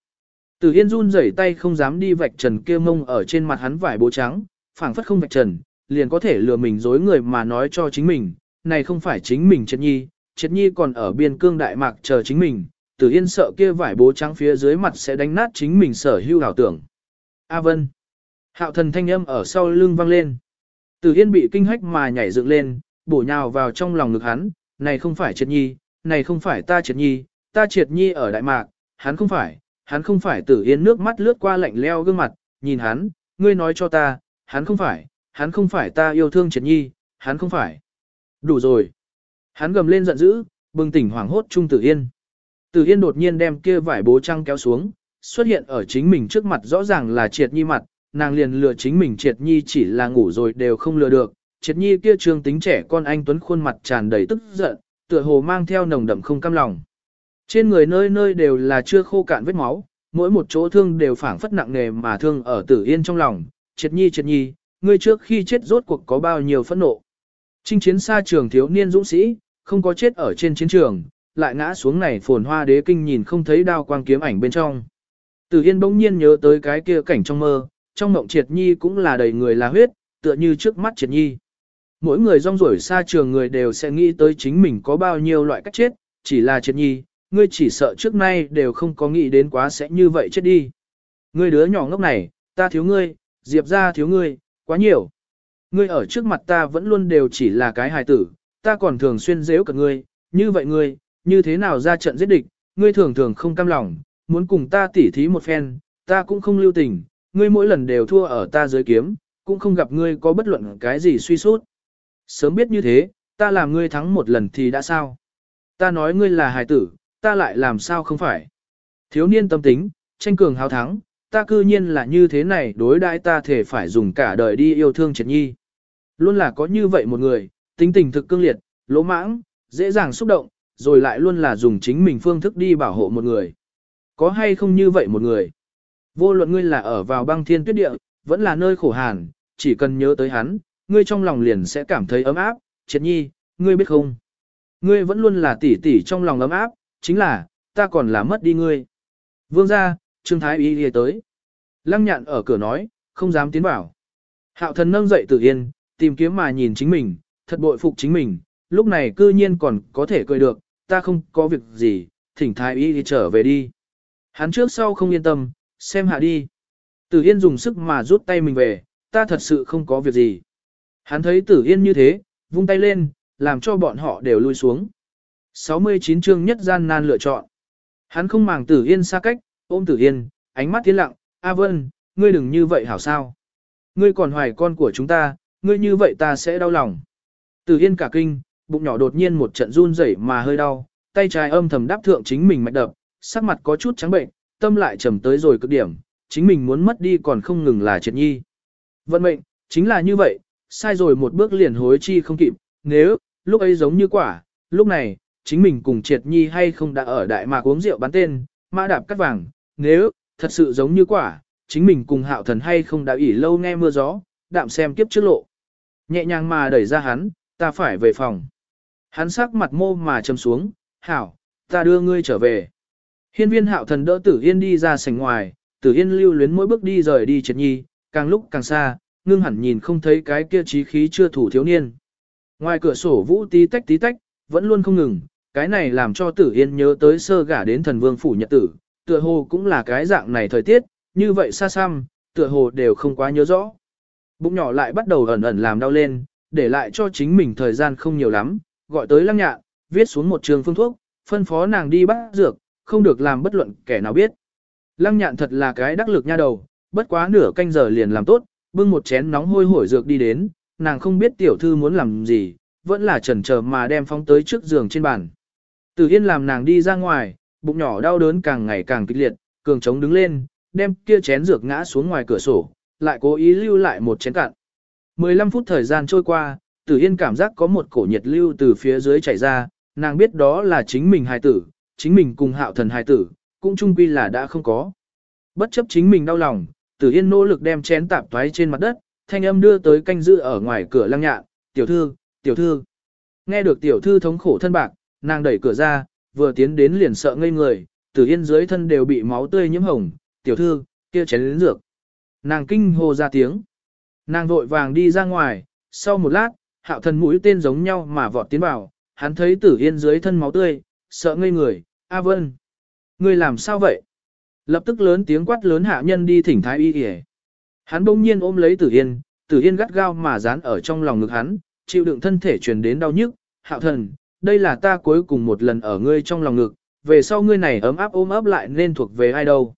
Tử Yên run rẩy tay không dám đi vạch trần kia mông ở trên mặt hắn vải bố trắng, phảng phất không vạch trần, liền có thể lừa mình dối người mà nói cho chính mình, này không phải chính mình Triệt Nhi, Triệt Nhi còn ở biên cương Đại Mạc chờ chính mình, Tử Yên sợ kia vải bố trắng phía dưới mặt sẽ đánh nát chính mình sở hữu ảo tưởng. A Vân. Hạo thần thanh âm ở sau lưng vang lên. Tử Yên bị kinh hách mà nhảy dựng lên, bổ nhào vào trong lòng ngực hắn, này không phải Triệt Nhi, này không phải ta Triệt Nhi, ta Triệt Nhi ở Đại Mạc, hắn không phải, hắn không phải Tử Yên nước mắt lướt qua lạnh leo gương mặt, nhìn hắn, ngươi nói cho ta, hắn không phải, hắn không phải ta yêu thương Triệt Nhi, hắn không phải. Đủ rồi. Hắn gầm lên giận dữ, bừng tỉnh hoảng hốt Trung Tử Yên. Tử Yên đột nhiên đem kia vải bố trăng kéo xuống, xuất hiện ở chính mình trước mặt rõ ràng là Triệt Nhi mặt, nàng liền lừa chính mình Triệt Nhi chỉ là ngủ rồi đều không lừa được. Triệt Nhi kia trương tính trẻ con anh tuấn khuôn mặt tràn đầy tức giận, tựa hồ mang theo nồng đậm không cam lòng. Trên người nơi nơi đều là chưa khô cạn vết máu, mỗi một chỗ thương đều phảng phất nặng nề mà thương ở Tử Yên trong lòng. Triệt Nhi Triệt Nhi, ngươi trước khi chết rốt cuộc có bao nhiêu phẫn nộ. Trinh chiến xa trường thiếu niên dũng sĩ, không có chết ở trên chiến trường, lại ngã xuống này phồn hoa đế kinh nhìn không thấy đao quang kiếm ảnh bên trong. Tử Yên bỗng nhiên nhớ tới cái kia cảnh trong mơ, trong mộng triệt nhi cũng là đầy người là huyết, tựa như trước mắt triệt nhi. Mỗi người rong ruổi xa trường người đều sẽ nghĩ tới chính mình có bao nhiêu loại cách chết, chỉ là triệt nhi, ngươi chỉ sợ trước nay đều không có nghĩ đến quá sẽ như vậy chết đi. Ngươi đứa nhỏ ngốc này, ta thiếu ngươi, diệp ra thiếu ngươi, quá nhiều. Ngươi ở trước mặt ta vẫn luôn đều chỉ là cái hài tử, ta còn thường xuyên dễ cả ngươi, như vậy ngươi, như thế nào ra trận giết địch, ngươi thường thường không cam lòng, muốn cùng ta tỉ thí một phen, ta cũng không lưu tình, ngươi mỗi lần đều thua ở ta dưới kiếm, cũng không gặp ngươi có bất luận cái gì suy sút. Sớm biết như thế, ta làm ngươi thắng một lần thì đã sao? Ta nói ngươi là hài tử, ta lại làm sao không phải? Thiếu niên tâm tính, tranh cường hào thắng, ta cư nhiên là như thế này đối đãi ta thể phải dùng cả đời đi yêu thương triệt nhi. Luôn là có như vậy một người, tính tình thực cương liệt, lỗ mãng, dễ dàng xúc động, rồi lại luôn là dùng chính mình phương thức đi bảo hộ một người. Có hay không như vậy một người? Vô luận ngươi là ở vào băng thiên tuyết địa, vẫn là nơi khổ hàn, chỉ cần nhớ tới hắn, ngươi trong lòng liền sẽ cảm thấy ấm áp, triệt nhi, ngươi biết không? Ngươi vẫn luôn là tỷ tỷ trong lòng ấm áp, chính là, ta còn là mất đi ngươi. Vương gia, Trương Thái Y đi tới. Lăng nhạn ở cửa nói, không dám tiến vào. Hạo thần nâng dậy tự yên, tìm kiếm mà nhìn chính mình, thật bội phục chính mình, lúc này cư nhiên còn có thể cười được, ta không có việc gì, thỉnh thái y đi trở về đi. Hắn trước sau không yên tâm, xem hạ đi. Tử Yên dùng sức mà rút tay mình về, ta thật sự không có việc gì. Hắn thấy Tử Yên như thế, vung tay lên, làm cho bọn họ đều lui xuống. 69 chương nhất gian nan lựa chọn. Hắn không màng Tử Yên xa cách, ôm Tử Yên, ánh mắt tiến lặng, A Vân, ngươi đừng như vậy hảo sao. Ngươi còn hoài con của chúng ta, ngươi như vậy ta sẽ đau lòng. Tử Yên cả kinh, bụng nhỏ đột nhiên một trận run rẩy mà hơi đau, tay trái âm thầm đáp thượng chính mình mạch đập, sắc mặt có chút trắng bệnh, tâm lại trầm tới rồi cực điểm, chính mình muốn mất đi còn không ngừng là triệt nhi. Vận mệnh, chính là như vậy, sai rồi một bước liền hối chi không kịp, nếu, lúc ấy giống như quả, lúc này, chính mình cùng triệt nhi hay không đã ở đại mạc uống rượu bán tên, mã đạp cắt vàng, nếu, thật sự giống như quả, chính mình cùng hạo thần hay không đã ỉ lâu nghe mưa gió, đạm xem kiếp trước lộ. Nhẹ nhàng mà đẩy ra hắn, ta phải về phòng. Hắn sắc mặt mô mà trầm xuống, hảo, ta đưa ngươi trở về. Hiên viên hạo thần đỡ tử yên đi ra sảnh ngoài, tử yên lưu luyến mỗi bước đi rời đi triệt nhi, càng lúc càng xa, ngưng hẳn nhìn không thấy cái kia trí khí chưa thủ thiếu niên. Ngoài cửa sổ vũ tí tách tí tách, vẫn luôn không ngừng, cái này làm cho tử yên nhớ tới sơ gả đến thần vương phủ nhật tử, tựa hồ cũng là cái dạng này thời tiết, như vậy xa xăm, tựa hồ đều không quá nhớ rõ. Bụng nhỏ lại bắt đầu ẩn ẩn làm đau lên, để lại cho chính mình thời gian không nhiều lắm, gọi tới lăng nhạ viết xuống một trường phương thuốc, phân phó nàng đi bắt dược, không được làm bất luận kẻ nào biết. Lăng nhạn thật là cái đắc lực nha đầu, bất quá nửa canh giờ liền làm tốt, bưng một chén nóng hôi hổi dược đi đến, nàng không biết tiểu thư muốn làm gì, vẫn là chần chờ mà đem phóng tới trước giường trên bàn. Từ Yên làm nàng đi ra ngoài, bụng nhỏ đau đớn càng ngày càng kịch liệt, cường trống đứng lên, đem kia chén dược ngã xuống ngoài cửa sổ, lại cố ý lưu lại một chén cạn. 15 phút thời gian trôi qua, Tử Yên cảm giác có một cổ nhiệt lưu từ phía dưới chảy ra, nàng biết đó là chính mình hài tử, chính mình cùng hạo thần hài tử, cũng chung quy là đã không có. Bất chấp chính mình đau lòng, Tử Yên nỗ lực đem chén tạp toái trên mặt đất, thanh âm đưa tới canh giữ ở ngoài cửa lăng nhạn, tiểu thư, tiểu thư. Nghe được tiểu thư thống khổ thân bạc, nàng đẩy cửa ra, vừa tiến đến liền sợ ngây người, Tử Yên dưới thân đều bị máu tươi nhiễm hồng, tiểu thư, kia chén lĩnh dược. Nàng kinh hô ra tiếng. Nàng vội vàng đi ra ngoài, sau một lát, hạo thần mũi tên giống nhau mà vọt tiến vào, hắn thấy tử yên dưới thân máu tươi, sợ ngây người, A Vân. ngươi làm sao vậy? Lập tức lớn tiếng quát lớn hạ nhân đi thỉnh thái y kìa. Hắn bỗng nhiên ôm lấy tử yên, tử yên gắt gao mà dán ở trong lòng ngực hắn, chịu đựng thân thể truyền đến đau nhức. Hạo thần, đây là ta cuối cùng một lần ở ngươi trong lòng ngực, về sau ngươi này ấm áp ôm ấp lại nên thuộc về ai đâu.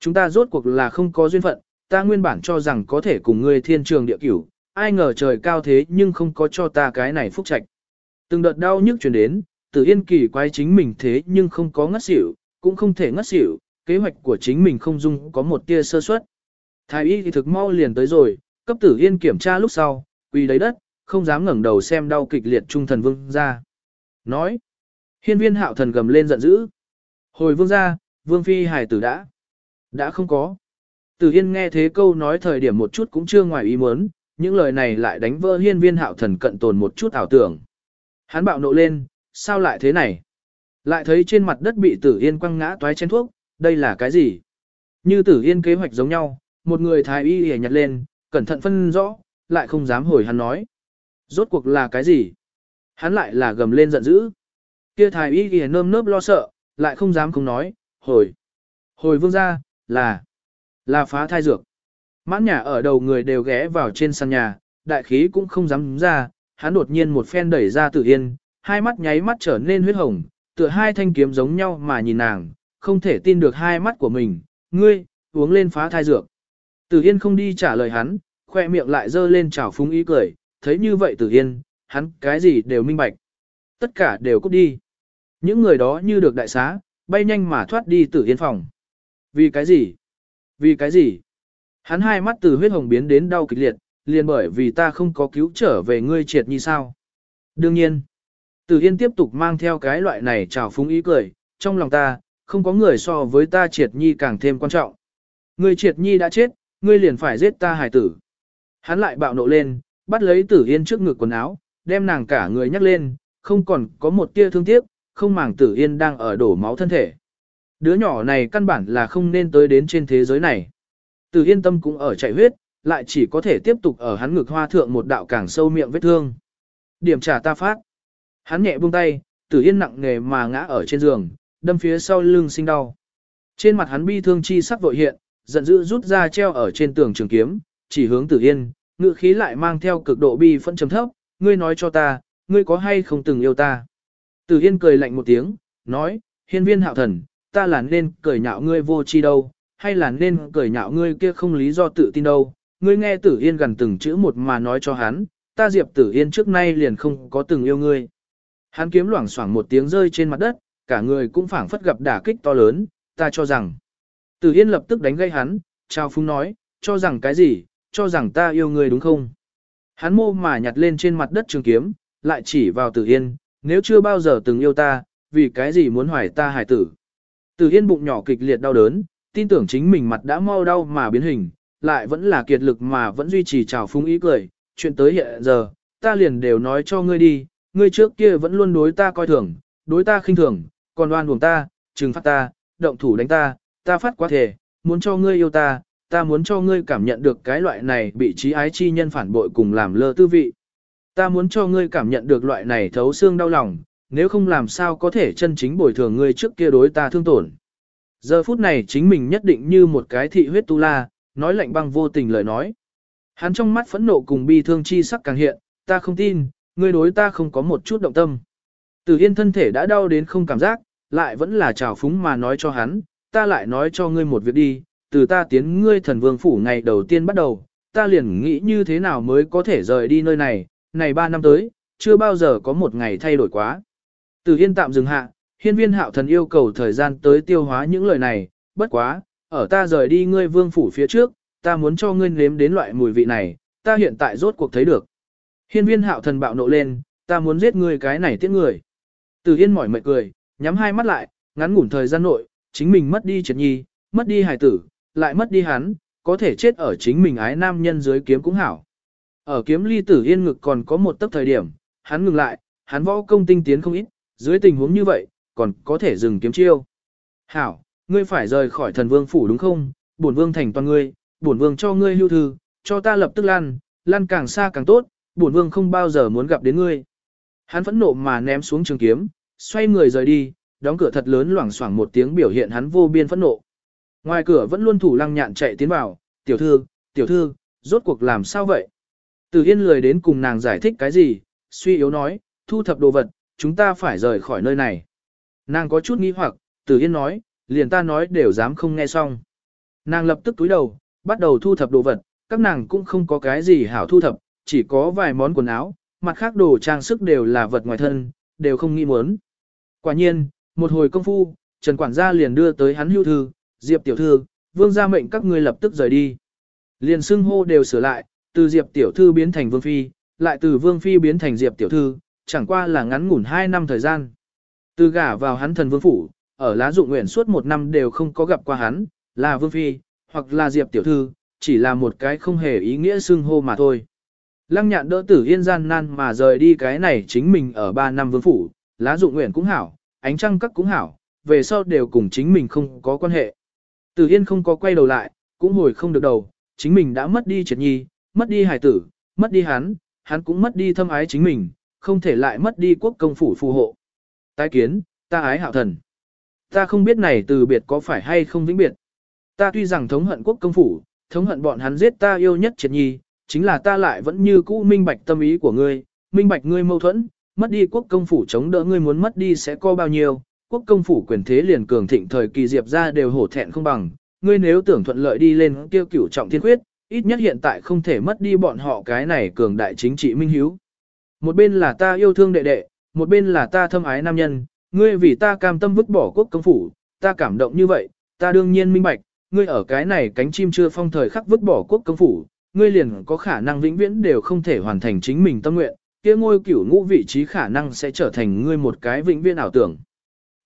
Chúng ta rốt cuộc là không có duyên phận, ta nguyên bản cho rằng có thể cùng ngươi thiên trường địa cửu, ai ngờ trời cao thế nhưng không có cho ta cái này phúc trạch. Từng đợt đau nhức truyền đến, tử yên kỳ quái chính mình thế nhưng không có ngất xỉu, cũng không thể ngất xỉu, kế hoạch của chính mình không dung có một tia sơ suất. Thái y thì thực mau liền tới rồi, cấp tử yên kiểm tra lúc sau, quỳ đấy đất, không dám ngẩng đầu xem đau kịch liệt trung thần vương ra. Nói, hiên viên hạo thần gầm lên giận dữ. Hồi vương ra, vương phi hài tử đã. Đã không có. Tử Yên nghe thế câu nói thời điểm một chút cũng chưa ngoài ý muốn, những lời này lại đánh vỡ hiên viên hạo thần cận tồn một chút ảo tưởng. Hắn bạo nộ lên, sao lại thế này? Lại thấy trên mặt đất bị Tử Yên quăng ngã toái chén thuốc, đây là cái gì? Như Tử Yên kế hoạch giống nhau, một người thái y hề nhặt lên, cẩn thận phân rõ, lại không dám hồi hắn nói. Rốt cuộc là cái gì? Hắn lại là gầm lên giận dữ. Kia thái y hề nơm nớp lo sợ, lại không dám không nói, hồi. Hồi vương ra, là, là phá thai dược. Mãn nhà ở đầu người đều ghé vào trên sàn nhà, đại khí cũng không dám ra, hắn đột nhiên một phen đẩy ra tử yên, hai mắt nháy mắt trở nên huyết hồng, tựa hai thanh kiếm giống nhau mà nhìn nàng, không thể tin được hai mắt của mình, ngươi, uống lên phá thai dược. Tử yên không đi trả lời hắn, khoe miệng lại dơ lên trào phúng ý cười, thấy như vậy tử yên, hắn cái gì đều minh bạch. Tất cả đều cút đi. Những người đó như được đại xá, bay nhanh mà thoát đi tử yên phòng. Vì cái gì? Vì cái gì? Hắn hai mắt từ huyết hồng biến đến đau kịch liệt, liền bởi vì ta không có cứu trở về ngươi triệt như sao. Đương nhiên, Tử Yên tiếp tục mang theo cái loại này trào phúng ý cười, trong lòng ta, không có người so với ta triệt nhi càng thêm quan trọng. người triệt nhi đã chết, ngươi liền phải giết ta hài tử. Hắn lại bạo nộ lên, bắt lấy Tử Yên trước ngực quần áo, đem nàng cả người nhắc lên, không còn có một tia thương tiếc, không màng Tử Yên đang ở đổ máu thân thể. Đứa nhỏ này căn bản là không nên tới đến trên thế giới này. Tử yên tâm cũng ở chạy huyết, lại chỉ có thể tiếp tục ở hắn ngực hoa thượng một đạo càng sâu miệng vết thương. Điểm trả ta phát. Hắn nhẹ buông tay, tử yên nặng nề mà ngã ở trên giường, đâm phía sau lưng sinh đau. Trên mặt hắn bi thương chi sắc vội hiện, giận dữ rút ra treo ở trên tường trường kiếm, chỉ hướng tử yên, ngự khí lại mang theo cực độ bi phẫn trầm thấp, ngươi nói cho ta, ngươi có hay không từng yêu ta. Tử yên cười lạnh một tiếng, nói, hiên viên hạo thần, ta là nên cười nhạo ngươi vô chi đâu, hay là nên cười nhạo ngươi kia không lý do tự tin đâu. Ngươi nghe tử yên gần từng chữ một mà nói cho hắn, ta diệp tử yên trước nay liền không có từng yêu ngươi. Hắn kiếm loảng xoảng một tiếng rơi trên mặt đất, cả người cũng phảng phất gặp đả kích to lớn, ta cho rằng. Tử yên lập tức đánh gây hắn, trao phúng nói, cho rằng cái gì, cho rằng ta yêu ngươi đúng không? Hắn mô mà nhặt lên trên mặt đất trường kiếm, lại chỉ vào tử yên, nếu chưa bao giờ từng yêu ta, vì cái gì muốn hoài ta hài tử. Tử yên bụng nhỏ kịch liệt đau đớn, tin tưởng chính mình mặt đã mau đau mà biến hình, lại vẫn là kiệt lực mà vẫn duy trì trào phúng ý cười, chuyện tới hiện giờ, ta liền đều nói cho ngươi đi, ngươi trước kia vẫn luôn đối ta coi thường, đối ta khinh thường, còn đoan buồn ta, trừng phạt ta, động thủ đánh ta, ta phát quá thể, muốn cho ngươi yêu ta, ta muốn cho ngươi cảm nhận được cái loại này bị trí ái chi nhân phản bội cùng làm lơ tư vị. Ta muốn cho ngươi cảm nhận được loại này thấu xương đau lòng, nếu không làm sao có thể chân chính bồi thường ngươi trước kia đối ta thương tổn. Giờ phút này chính mình nhất định như một cái thị huyết tu la, nói lạnh băng vô tình lời nói. Hắn trong mắt phẫn nộ cùng bi thương chi sắc càng hiện, ta không tin, ngươi đối ta không có một chút động tâm. Tử Yên thân thể đã đau đến không cảm giác, lại vẫn là trào phúng mà nói cho hắn, ta lại nói cho ngươi một việc đi, từ ta tiến ngươi thần vương phủ ngày đầu tiên bắt đầu, ta liền nghĩ như thế nào mới có thể rời đi nơi này, này ba năm tới, chưa bao giờ có một ngày thay đổi quá. Tử Yên tạm dừng hạ, hiên viên hạo thần yêu cầu thời gian tới tiêu hóa những lời này, bất quá, ở ta rời đi ngươi vương phủ phía trước, ta muốn cho ngươi nếm đến loại mùi vị này, ta hiện tại rốt cuộc thấy được. Hiên viên hạo thần bạo nộ lên, ta muốn giết ngươi cái này tiết người. Từ Yên mỏi mệt cười, nhắm hai mắt lại, ngắn ngủn thời gian nội, chính mình mất đi triệt nhi, mất đi Hải tử, lại mất đi hắn, có thể chết ở chính mình ái nam nhân dưới kiếm cũng hảo. Ở kiếm ly tử yên ngực còn có một tấc thời điểm, hắn ngừng lại, hắn võ công tinh tiến không ít, dưới tình huống như vậy, còn có thể dừng kiếm chiêu. Hảo, ngươi phải rời khỏi thần vương phủ đúng không? Bổn vương thành toàn ngươi, bổn vương cho ngươi lưu thư, cho ta lập tức lan, lan càng xa càng tốt, bổn vương không bao giờ muốn gặp đến ngươi. Hắn phẫn nộ mà ném xuống trường kiếm, xoay người rời đi, đóng cửa thật lớn loảng xoảng một tiếng biểu hiện hắn vô biên phẫn nộ. Ngoài cửa vẫn luôn thủ lăng nhạn chạy tiến vào, tiểu thư, tiểu thư, rốt cuộc làm sao vậy? Từ Yên lười đến cùng nàng giải thích cái gì, suy yếu nói, thu thập đồ vật, chúng ta phải rời khỏi nơi này. Nàng có chút nghi hoặc, Từ Yên nói, liền ta nói đều dám không nghe xong. Nàng lập tức túi đầu, bắt đầu thu thập đồ vật, các nàng cũng không có cái gì hảo thu thập, chỉ có vài món quần áo, mặt khác đồ trang sức đều là vật ngoài thân, đều không nghĩ muốn. Quả nhiên, một hồi công phu, Trần Quản gia liền đưa tới hắn hưu thư, Diệp tiểu thư, vương gia mệnh các ngươi lập tức rời đi. Liền xưng hô đều sửa lại, từ Diệp tiểu thư biến thành vương phi, lại từ vương phi biến thành Diệp tiểu thư, chẳng qua là ngắn ngủn 2 năm thời gian. Từ gả vào hắn thần vương phủ, ở lá dụng nguyện suốt một năm đều không có gặp qua hắn, là vương phi, hoặc là Diệp tiểu thư, chỉ là một cái không hề ý nghĩa xưng hô mà thôi. Lăng nhạn đỡ tử yên gian nan mà rời đi cái này chính mình ở 3 năm vương phủ, lá dụng nguyện cũng hảo, ánh trăng các cũng hảo, về sau đều cùng chính mình không có quan hệ. Tử Yên không có quay đầu lại, cũng hồi không được đầu, chính mình đã mất đi triệt nhi, mất đi hải tử, mất đi hắn, hắn cũng mất đi thâm ái chính mình, không thể lại mất đi quốc công phủ phù hộ. Tái kiến, ta ái hạo thần. Ta không biết này từ biệt có phải hay không vĩnh biệt. Ta tuy rằng thống hận quốc công phủ, thống hận bọn hắn giết ta yêu nhất triệt nhi, chính là ta lại vẫn như cũ minh bạch tâm ý của ngươi, minh bạch ngươi mâu thuẫn, mất đi quốc công phủ chống đỡ ngươi muốn mất đi sẽ có bao nhiêu, quốc công phủ quyền thế liền cường thịnh thời kỳ diệp ra đều hổ thẹn không bằng, ngươi nếu tưởng thuận lợi đi lên tiêu cửu trọng thiên quyết, ít nhất hiện tại không thể mất đi bọn họ cái này cường đại chính trị minh hiếu. Một bên là ta yêu thương đệ đệ, một bên là ta thâm ái nam nhân, ngươi vì ta cam tâm vứt bỏ quốc công phủ, ta cảm động như vậy, ta đương nhiên minh bạch, ngươi ở cái này cánh chim chưa phong thời khắc vứt bỏ quốc công phủ, ngươi liền có khả năng vĩnh viễn đều không thể hoàn thành chính mình tâm nguyện, kia ngôi cửu ngũ vị trí khả năng sẽ trở thành ngươi một cái vĩnh viễn ảo tưởng.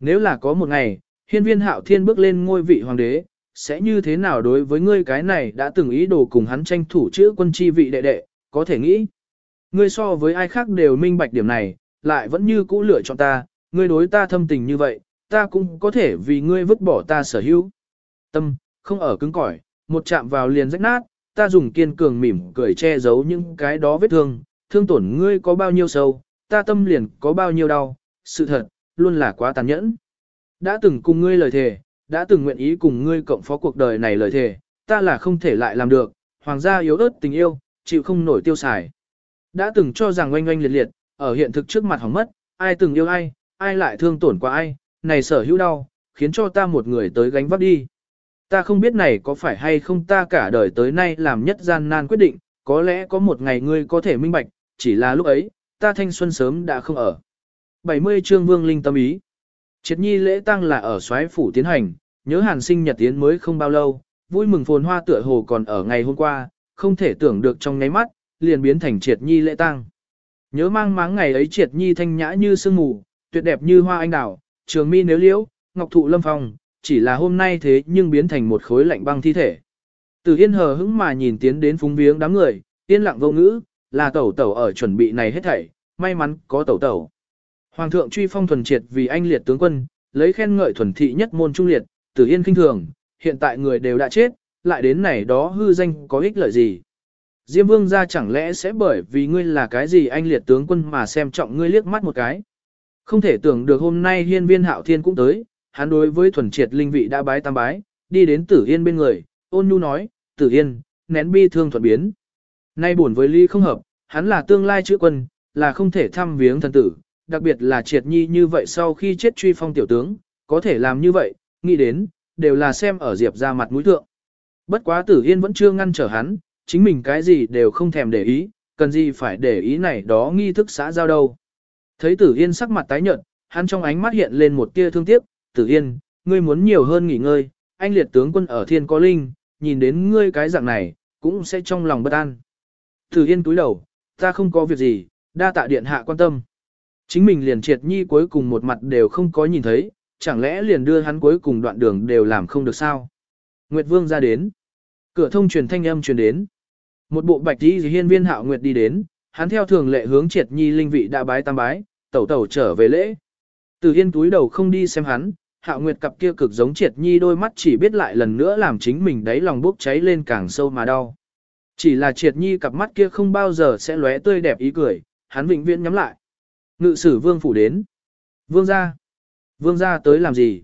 Nếu là có một ngày, hiên viên hạo thiên bước lên ngôi vị hoàng đế, sẽ như thế nào đối với ngươi cái này đã từng ý đồ cùng hắn tranh thủ chữ quân chi vị đệ đệ, có thể nghĩ. Ngươi so với ai khác đều minh bạch điểm này, lại vẫn như cũ lựa chọn ta, ngươi đối ta thâm tình như vậy, ta cũng có thể vì ngươi vứt bỏ ta sở hữu. Tâm, không ở cứng cỏi, một chạm vào liền rách nát, ta dùng kiên cường mỉm cười che giấu những cái đó vết thương, thương tổn ngươi có bao nhiêu sâu, ta tâm liền có bao nhiêu đau, sự thật, luôn là quá tàn nhẫn. Đã từng cùng ngươi lời thề, đã từng nguyện ý cùng ngươi cộng phó cuộc đời này lời thề, ta là không thể lại làm được, hoàng gia yếu ớt tình yêu, chịu không nổi tiêu xài. Đã từng cho rằng oanh oanh liệt liệt, ở hiện thực trước mặt hỏng mất, ai từng yêu ai, ai lại thương tổn qua ai, này sở hữu đau, khiến cho ta một người tới gánh vác đi. Ta không biết này có phải hay không ta cả đời tới nay làm nhất gian nan quyết định, có lẽ có một ngày ngươi có thể minh bạch, chỉ là lúc ấy, ta thanh xuân sớm đã không ở. 70 chương vương linh tâm ý. Triệt nhi lễ tang là ở xoáy phủ tiến hành, nhớ hàn sinh nhật tiến mới không bao lâu, vui mừng phồn hoa tựa hồ còn ở ngày hôm qua, không thể tưởng được trong nháy mắt, liền biến thành triệt nhi lễ tang. Nhớ mang máng ngày ấy triệt nhi thanh nhã như sương mù, tuyệt đẹp như hoa anh đào, trường mi nếu liễu, ngọc thụ lâm phong, chỉ là hôm nay thế nhưng biến thành một khối lạnh băng thi thể. Từ yên hờ hững mà nhìn tiến đến phúng viếng đám người, yên lặng vô ngữ, là tẩu tẩu ở chuẩn bị này hết thảy, may mắn có tẩu tẩu. Hoàng thượng truy phong thuần triệt vì anh liệt tướng quân, lấy khen ngợi thuần thị nhất môn trung liệt, tử yên kinh thường, hiện tại người đều đã chết, lại đến này đó hư danh có ích lợi gì. Diêm vương ra chẳng lẽ sẽ bởi vì ngươi là cái gì anh liệt tướng quân mà xem trọng ngươi liếc mắt một cái. Không thể tưởng được hôm nay hiên viên hạo thiên cũng tới, hắn đối với thuần triệt linh vị đã bái tam bái, đi đến tử yên bên người, ôn nhu nói, tử yên, nén bi thương thuận biến. Nay buồn với ly không hợp, hắn là tương lai chữ quân, là không thể thăm viếng thần tử, đặc biệt là triệt nhi như vậy sau khi chết truy phong tiểu tướng, có thể làm như vậy, nghĩ đến, đều là xem ở diệp ra mặt mũi thượng. Bất quá tử yên vẫn chưa ngăn trở hắn, chính mình cái gì đều không thèm để ý, cần gì phải để ý này đó nghi thức xã giao đâu. Thấy tử yên sắc mặt tái nhợt, hắn trong ánh mắt hiện lên một tia thương tiếc, tử yên, ngươi muốn nhiều hơn nghỉ ngơi, anh liệt tướng quân ở thiên có linh, nhìn đến ngươi cái dạng này, cũng sẽ trong lòng bất an. Tử yên túi đầu, ta không có việc gì, đa tạ điện hạ quan tâm. Chính mình liền triệt nhi cuối cùng một mặt đều không có nhìn thấy, chẳng lẽ liền đưa hắn cuối cùng đoạn đường đều làm không được sao. Nguyệt Vương ra đến. Cửa thông truyền thanh âm truyền đến. Một bộ bạch tí hiên viên hạo Nguyệt đi đến, hắn theo thường lệ hướng triệt nhi linh vị đã bái tam bái, tẩu tẩu trở về lễ. Từ yên túi đầu không đi xem hắn, hạo Nguyệt cặp kia cực giống triệt nhi đôi mắt chỉ biết lại lần nữa làm chính mình đáy lòng bốc cháy lên càng sâu mà đau. Chỉ là triệt nhi cặp mắt kia không bao giờ sẽ lóe tươi đẹp ý cười, hắn vĩnh viễn nhắm lại. Ngự sử vương phủ đến. Vương gia. Vương gia tới làm gì?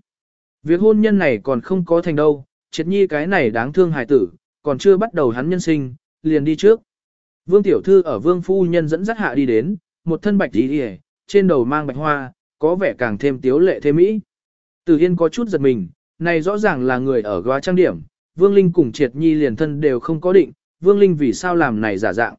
Việc hôn nhân này còn không có thành đâu, triệt nhi cái này đáng thương hài tử, còn chưa bắt đầu hắn nhân sinh, liền đi trước. Vương tiểu thư ở vương phu nhân dẫn dắt hạ đi đến, một thân bạch đi đi trên đầu mang bạch hoa, có vẻ càng thêm tiếu lệ thêm mỹ. Tử Yên có chút giật mình, này rõ ràng là người ở góa trang điểm, Vương Linh cùng Triệt Nhi liền thân đều không có định, Vương Linh vì sao làm này giả dạng.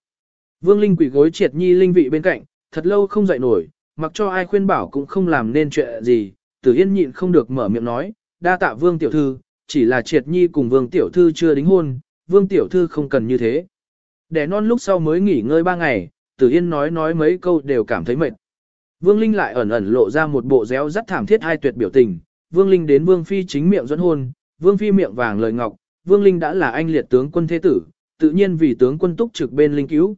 Vương Linh quỷ gối Triệt Nhi linh vị bên cạnh, thật lâu không dậy nổi, mặc cho ai khuyên bảo cũng không làm nên chuyện gì, Tử Yên nhịn không được mở miệng nói, đa tạ Vương Tiểu Thư, chỉ là Triệt Nhi cùng Vương Tiểu Thư chưa đính hôn, Vương Tiểu Thư không cần như thế. Đẻ non lúc sau mới nghỉ ngơi ba ngày, Tử Yên nói nói mấy câu đều cảm thấy mệt. Vương Linh lại ẩn ẩn lộ ra một bộ réo rắt thảm thiết hai tuyệt biểu tình, Vương Linh đến Vương Phi chính miệng dẫn hôn, Vương Phi miệng vàng lời ngọc, Vương Linh đã là anh liệt tướng quân thế tử, tự nhiên vì tướng quân túc trực bên Linh cứu.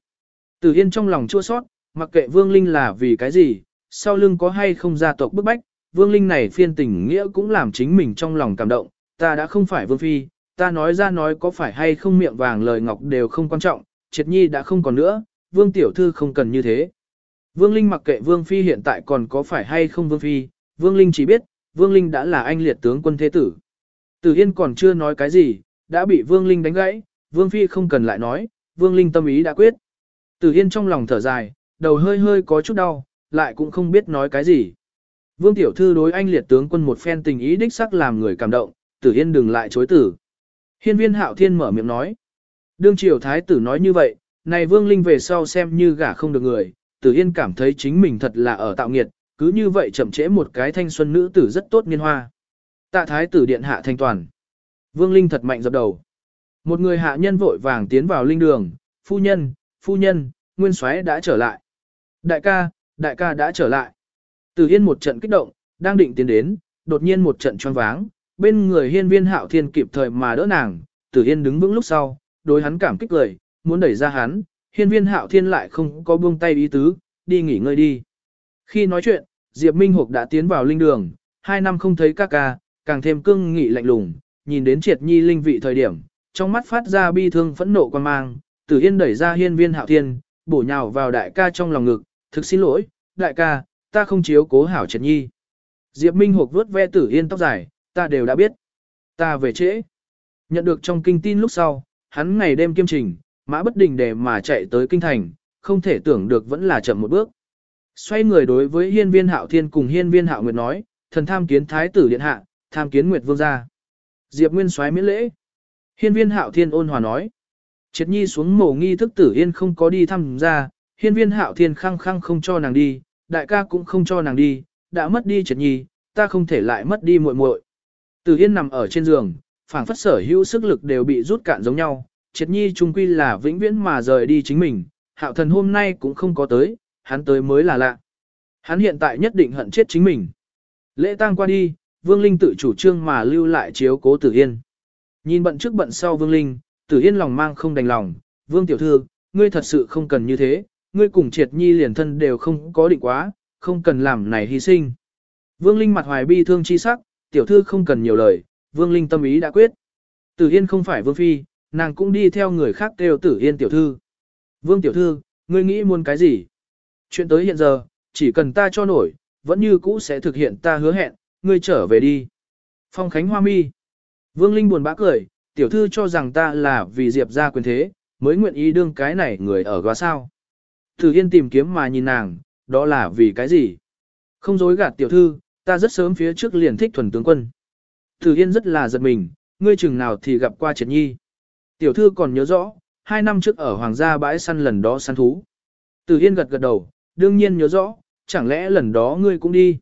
Tử Yên trong lòng chua sót, mặc kệ Vương Linh là vì cái gì, sau lưng có hay không gia tộc bức bách, Vương Linh này phiên tình nghĩa cũng làm chính mình trong lòng cảm động, ta đã không phải Vương Phi, ta nói ra nói có phải hay không miệng vàng lời ngọc đều không quan trọng, triệt nhi đã không còn nữa, Vương Tiểu Thư không cần như thế. Vương Linh mặc kệ Vương Phi hiện tại còn có phải hay không Vương Phi, Vương Linh chỉ biết, Vương Linh đã là anh liệt tướng quân thế tử. Tử Yên còn chưa nói cái gì, đã bị Vương Linh đánh gãy, Vương Phi không cần lại nói, Vương Linh tâm ý đã quyết. Tử Yên trong lòng thở dài, đầu hơi hơi có chút đau, lại cũng không biết nói cái gì. Vương Tiểu Thư đối anh liệt tướng quân một phen tình ý đích sắc làm người cảm động, Tử Yên đừng lại chối tử. Hiên viên Hạo Thiên mở miệng nói. Đương triều thái tử nói như vậy, này Vương Linh về sau xem như gả không được người, Tử Yên cảm thấy chính mình thật là ở tạo nghiệt, cứ như vậy chậm trễ một cái thanh xuân nữ tử rất tốt niên hoa. Tạ thái tử điện hạ thanh toàn. Vương Linh thật mạnh dập đầu. Một người hạ nhân vội vàng tiến vào linh đường, phu nhân, phu nhân, nguyên soái đã trở lại. Đại ca, đại ca đã trở lại. Tử Yên một trận kích động, đang định tiến đến, đột nhiên một trận choáng váng, bên người hiên viên hạo thiên kịp thời mà đỡ nàng, Tử Yên đứng vững lúc sau, đối hắn cảm kích cười, muốn đẩy ra hắn, hiên viên hạo thiên lại không có buông tay ý tứ, đi nghỉ ngơi đi. Khi nói chuyện, Diệp Minh Hục đã tiến vào linh đường, hai năm không thấy ca ca, càng thêm cương nghị lạnh lùng, nhìn đến triệt nhi linh vị thời điểm, trong mắt phát ra bi thương phẫn nộ quan mang, tử yên đẩy ra hiên viên hạo thiên, bổ nhào vào đại ca trong lòng ngực, thực xin lỗi, đại ca, ta không chiếu cố hảo triệt nhi. Diệp Minh Hục vớt ve tử yên tóc dài, ta đều đã biết. Ta về trễ. Nhận được trong kinh tin lúc sau, hắn ngày đêm kiêm trình, mã bất đình để mà chạy tới kinh thành, không thể tưởng được vẫn là chậm một bước. Xoay người đối với hiên viên hạo thiên cùng hiên viên hạo nguyệt nói, thần tham kiến thái tử điện hạ, tham kiến nguyệt vương gia. Diệp Nguyên xoáy miễn lễ. Hiên viên hạo thiên ôn hòa nói. Triệt nhi xuống mổ nghi thức tử yên không có đi thăm ra, hiên viên hạo thiên khăng khăng không cho nàng đi, đại ca cũng không cho nàng đi, đã mất đi triệt nhi, ta không thể lại mất đi muội muội. Tử yên nằm ở trên giường, phảng phất sở hữu sức lực đều bị rút cạn giống nhau, triệt nhi trung quy là vĩnh viễn mà rời đi chính mình, hạo thần hôm nay cũng không có tới, hắn tới mới là lạ. Hắn hiện tại nhất định hận chết chính mình. Lễ tang qua đi, Vương Linh tự chủ trương mà lưu lại chiếu cố Tử Yên. Nhìn bận trước bận sau Vương Linh, Tử Yên lòng mang không đành lòng, Vương Tiểu Thư, ngươi thật sự không cần như thế, ngươi cùng triệt nhi liền thân đều không có định quá, không cần làm này hy sinh. Vương Linh mặt hoài bi thương chi sắc, tiểu thư không cần nhiều lời, Vương Linh tâm ý đã quyết. Tử Yên không phải Vương Phi, nàng cũng đi theo người khác kêu Tử Yên tiểu thư. Vương tiểu thư, ngươi nghĩ muốn cái gì? Chuyện tới hiện giờ, chỉ cần ta cho nổi, vẫn như cũ sẽ thực hiện ta hứa hẹn, ngươi trở về đi. Phong Khánh Hoa Mi. Vương Linh buồn bã cười, tiểu thư cho rằng ta là vì Diệp ra quyền thế, mới nguyện ý đương cái này người ở góa sao. Thử Yên tìm kiếm mà nhìn nàng, đó là vì cái gì? Không dối gạt tiểu thư, ta rất sớm phía trước liền thích thuần tướng quân. Thử Yên rất là giật mình, ngươi chừng nào thì gặp qua Triệt Nhi. Tiểu thư còn nhớ rõ, hai năm trước ở Hoàng gia bãi săn lần đó săn thú. Tử Yên gật gật đầu, đương nhiên nhớ rõ, chẳng lẽ lần đó ngươi cũng đi.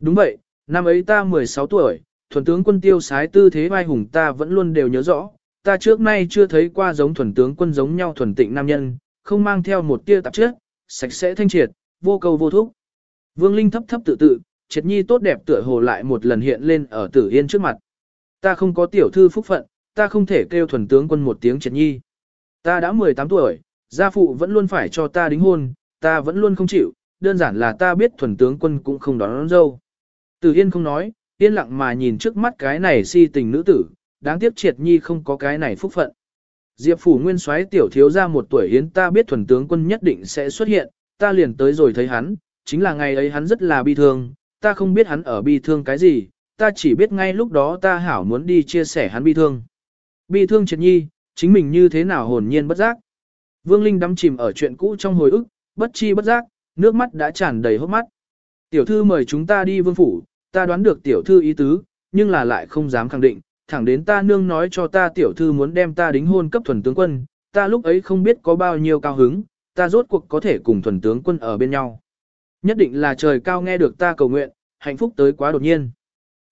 Đúng vậy, năm ấy ta 16 tuổi, thuần tướng quân tiêu sái tư thế vai hùng ta vẫn luôn đều nhớ rõ. Ta trước nay chưa thấy qua giống thuần tướng quân giống nhau thuần tịnh nam nhân, không mang theo một tia tạp chất, sạch sẽ thanh triệt, vô cầu vô thúc. Vương Linh thấp thấp tự tự, triệt nhi tốt đẹp tựa hồ lại một lần hiện lên ở tử yên trước mặt. Ta không có tiểu thư phúc phận, ta không thể kêu thuần tướng quân một tiếng triệt nhi. Ta đã 18 tuổi, gia phụ vẫn luôn phải cho ta đính hôn, ta vẫn luôn không chịu, đơn giản là ta biết thuần tướng quân cũng không đón, đón dâu. Từ Yên không nói, yên lặng mà nhìn trước mắt cái này si tình nữ tử, đáng tiếc triệt nhi không có cái này phúc phận. Diệp phủ nguyên soái tiểu thiếu ra một tuổi hiến ta biết thuần tướng quân nhất định sẽ xuất hiện, ta liền tới rồi thấy hắn, chính là ngày ấy hắn rất là bi thương, ta không biết hắn ở bi thương cái gì, ta chỉ biết ngay lúc đó ta hảo muốn đi chia sẻ hắn bi thương. Bi thương triệt nhi, chính mình như thế nào hồn nhiên bất giác. Vương Linh đắm chìm ở chuyện cũ trong hồi ức, bất chi bất giác, nước mắt đã tràn đầy hốc mắt. Tiểu thư mời chúng ta đi vương phủ, ta đoán được tiểu thư ý tứ, nhưng là lại không dám khẳng định, thẳng đến ta nương nói cho ta tiểu thư muốn đem ta đính hôn cấp thuần tướng quân, ta lúc ấy không biết có bao nhiêu cao hứng, ta rốt cuộc có thể cùng thuần tướng quân ở bên nhau. Nhất định là trời cao nghe được ta cầu nguyện, hạnh phúc tới quá đột nhiên.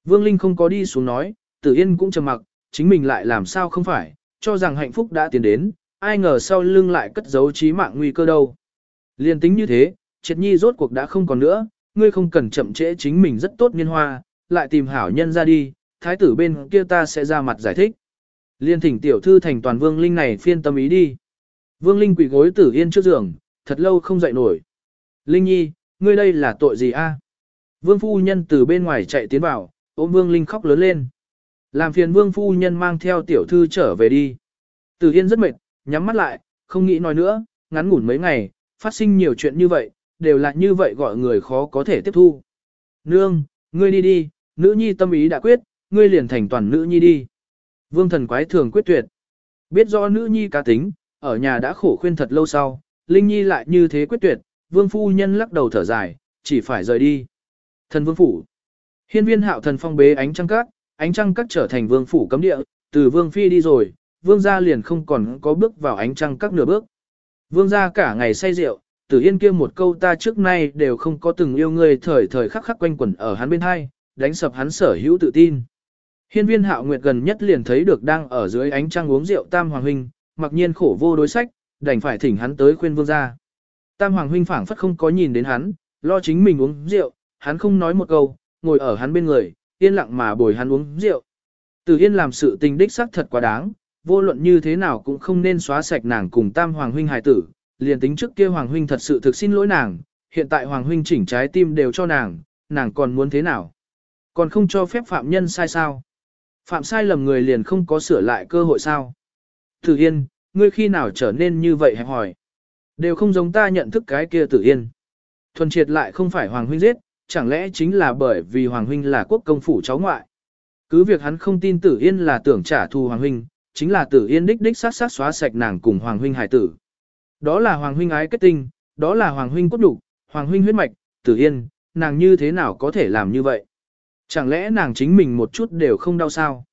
Vương Linh không có đi xuống nói, Tử Yên cũng trầm mặc, chính mình lại làm sao không phải, cho rằng hạnh phúc đã tiến đến, ai ngờ sau lưng lại cất giấu trí mạng nguy cơ đâu. Liên tính như thế, triệt nhi rốt cuộc đã không còn nữa, ngươi không cần chậm trễ chính mình rất tốt niên hoa, lại tìm hảo nhân ra đi, thái tử bên kia ta sẽ ra mặt giải thích. Liên thỉnh tiểu thư thành toàn vương linh này phiên tâm ý đi. Vương linh quỳ gối tử yên trước giường, thật lâu không dậy nổi. Linh nhi, ngươi đây là tội gì a? Vương phu nhân từ bên ngoài chạy tiến vào, ôm vương linh khóc lớn lên. Làm phiền vương phu nhân mang theo tiểu thư trở về đi. Tử yên rất mệt, nhắm mắt lại, không nghĩ nói nữa, ngắn ngủn mấy ngày, phát sinh nhiều chuyện như vậy, đều là như vậy gọi người khó có thể tiếp thu. Nương, ngươi đi đi, nữ nhi tâm ý đã quyết, ngươi liền thành toàn nữ nhi đi. Vương thần quái thường quyết tuyệt. Biết do nữ nhi cá tính, ở nhà đã khổ khuyên thật lâu sau, Linh Nhi lại như thế quyết tuyệt, vương phu nhân lắc đầu thở dài, chỉ phải rời đi. Thần vương phủ. Hiên viên hạo thần phong bế ánh trăng các, ánh trăng các trở thành vương phủ cấm địa, từ vương phi đi rồi, vương gia liền không còn có bước vào ánh trăng các nửa bước. Vương gia cả ngày say rượu, tử yên kia một câu ta trước nay đều không có từng yêu ngươi thời thời khắc khắc quanh quẩn ở hắn bên hai, đánh sập hắn sở hữu tự tin. Hiên viên hạo nguyệt gần nhất liền thấy được đang ở dưới ánh trăng uống rượu tam hoàng huynh, mặc nhiên khổ vô đối sách, đành phải thỉnh hắn tới khuyên vương gia. Tam hoàng huynh phảng phất không có nhìn đến hắn, lo chính mình uống rượu, hắn không nói một câu, ngồi ở hắn bên người, yên lặng mà bồi hắn uống rượu. Từ yên làm sự tình đích xác thật quá đáng, vô luận như thế nào cũng không nên xóa sạch nàng cùng tam hoàng huynh hài tử, liền tính trước kia hoàng huynh thật sự thực xin lỗi nàng, hiện tại hoàng huynh chỉnh trái tim đều cho nàng, nàng còn muốn thế nào? Còn không cho phép phạm nhân sai sao? Phạm sai lầm người liền không có sửa lại cơ hội sao? Tử Yên, ngươi khi nào trở nên như vậy hẹp hỏi? Đều không giống ta nhận thức cái kia Tử Yên. Thuần triệt lại không phải hoàng huynh giết, chẳng lẽ chính là bởi vì hoàng huynh là quốc công phủ cháu ngoại? Cứ việc hắn không tin Tử Yên là tưởng trả thù hoàng huynh, chính là Tử Yên đích đích sát sát xóa sạch nàng cùng hoàng huynh hải tử. Đó là hoàng huynh ái kết tinh, đó là hoàng huynh cốt đủ, hoàng huynh huyết mạch, Tử Yên, nàng như thế nào có thể làm như vậy? Chẳng lẽ nàng chính mình một chút đều không đau sao?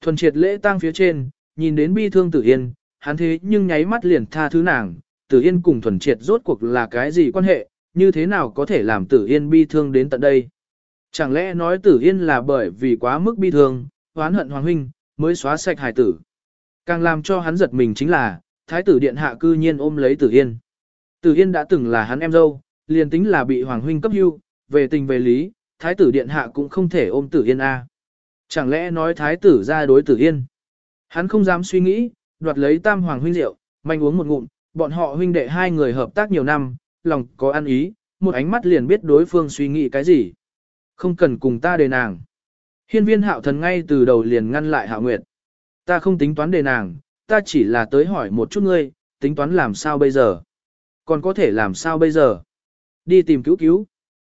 Thuần triệt lễ tang phía trên, nhìn đến bi thương Tử Yên, hắn thế nhưng nháy mắt liền tha thứ nàng, Tử Yên cùng thuần triệt rốt cuộc là cái gì quan hệ, như thế nào có thể làm Tử Yên bi thương đến tận đây? Chẳng lẽ nói Tử Yên là bởi vì quá mức bi thương, oán hận Hoàng Huynh, mới xóa sạch hài tử. Càng làm cho hắn giật mình chính là, Thái tử Điện Hạ cư nhiên ôm lấy Tử Yên. Tử Yên đã từng là hắn em dâu, liền tính là bị Hoàng Huynh cấp hưu, về tình về lý, Thái tử Điện Hạ cũng không thể ôm Tử Yên A. Chẳng lẽ nói Thái tử ra đối Tử Yên? Hắn không dám suy nghĩ, đoạt lấy tam hoàng huynh rượu, manh uống một ngụm, bọn họ huynh đệ hai người hợp tác nhiều năm, lòng có ăn ý, một ánh mắt liền biết đối phương suy nghĩ cái gì. Không cần cùng ta đề nàng. Hiên viên hạo thần ngay từ đầu liền ngăn lại hạo nguyệt. Ta không tính toán đề nàng, ta chỉ là tới hỏi một chút ngươi, tính toán làm sao bây giờ. Còn có thể làm sao bây giờ? Đi tìm cứu cứu.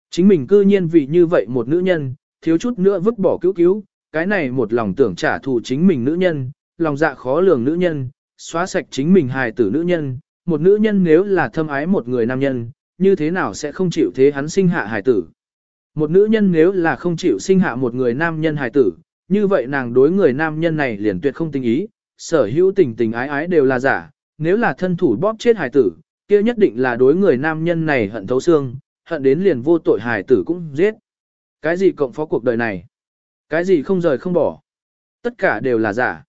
Chính mình cư nhiên vì như vậy một nữ nhân, thiếu chút nữa vứt bỏ cứu cứu, cái này một lòng tưởng trả thù chính mình nữ nhân, lòng dạ khó lường nữ nhân, xóa sạch chính mình hài tử nữ nhân, một nữ nhân nếu là thâm ái một người nam nhân, như thế nào sẽ không chịu thế hắn sinh hạ hài tử. Một nữ nhân nếu là không chịu sinh hạ một người nam nhân hài tử, như vậy nàng đối người nam nhân này liền tuyệt không tình ý, sở hữu tình tình ái ái đều là giả, nếu là thân thủ bóp chết hài tử, kia nhất định là đối người nam nhân này hận thấu xương, hận đến liền vô tội hài tử cũng giết. Cái gì cộng phó cuộc đời này? Cái gì không rời không bỏ? Tất cả đều là giả.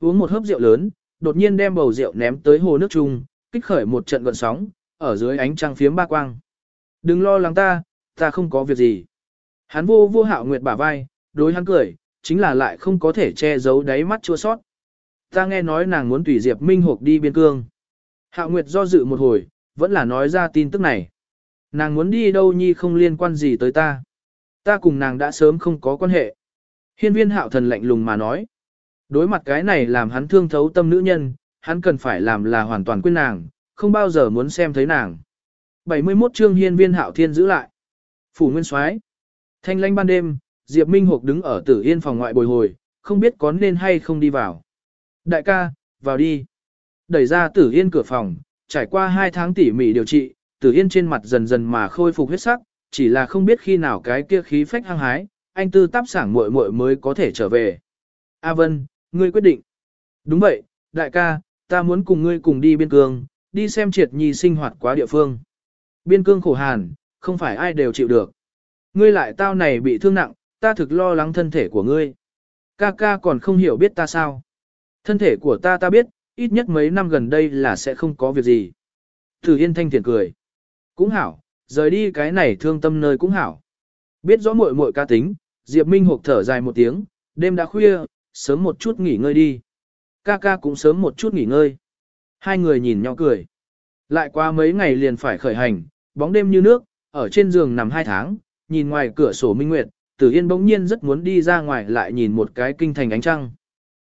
Uống một hớp rượu lớn, đột nhiên đem bầu rượu ném tới hồ nước chung, kích khởi một trận gợn sóng, ở dưới ánh trăng phiếm ba quang. Đừng lo lắng ta, ta không có việc gì. Hắn vô vô hạo nguyệt bả vai, đối hắn cười, chính là lại không có thể che giấu đáy mắt chua sót. Ta nghe nói nàng muốn tùy Diệp Minh Hục đi biên cương. Hạo Nguyệt do dự một hồi, vẫn là nói ra tin tức này. Nàng muốn đi đâu nhi không liên quan gì tới ta. Ta cùng nàng đã sớm không có quan hệ. Hiên viên hạo thần lạnh lùng mà nói. Đối mặt cái này làm hắn thương thấu tâm nữ nhân, hắn cần phải làm là hoàn toàn quên nàng, không bao giờ muốn xem thấy nàng. 71 chương hiên viên hạo thiên giữ lại. Phủ Nguyên Soái Thanh lanh ban đêm, Diệp Minh Hục đứng ở tử yên phòng ngoại bồi hồi, không biết có nên hay không đi vào. Đại ca, vào đi. Đẩy ra tử yên cửa phòng, trải qua hai tháng tỉ mỉ điều trị, tử yên trên mặt dần dần mà khôi phục huyết sắc, chỉ là không biết khi nào cái kia khí phách hăng hái, anh tư táp sảng muội muội mới có thể trở về. A Vân, ngươi quyết định. Đúng vậy, đại ca, ta muốn cùng ngươi cùng đi biên cương, đi xem triệt nhi sinh hoạt quá địa phương. Biên cương khổ hàn, không phải ai đều chịu được. Ngươi lại tao này bị thương nặng, ta thực lo lắng thân thể của ngươi. Ca ca còn không hiểu biết ta sao. Thân thể của ta ta biết, ít nhất mấy năm gần đây là sẽ không có việc gì. Tử Yên thanh thiện cười. Cũng hảo, rời đi cái này thương tâm nơi cũng hảo. Biết rõ muội muội ca tính, Diệp Minh hộp thở dài một tiếng, đêm đã khuya, sớm một chút nghỉ ngơi đi. Ca ca cũng sớm một chút nghỉ ngơi. Hai người nhìn nhau cười. Lại qua mấy ngày liền phải khởi hành, bóng đêm như nước, ở trên giường nằm hai tháng, nhìn ngoài cửa sổ minh nguyệt, Tử Yên bỗng nhiên rất muốn đi ra ngoài lại nhìn một cái kinh thành ánh trăng.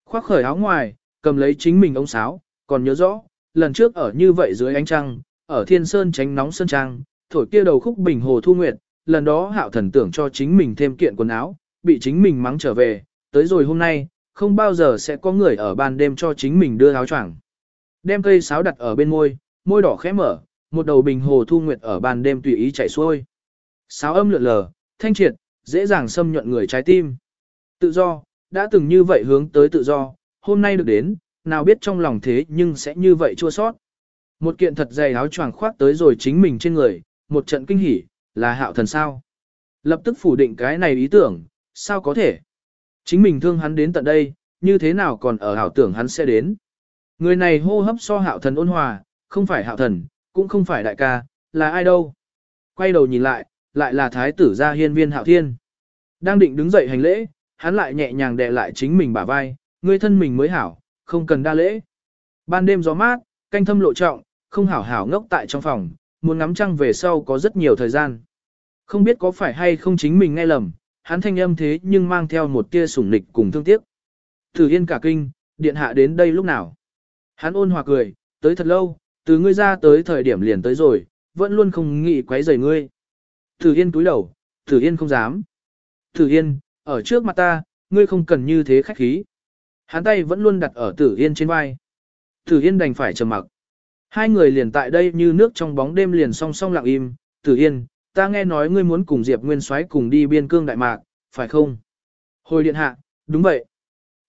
Khoác khởi áo ngoài, cầm lấy chính mình ống sáo, còn nhớ rõ, lần trước ở như vậy dưới ánh trăng, ở thiên sơn tránh nóng sơn trang, thổi kia đầu khúc bình hồ thu nguyệt, lần đó hạo thần tưởng cho chính mình thêm kiện quần áo, bị chính mình mắng trở về, tới rồi hôm nay, không bao giờ sẽ có người ở ban đêm cho chính mình đưa áo choàng. Đem cây sáo đặt ở bên môi, môi đỏ khẽ mở, một đầu bình hồ thu nguyệt ở ban đêm tùy ý chảy xuôi. Sáo âm lượn lờ, thanh triệt, dễ dàng xâm nhuận người trái tim. Tự do, đã từng như vậy hướng tới tự do, hôm nay được đến, nào biết trong lòng thế nhưng sẽ như vậy chua sót. Một kiện thật dày áo choàng khoác tới rồi chính mình trên người, một trận kinh hỉ, là hạo thần sao. Lập tức phủ định cái này ý tưởng, sao có thể. Chính mình thương hắn đến tận đây, như thế nào còn ở hảo tưởng hắn sẽ đến. Người này hô hấp so hạo thần ôn hòa, không phải hạo thần, cũng không phải đại ca, là ai đâu. Quay đầu nhìn lại, lại là thái tử gia hiên viên hạo thiên. Đang định đứng dậy hành lễ, hắn lại nhẹ nhàng đè lại chính mình bả vai, ngươi thân mình mới hảo, không cần đa lễ. Ban đêm gió mát, canh thâm lộ trọng, không hảo hảo ngốc tại trong phòng, muốn ngắm trăng về sau có rất nhiều thời gian. Không biết có phải hay không chính mình nghe lầm, hắn thanh âm thế nhưng mang theo một tia sủng nịch cùng thương tiếc. Thử yên cả kinh, điện hạ đến đây lúc nào. Hắn ôn hòa cười, tới thật lâu, từ ngươi ra tới thời điểm liền tới rồi, vẫn luôn không nghĩ quấy rầy ngươi. Thử yên túi đầu, thử yên không dám. Thử yên, ở trước mặt ta, ngươi không cần như thế khách khí. Hắn tay vẫn luôn đặt ở tử yên trên vai. Tử yên đành phải trầm mặc. Hai người liền tại đây như nước trong bóng đêm liền song song lặng im. Tử yên, ta nghe nói ngươi muốn cùng Diệp Nguyên Soái cùng đi biên cương Đại Mạc, phải không? Hồi điện hạ, đúng vậy.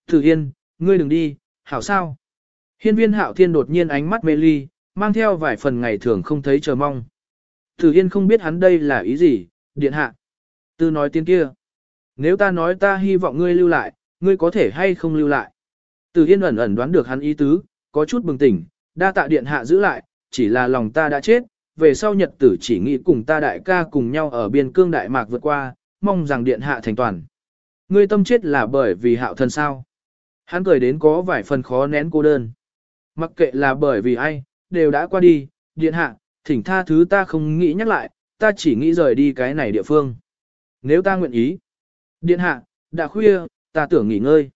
Tử yên, ngươi đừng đi, hảo sao? Hiên viên hạo thiên đột nhiên ánh mắt mê ly, mang theo vài phần ngày thường không thấy chờ mong. Tử yên không biết hắn đây là ý gì, điện hạ. Tư nói tiếng kia. Nếu ta nói ta hy vọng ngươi lưu lại, ngươi có thể hay không lưu lại. Từ Yên ẩn ẩn đoán được hắn ý tứ, có chút bừng tỉnh, đa tạ điện hạ giữ lại, chỉ là lòng ta đã chết, về sau nhật tử chỉ nghĩ cùng ta đại ca cùng nhau ở biên cương đại mạc vượt qua, mong rằng điện hạ thành toàn. Ngươi tâm chết là bởi vì hạo thần sao. Hắn cười đến có vài phần khó nén cô đơn. Mặc kệ là bởi vì ai, đều đã qua đi, điện hạ, thỉnh tha thứ ta không nghĩ nhắc lại, ta chỉ nghĩ rời đi cái này địa phương. Nếu ta nguyện ý. Điện hạ, đã khuya, ta tưởng nghỉ ngơi.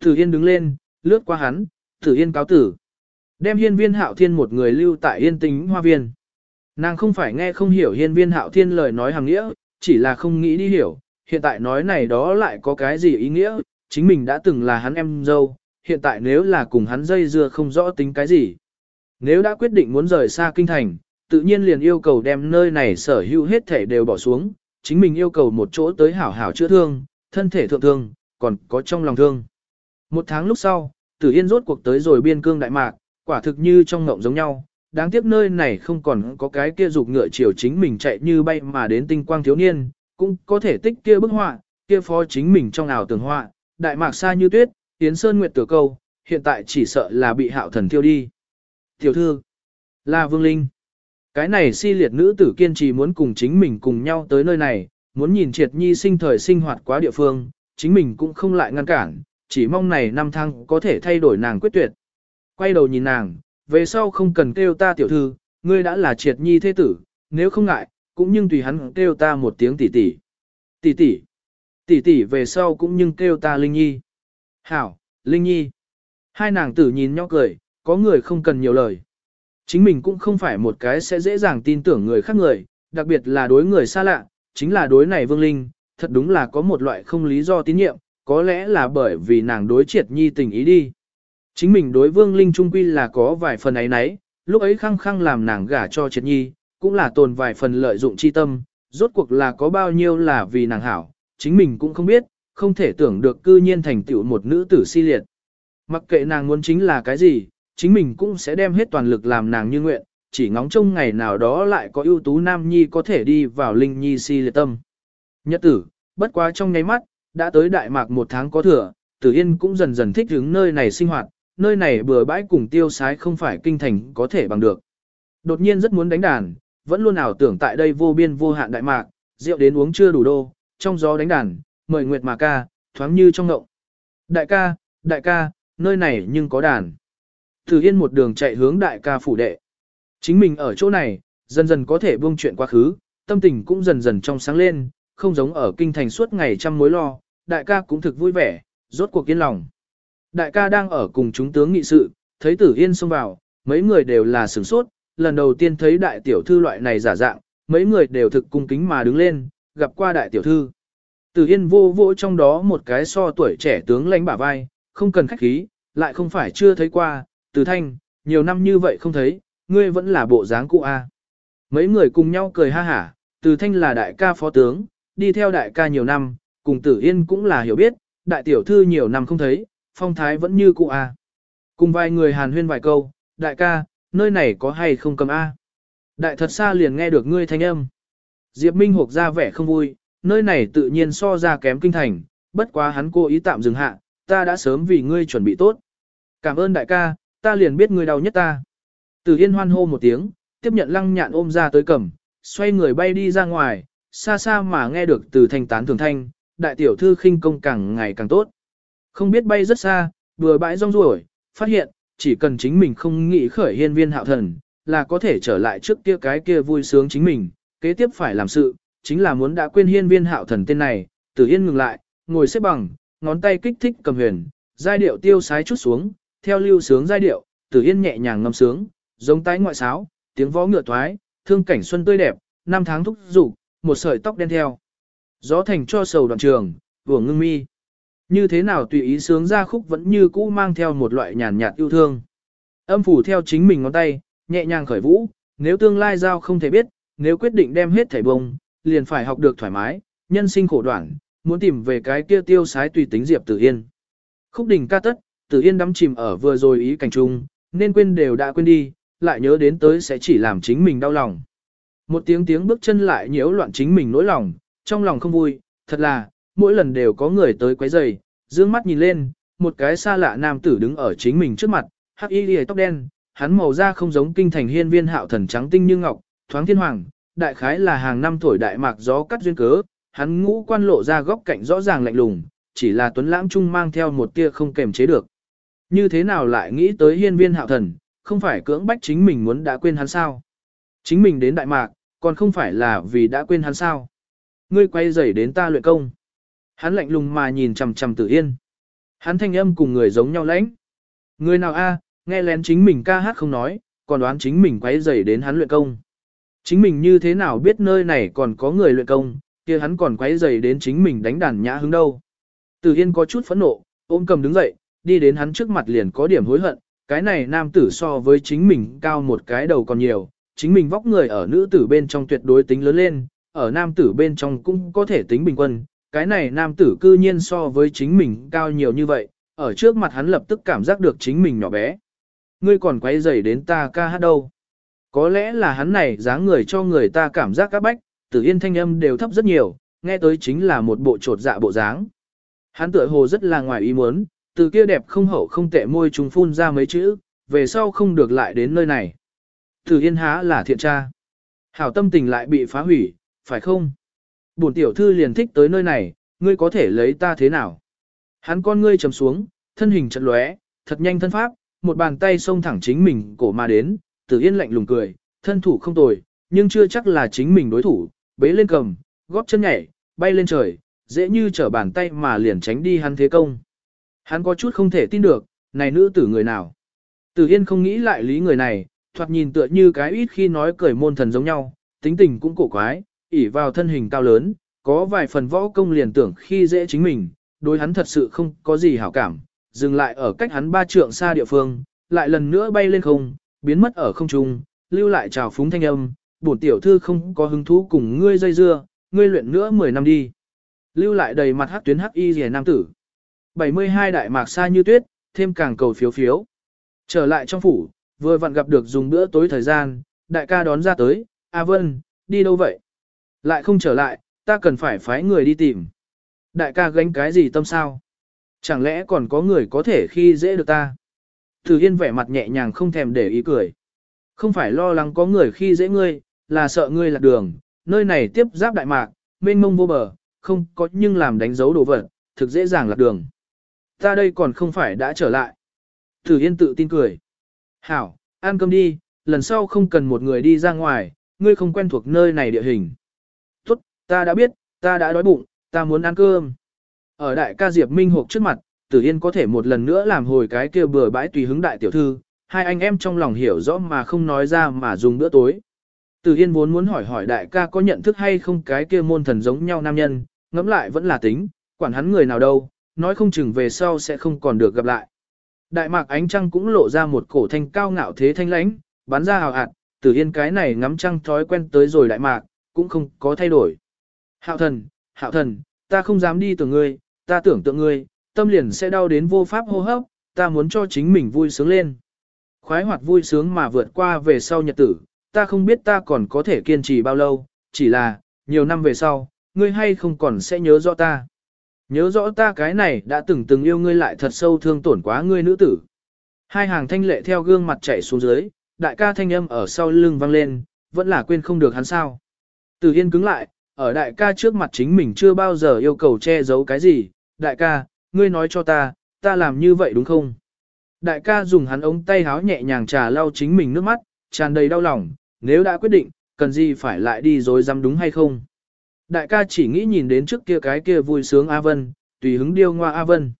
Tử Yên đứng lên, lướt qua hắn, Tử Yên cáo tử. Đem hiên viên hạo thiên một người lưu tại yên tính hoa viên. Nàng không phải nghe không hiểu hiên viên hạo thiên lời nói hàng nghĩa, chỉ là không nghĩ đi hiểu, hiện tại nói này đó lại có cái gì ý nghĩa, chính mình đã từng là hắn em dâu, hiện tại nếu là cùng hắn dây dưa không rõ tính cái gì. Nếu đã quyết định muốn rời xa kinh thành, tự nhiên liền yêu cầu đem nơi này sở hữu hết thể đều bỏ xuống, chính mình yêu cầu một chỗ tới hảo hảo chữa thương, thân thể thượng thương, còn có trong lòng thương. Một tháng lúc sau, Tử Yên rốt cuộc tới rồi biên cương Đại Mạc, quả thực như trong ngộng giống nhau, đáng tiếc nơi này không còn có cái kia dục ngựa chiều chính mình chạy như bay mà đến tinh quang thiếu niên, cũng có thể tích kia bức họa, kia phó chính mình trong ảo tưởng họa, Đại Mạc xa như tuyết, tiến Sơn Nguyệt tử câu, hiện tại chỉ sợ là bị hạo thần thiêu đi. Tiểu thư, là Vương Linh. Cái này si liệt nữ tử kiên trì muốn cùng chính mình cùng nhau tới nơi này, muốn nhìn triệt nhi sinh thời sinh hoạt quá địa phương, chính mình cũng không lại ngăn cản, chỉ mong này năm tháng có thể thay đổi nàng quyết tuyệt. Quay đầu nhìn nàng, về sau không cần kêu ta tiểu thư, ngươi đã là triệt nhi thế tử, nếu không ngại, cũng nhưng tùy hắn kêu ta một tiếng tỷ tỷ. Tỷ tỷ, tỷ tỷ về sau cũng nhưng kêu ta Linh Nhi. Hảo, Linh Nhi. Hai nàng tử nhìn nhau cười, có người không cần nhiều lời. Chính mình cũng không phải một cái sẽ dễ dàng tin tưởng người khác người, đặc biệt là đối người xa lạ, chính là đối này Vương Linh, thật đúng là có một loại không lý do tín nhiệm, có lẽ là bởi vì nàng đối triệt nhi tình ý đi. Chính mình đối Vương Linh trung quy là có vài phần ấy nấy, lúc ấy khăng khăng làm nàng gả cho triệt nhi, cũng là tồn vài phần lợi dụng chi tâm, rốt cuộc là có bao nhiêu là vì nàng hảo, chính mình cũng không biết, không thể tưởng được cư nhiên thành tựu một nữ tử si liệt. Mặc kệ nàng muốn chính là cái gì, chính mình cũng sẽ đem hết toàn lực làm nàng như nguyện, chỉ ngóng trông ngày nào đó lại có ưu tú nam nhi có thể đi vào linh nhi si liệt tâm. Nhật tử, bất quá trong nháy mắt, đã tới Đại Mạc một tháng có thừa, Tử Yên cũng dần dần thích ứng nơi này sinh hoạt, nơi này bừa bãi cùng tiêu sái không phải kinh thành có thể bằng được. Đột nhiên rất muốn đánh đàn, vẫn luôn ảo tưởng tại đây vô biên vô hạn Đại Mạc, rượu đến uống chưa đủ đô, trong gió đánh đàn, mời Nguyệt mà ca, thoáng như trong ngộng. Đại ca, đại ca, nơi này nhưng có đàn. Tử Yên một đường chạy hướng đại ca phủ đệ. Chính mình ở chỗ này, dần dần có thể buông chuyện quá khứ, tâm tình cũng dần dần trong sáng lên, không giống ở kinh thành suốt ngày trăm mối lo, đại ca cũng thực vui vẻ, rốt cuộc yên lòng. Đại ca đang ở cùng chúng tướng nghị sự, thấy Tử Yên xông vào, mấy người đều là sửng sốt, lần đầu tiên thấy đại tiểu thư loại này giả dạng, mấy người đều thực cung kính mà đứng lên, gặp qua đại tiểu thư. Tử Yên vô vô trong đó một cái so tuổi trẻ tướng lãnh bả vai, không cần khách khí, lại không phải chưa thấy qua, từ Thanh, nhiều năm như vậy không thấy, ngươi vẫn là bộ dáng cũ a. Mấy người cùng nhau cười ha hả, Từ Thanh là đại ca phó tướng, đi theo đại ca nhiều năm, cùng Tử Yên cũng là hiểu biết, đại tiểu thư nhiều năm không thấy, phong thái vẫn như cũ a. Cùng vài người hàn huyên vài câu, đại ca, nơi này có hay không cầm a? Đại thật xa liền nghe được ngươi thanh âm. Diệp Minh hộp ra vẻ không vui, nơi này tự nhiên so ra kém kinh thành, bất quá hắn cố ý tạm dừng hạ, ta đã sớm vì ngươi chuẩn bị tốt. Cảm ơn đại ca, ta liền biết ngươi đau nhất ta. Từ Yên hoan hô một tiếng, tiếp nhận lăng nhạn ôm ra tới cầm, xoay người bay đi ra ngoài, xa xa mà nghe được từ thanh tán thường thanh, đại tiểu thư khinh công càng ngày càng tốt. Không biết bay rất xa, vừa bãi rong ruổi, phát hiện, chỉ cần chính mình không nghĩ khởi hiên viên hạo thần, là có thể trở lại trước kia cái kia vui sướng chính mình, kế tiếp phải làm sự, chính là muốn đã quên hiên viên hạo thần tên này, tử yên ngừng lại, ngồi xếp bằng, ngón tay kích thích cầm huyền, giai điệu tiêu sái chút xuống, theo lưu sướng giai điệu, tử yên nhẹ nhàng ngâm sướng, giống tái ngoại sáo, tiếng võ ngựa thoái, thương cảnh xuân tươi đẹp, năm tháng thúc dục một sợi tóc đen theo. Gió thành cho sầu đoạn trường, vừa ngưng mi. Như thế nào tùy ý sướng ra khúc vẫn như cũ mang theo một loại nhàn nhạt yêu thương. Âm phủ theo chính mình ngón tay, nhẹ nhàng khởi vũ, nếu tương lai giao không thể biết, nếu quyết định đem hết thảy bông, liền phải học được thoải mái, nhân sinh khổ đoạn, muốn tìm về cái kia tiêu sái tùy tính Diệp Tử Yên. Khúc đỉnh ca tất, Tử Yên đắm chìm ở vừa rồi ý cảnh chung nên quên đều đã quên đi, lại nhớ đến tới sẽ chỉ làm chính mình đau lòng. Một tiếng tiếng bước chân lại nhiễu loạn chính mình nỗi lòng, trong lòng không vui, thật là, mỗi lần đều có người tới quấy rầy, dương mắt nhìn lên, một cái xa lạ nam tử đứng ở chính mình trước mặt, hắc y liễu tóc đen, hắn màu da không giống kinh thành hiên viên hạo thần trắng tinh như ngọc, thoáng thiên hoàng, đại khái là hàng năm thổi đại mạc gió cắt duyên cớ, hắn ngũ quan lộ ra góc cạnh rõ ràng lạnh lùng, chỉ là tuấn lãng trung mang theo một tia không kềm chế được. Như thế nào lại nghĩ tới hiên viên hạo thần, không phải cưỡng bách chính mình muốn đã quên hắn sao. Chính mình đến Đại Mạc, còn không phải là vì đã quên hắn sao. Ngươi quay dậy đến ta luyện công. Hắn lạnh lùng mà nhìn chằm chằm Tử Yên. Hắn thanh âm cùng người giống nhau lãnh. Người nào a, nghe lén chính mình ca hát không nói, còn đoán chính mình quay dậy đến hắn luyện công. Chính mình như thế nào biết nơi này còn có người luyện công, kia hắn còn quay rầy đến chính mình đánh đàn nhã hứng đâu. Tử Yên có chút phẫn nộ, ôm cầm đứng dậy, đi đến hắn trước mặt liền có điểm hối hận, cái này nam tử so với chính mình cao một cái đầu còn nhiều, chính mình vóc người ở nữ tử bên trong tuyệt đối tính lớn lên, ở nam tử bên trong cũng có thể tính bình quân, cái này nam tử cư nhiên so với chính mình cao nhiều như vậy, ở trước mặt hắn lập tức cảm giác được chính mình nhỏ bé. Ngươi còn quay dày đến ta ca hát đâu. Có lẽ là hắn này dáng người cho người ta cảm giác các bách, tử yên thanh âm đều thấp rất nhiều, nghe tới chính là một bộ trột dạ bộ dáng. Hắn tựa hồ rất là ngoài ý muốn, từ kia đẹp không hậu không tệ môi trùng phun ra mấy chữ, về sau không được lại đến nơi này. Từ yên há là thiện tra. Hảo tâm tình lại bị phá hủy, phải không? Bổn tiểu thư liền thích tới nơi này, ngươi có thể lấy ta thế nào? Hắn con ngươi trầm xuống, thân hình chật lóe, thật nhanh thân pháp, một bàn tay xông thẳng chính mình cổ mà đến, từ Yên lạnh lùng cười, thân thủ không tồi, nhưng chưa chắc là chính mình đối thủ, bế lên cầm, góp chân nhảy, bay lên trời, dễ như trở bàn tay mà liền tránh đi hắn thế công. Hắn có chút không thể tin được, này nữ tử người nào. Tử Yên không nghĩ lại lý người này, thoạt nhìn tựa như cái ít khi nói cười môn thần giống nhau, tính tình cũng cổ quái, ỉ vào thân hình cao lớn, có vài phần võ công liền tưởng khi dễ chính mình, đối hắn thật sự không có gì hảo cảm, dừng lại ở cách hắn ba trượng xa địa phương, lại lần nữa bay lên không, biến mất ở không trung, lưu lại trào phúng thanh âm, bổn tiểu thư không có hứng thú cùng ngươi dây dưa, ngươi luyện nữa 10 năm đi. Lưu lại đầy mặt hắc tuyến hắc y rìa nam tử. 72 đại mạc xa như tuyết, thêm càng cầu phiếu phiếu. Trở lại trong phủ, vừa vặn gặp được dùng bữa tối thời gian, đại ca đón ra tới, A Vân, đi đâu vậy? Lại không trở lại, ta cần phải phái người đi tìm. Đại ca gánh cái gì tâm sao? Chẳng lẽ còn có người có thể khi dễ được ta? thử Yên vẻ mặt nhẹ nhàng không thèm để ý cười. Không phải lo lắng có người khi dễ ngươi, là sợ ngươi lạc đường, nơi này tiếp giáp đại mạc, mênh mông vô bờ, không có nhưng làm đánh dấu đồ vật, thực dễ dàng lạc đường. Ta đây còn không phải đã trở lại. Tử Yên tự tin cười. Hảo, ăn cơm đi, lần sau không cần một người đi ra ngoài, ngươi không quen thuộc nơi này địa hình. Tốt, ta đã biết, ta đã đói bụng, ta muốn ăn cơm. Ở đại ca Diệp Minh Hộp trước mặt, Tử Yên có thể một lần nữa làm hồi cái kia bừa bãi tùy hứng đại tiểu thư, hai anh em trong lòng hiểu rõ mà không nói ra mà dùng bữa tối. Tử Yên vốn muốn hỏi hỏi đại ca có nhận thức hay không cái kia môn thần giống nhau nam nhân, ngẫm lại vẫn là tính, quản hắn người nào đâu, nói không chừng về sau sẽ không còn được gặp lại. Đại mạc ánh trăng cũng lộ ra một cổ thanh cao ngạo thế thanh lãnh, bắn ra hào hạt, Tử Yên cái này ngắm trăng thói quen tới rồi đại mạc, cũng không có thay đổi. Hạo thần, hạo thần, ta không dám đi tưởng ngươi, ta tưởng tượng ngươi, tâm liền sẽ đau đến vô pháp hô hấp, ta muốn cho chính mình vui sướng lên. Khoái hoạt vui sướng mà vượt qua về sau nhật tử, ta không biết ta còn có thể kiên trì bao lâu, chỉ là, nhiều năm về sau, ngươi hay không còn sẽ nhớ rõ ta. Nhớ rõ ta cái này đã từng từng yêu ngươi lại thật sâu thương tổn quá ngươi nữ tử. Hai hàng thanh lệ theo gương mặt chảy xuống dưới, đại ca thanh âm ở sau lưng vang lên, vẫn là quên không được hắn sao. Từ Yên cứng lại, ở đại ca trước mặt chính mình chưa bao giờ yêu cầu che giấu cái gì, đại ca, ngươi nói cho ta, ta làm như vậy đúng không? Đại ca dùng hắn ống tay háo nhẹ nhàng trà lau chính mình nước mắt, tràn đầy đau lòng, nếu đã quyết định, cần gì phải lại đi rồi dám đúng hay không? Đại ca chỉ nghĩ nhìn đến trước kia cái kia vui sướng A Vân, tùy hứng điêu ngoa A Vân.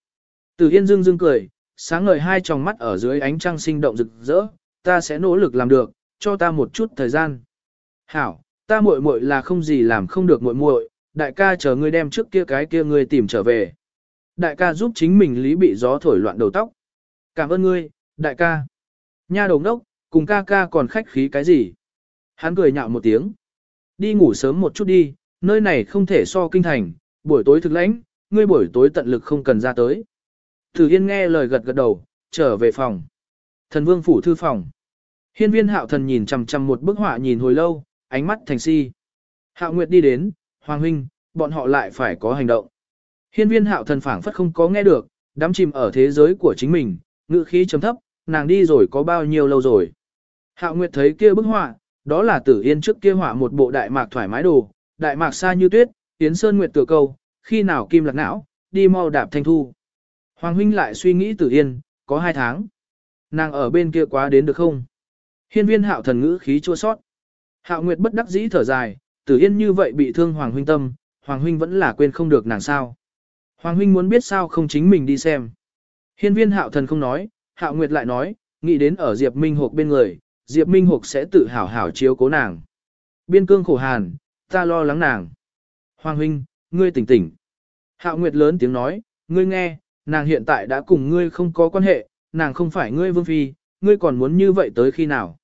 Từ Yên dương dương cười, sáng ngời hai tròng mắt ở dưới ánh trăng sinh động rực rỡ, ta sẽ nỗ lực làm được, cho ta một chút thời gian. Hảo, ta muội muội là không gì làm không được muội muội, đại ca chờ ngươi đem trước kia cái kia ngươi tìm trở về. Đại ca giúp chính mình lý bị gió thổi loạn đầu tóc. Cảm ơn ngươi, đại ca. Nha đồng đốc, cùng ca ca còn khách khí cái gì? Hắn cười nhạo một tiếng. Đi ngủ sớm một chút đi, nơi này không thể so kinh thành, buổi tối thực lãnh, ngươi buổi tối tận lực không cần ra tới. Thử Yên nghe lời gật gật đầu, trở về phòng. Thần vương phủ thư phòng. Hiên viên hạo thần nhìn chằm chằm một bức họa nhìn hồi lâu, ánh mắt thành si. Hạo Nguyệt đi đến, Hoàng huynh, bọn họ lại phải có hành động. Hiên viên hạo thần phảng phất không có nghe được, đắm chìm ở thế giới của chính mình, ngữ khí chấm thấp, nàng đi rồi có bao nhiêu lâu rồi. Hạo Nguyệt thấy kia bức họa, đó là tử yên trước kia họa một bộ đại mạc thoải mái đồ, đại mạc xa như tuyết, tiến sơn nguyệt tựa câu, khi nào kim lạc não, đi mau đạp thanh thu. Hoàng huynh lại suy nghĩ tử yên, có hai tháng. nàng ở bên kia quá đến được không? Hiên viên hạo thần ngữ khí chua sót. Hạo Nguyệt bất đắc dĩ thở dài, tử yên như vậy bị thương Hoàng huynh tâm, Hoàng huynh vẫn là quên không được nàng sao. Hoàng huynh muốn biết sao không chính mình đi xem. Hiên viên hạo thần không nói, Hạo Nguyệt lại nói, nghĩ đến ở Diệp Minh Hục bên người, Diệp Minh Hục sẽ tự hảo hảo chiếu cố nàng. Biên cương khổ hàn, ta lo lắng nàng. Hoàng huynh, ngươi tỉnh tỉnh. Hạo Nguyệt lớn tiếng nói, ngươi nghe, nàng hiện tại đã cùng ngươi không có quan hệ, nàng không phải ngươi vương phi, ngươi còn muốn như vậy tới khi nào.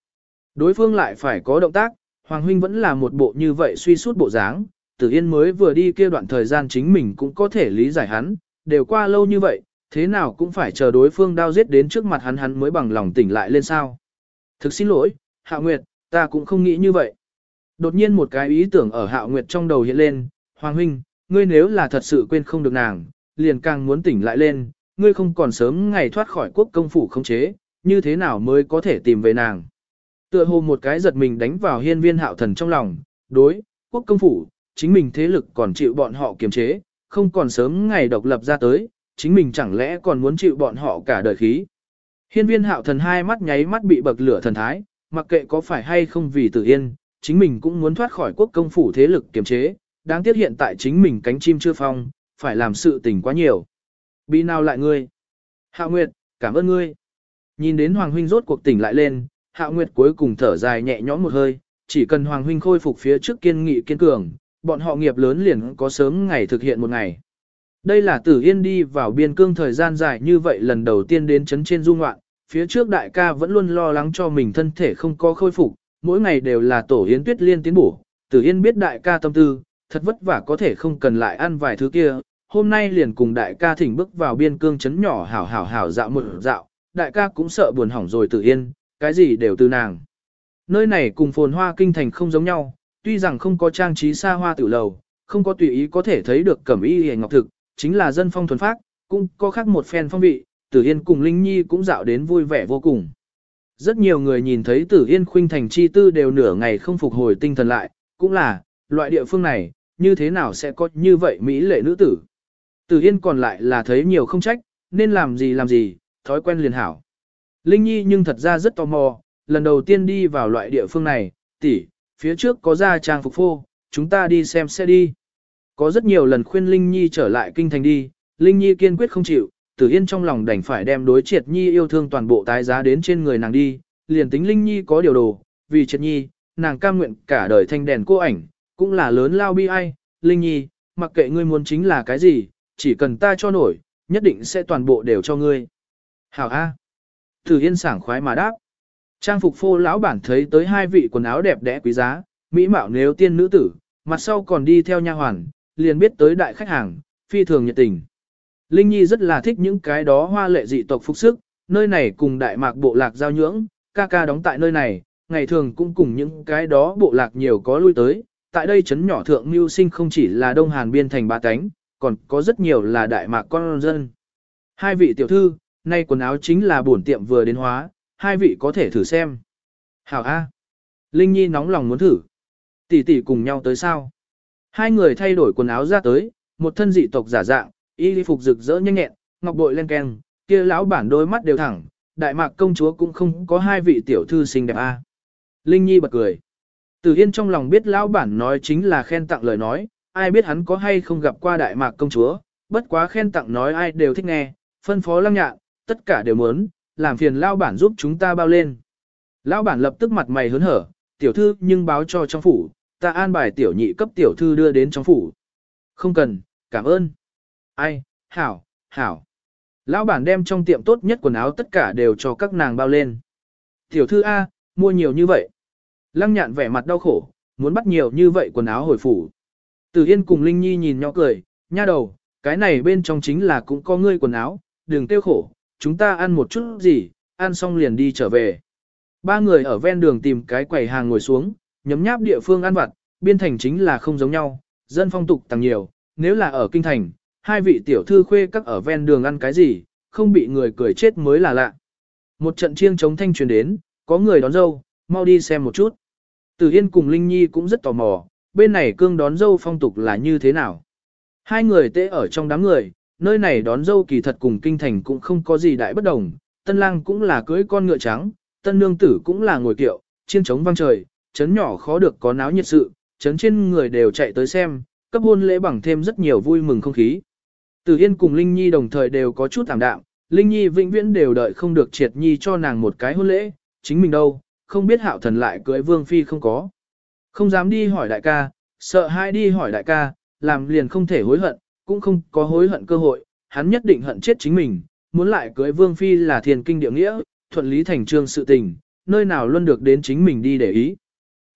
Đối phương lại phải có động tác, Hoàng huynh vẫn là một bộ như vậy suy suốt bộ dáng, Tử Yên mới vừa đi kia đoạn thời gian chính mình cũng có thể lý giải hắn, đều qua lâu như vậy, thế nào cũng phải chờ đối phương đao giết đến trước mặt hắn hắn mới bằng lòng tỉnh lại lên sao. Thực xin lỗi, Hạ Nguyệt, ta cũng không nghĩ như vậy. Đột nhiên một cái ý tưởng ở hạo Nguyệt trong đầu hiện lên, Hoàng huynh, ngươi nếu là thật sự quên không được nàng, liền càng muốn tỉnh lại lên, ngươi không còn sớm ngày thoát khỏi quốc công phủ không chế, như thế nào mới có thể tìm về nàng. Tựa hồ một cái giật mình đánh vào hiên viên hạo thần trong lòng, đối, quốc công phủ, chính mình thế lực còn chịu bọn họ kiềm chế, không còn sớm ngày độc lập ra tới, chính mình chẳng lẽ còn muốn chịu bọn họ cả đời khí. Hiên viên hạo thần hai mắt nháy mắt bị bậc lửa thần thái, mặc kệ có phải hay không vì tử yên, chính mình cũng muốn thoát khỏi quốc công phủ thế lực kiềm chế, đáng tiếc hiện tại chính mình cánh chim chưa phong, phải làm sự tình quá nhiều. Bị nào lại ngươi? Hạo Nguyệt, cảm ơn ngươi. Nhìn đến Hoàng Huynh rốt cuộc tỉnh lại lên, Hạo Nguyệt cuối cùng thở dài nhẹ nhõm một hơi, chỉ cần Hoàng Huynh khôi phục phía trước kiên nghị kiên cường, bọn họ nghiệp lớn liền có sớm ngày thực hiện một ngày. Đây là tử yên đi vào biên cương thời gian dài như vậy lần đầu tiên đến chấn trên du ngoạn, phía trước đại ca vẫn luôn lo lắng cho mình thân thể không có khôi phục, mỗi ngày đều là tổ yến tuyết liên tiến bổ, tử yên biết đại ca tâm tư, thật vất vả có thể không cần lại ăn vài thứ kia, hôm nay liền cùng đại ca thỉnh bước vào biên cương chấn nhỏ hảo hảo hảo dạo một dạo, đại ca cũng sợ buồn hỏng rồi tử yên, cái gì đều từ nàng. Nơi này cùng phồn hoa kinh thành không giống nhau, tuy rằng không có trang trí xa hoa tiểu lầu, không có tùy ý có thể thấy được cẩm y hề ngọc thực, chính là dân phong thuần phác, cũng có khác một phen phong vị, tử yên cùng Linh Nhi cũng dạo đến vui vẻ vô cùng. Rất nhiều người nhìn thấy tử yên khuynh thành chi tư đều nửa ngày không phục hồi tinh thần lại, cũng là, loại địa phương này, như thế nào sẽ có như vậy Mỹ lệ nữ tử. Tử yên còn lại là thấy nhiều không trách, nên làm gì làm gì, thói quen liền hảo. Linh Nhi nhưng thật ra rất tò mò, lần đầu tiên đi vào loại địa phương này, tỷ, phía trước có ra trang phục phô, chúng ta đi xem xe đi. Có rất nhiều lần khuyên Linh Nhi trở lại kinh thành đi, Linh Nhi kiên quyết không chịu, Tử Yên trong lòng đành phải đem đối triệt Nhi yêu thương toàn bộ tái giá đến trên người nàng đi, liền tính Linh Nhi có điều đồ, vì triệt Nhi, nàng cam nguyện cả đời thanh đèn cô ảnh, cũng là lớn lao bi ai, Linh Nhi, mặc kệ ngươi muốn chính là cái gì, chỉ cần ta cho nổi, nhất định sẽ toàn bộ đều cho ngươi. Hảo A. Tử Yên sảng khoái mà đáp. Trang phục phô lão bản thấy tới hai vị quần áo đẹp đẽ quý giá, mỹ mạo nếu tiên nữ tử, mặt sau còn đi theo nha hoàn, liền biết tới đại khách hàng, phi thường nhiệt tình. Linh Nhi rất là thích những cái đó hoa lệ dị tộc phục sức, nơi này cùng đại mạc bộ lạc giao nhưỡng, ca ca đóng tại nơi này, ngày thường cũng cùng những cái đó bộ lạc nhiều có lui tới. Tại đây chấn nhỏ thượng mưu sinh không chỉ là Đông Hàn biên thành ba cánh, còn có rất nhiều là đại mạc con dân. Hai vị tiểu thư, nay quần áo chính là bổn tiệm vừa đến hóa, hai vị có thể thử xem. Hảo A. Linh Nhi nóng lòng muốn thử. Tỷ tỷ cùng nhau tới sao? Hai người thay đổi quần áo ra tới, một thân dị tộc giả dạng, y phục rực rỡ nhanh nhẹn, ngọc bội len keng, kia lão bản đôi mắt đều thẳng, đại mạc công chúa cũng không có hai vị tiểu thư xinh đẹp a. Linh Nhi bật cười. Tử Yên trong lòng biết lão bản nói chính là khen tặng lời nói, ai biết hắn có hay không gặp qua đại mạc công chúa, bất quá khen tặng nói ai đều thích nghe, phân phó lăng nhạn, tất cả đều muốn, làm phiền lão bản giúp chúng ta bao lên. Lão bản lập tức mặt mày hớn hở, tiểu thư nhưng báo cho trong phủ, ta an bài tiểu nhị cấp tiểu thư đưa đến trong phủ. Không cần, cảm ơn. Ai, hảo, hảo. Lão bản đem trong tiệm tốt nhất quần áo tất cả đều cho các nàng bao lên. Tiểu thư A, mua nhiều như vậy. Lăng nhạn vẻ mặt đau khổ, muốn bắt nhiều như vậy quần áo hồi phủ. Từ Yên cùng Linh Nhi nhìn nhỏ cười, nha đầu, cái này bên trong chính là cũng có ngươi quần áo, đừng tiêu khổ, chúng ta ăn một chút gì, ăn xong liền đi trở về. Ba người ở ven đường tìm cái quầy hàng ngồi xuống, nhấm nháp địa phương ăn vặt, biên thành chính là không giống nhau, dân phong tục tăng nhiều, nếu là ở kinh thành, hai vị tiểu thư khuê các ở ven đường ăn cái gì, không bị người cười chết mới là lạ. Một trận chiêng chống thanh truyền đến, có người đón dâu, mau đi xem một chút. Từ Yên cùng Linh Nhi cũng rất tò mò, bên này cương đón dâu phong tục là như thế nào. Hai người tê ở trong đám người, nơi này đón dâu kỳ thật cùng kinh thành cũng không có gì đại bất đồng, tân lang cũng là cưới con ngựa trắng, tân nương tử cũng là ngồi kiệu, chiên trống vang trời, chấn nhỏ khó được có náo nhiệt sự, chấn trên người đều chạy tới xem, cấp hôn lễ bằng thêm rất nhiều vui mừng không khí. Từ Yên cùng Linh Nhi đồng thời đều có chút tạm đạm, Linh Nhi vĩnh viễn đều đợi không được triệt nhi cho nàng một cái hôn lễ, chính mình đâu, không biết hạo thần lại cưới vương phi không có. Không dám đi hỏi đại ca, sợ hai đi hỏi đại ca, làm liền không thể hối hận, cũng không có hối hận cơ hội, hắn nhất định hận chết chính mình, muốn lại cưới vương phi là thiền kinh địa nghĩa, thuận lý thành trương sự tình, nơi nào luôn được đến chính mình đi để ý.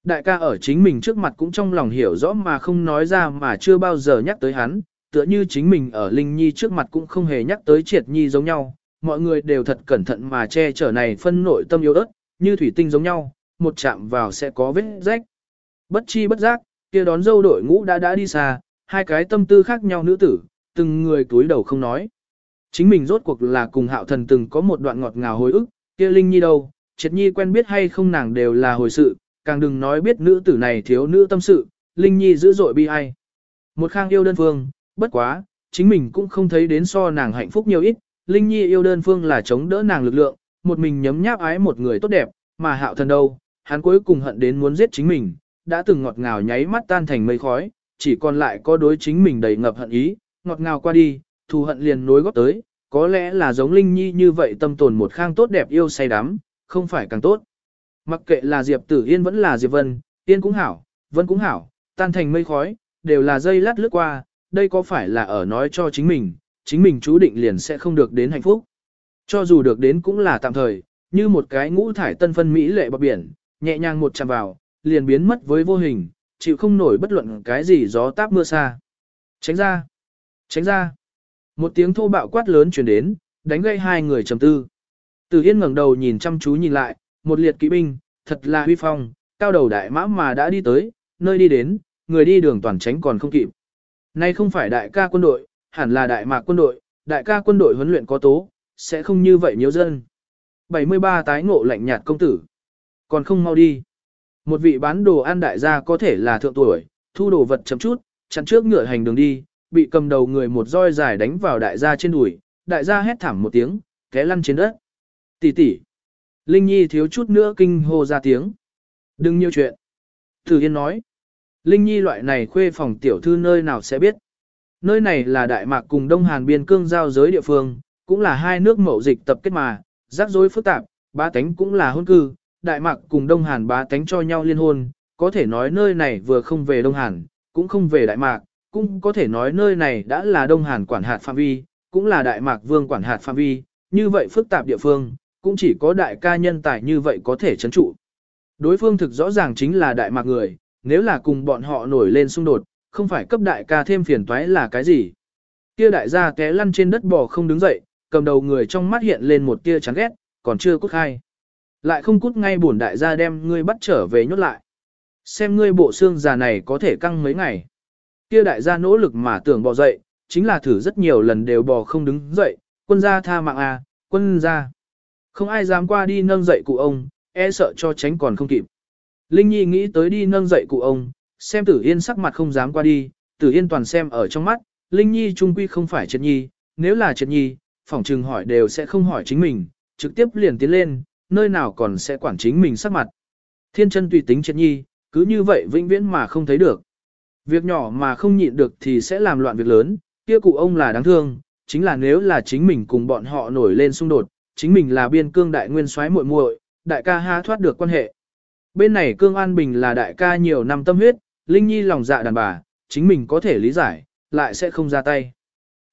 Đại ca ở chính mình trước mặt cũng trong lòng hiểu rõ mà không nói ra mà chưa bao giờ nhắc tới hắn, tựa như chính mình ở Linh Nhi trước mặt cũng không hề nhắc tới triệt nhi giống nhau, mọi người đều thật cẩn thận mà che chở này phân nội tâm yếu ớt, như thủy tinh giống nhau, một chạm vào sẽ có vết rách. Bất chi bất giác, kia đón dâu đội ngũ đã đã đi xa, hai cái tâm tư khác nhau nữ tử, từng người túi đầu không nói. Chính mình rốt cuộc là cùng hạo thần từng có một đoạn ngọt ngào hồi ức, kia Linh Nhi đâu, triệt nhi quen biết hay không nàng đều là hồi sự, càng đừng nói biết nữ tử này thiếu nữ tâm sự, Linh Nhi dữ dội bi ai. Một khang yêu đơn phương, bất quá, chính mình cũng không thấy đến so nàng hạnh phúc nhiều ít, Linh Nhi yêu đơn phương là chống đỡ nàng lực lượng, một mình nhấm nháp ái một người tốt đẹp, mà hạo thần đâu, hắn cuối cùng hận đến muốn giết chính mình, đã từng ngọt ngào nháy mắt tan thành mây khói, chỉ còn lại có đối chính mình đầy ngập hận ý, ngọt ngào qua đi, thù hận liền nối góp tới, có lẽ là giống Linh Nhi như vậy tâm tồn một khang tốt đẹp yêu say đắm, không phải càng tốt. Mặc kệ là Diệp Tử Yên vẫn là Diệp Vân, Yên cũng hảo, Vân cũng hảo, tan thành mây khói, đều là dây lát lướt qua, đây có phải là ở nói cho chính mình, chính mình chú định liền sẽ không được đến hạnh phúc. Cho dù được đến cũng là tạm thời, như một cái ngũ thải tân phân mỹ lệ bọc biển, nhẹ nhàng một chạm vào, liền biến mất với vô hình, chịu không nổi bất luận cái gì gió táp mưa xa. Tránh ra! Tránh ra! Một tiếng thô bạo quát lớn truyền đến, đánh gây hai người trầm tư. Từ Yên ngẩng đầu nhìn chăm chú nhìn lại, một liệt kỵ binh, thật là huy phong, cao đầu đại mã mà đã đi tới, nơi đi đến, người đi đường toàn tránh còn không kịp. Nay không phải đại ca quân đội, hẳn là đại mạc quân đội, đại ca quân đội huấn luyện có tố, sẽ không như vậy nhiều dân. 73 tái ngộ lạnh nhạt công tử. Còn không mau đi. Một vị bán đồ ăn đại gia có thể là thượng tuổi, thu đồ vật chậm chút, chặn trước ngựa hành đường đi, bị cầm đầu người một roi dài đánh vào đại gia trên đùi, đại gia hét thảm một tiếng, té lăn trên đất. Tỷ tỷ. Linh Nhi thiếu chút nữa kinh hô ra tiếng. Đừng nhiều chuyện. Thử Yên nói. Linh Nhi loại này khuê phòng tiểu thư nơi nào sẽ biết. Nơi này là Đại Mạc cùng Đông Hàn biên cương giao giới địa phương, cũng là hai nước mậu dịch tập kết mà, rắc rối phức tạp, ba tánh cũng là hôn cư, Đại Mạc cùng Đông Hàn ba tánh cho nhau liên hôn, có thể nói nơi này vừa không về Đông Hàn, cũng không về Đại Mạc, cũng có thể nói nơi này đã là Đông Hàn quản hạt phạm vi, cũng là Đại Mạc vương quản hạt phạm vi, như vậy phức tạp địa phương, cũng chỉ có đại ca nhân tài như vậy có thể chấn trụ. Đối phương thực rõ ràng chính là Đại Mạc người, nếu là cùng bọn họ nổi lên xung đột, không phải cấp đại ca thêm phiền toái là cái gì. Kia đại gia té lăn trên đất bò không đứng dậy, cầm đầu người trong mắt hiện lên một tia chán ghét, còn chưa cút khai. Lại không cút ngay bổn đại gia đem ngươi bắt trở về nhốt lại. Xem ngươi bộ xương già này có thể căng mấy ngày. Kia đại gia nỗ lực mà tưởng bò dậy, chính là thử rất nhiều lần đều bò không đứng dậy, quân gia tha mạng à, quân gia. Không ai dám qua đi nâng dậy cụ ông, e sợ cho tránh còn không kịp. Linh Nhi nghĩ tới đi nâng dậy cụ ông, xem Tử Yên sắc mặt không dám qua đi, Tử Yên toàn xem ở trong mắt, Linh Nhi trung quy không phải Triệt Nhi, nếu là Triệt Nhi, phỏng trừng hỏi đều sẽ không hỏi chính mình, trực tiếp liền tiến lên, nơi nào còn sẽ quản chính mình sắc mặt. Thiên chân tùy tính Triệt Nhi, cứ như vậy vĩnh viễn mà không thấy được. Việc nhỏ mà không nhịn được thì sẽ làm loạn việc lớn, kia cụ ông là đáng thương, chính là nếu là chính mình cùng bọn họ nổi lên xung đột, chính mình là biên cương đại nguyên soái muội muội, đại ca ha thoát được quan hệ. Bên này Cương An Bình là đại ca nhiều năm tâm huyết, Linh Nhi lòng dạ đàn bà, chính mình có thể lý giải, lại sẽ không ra tay.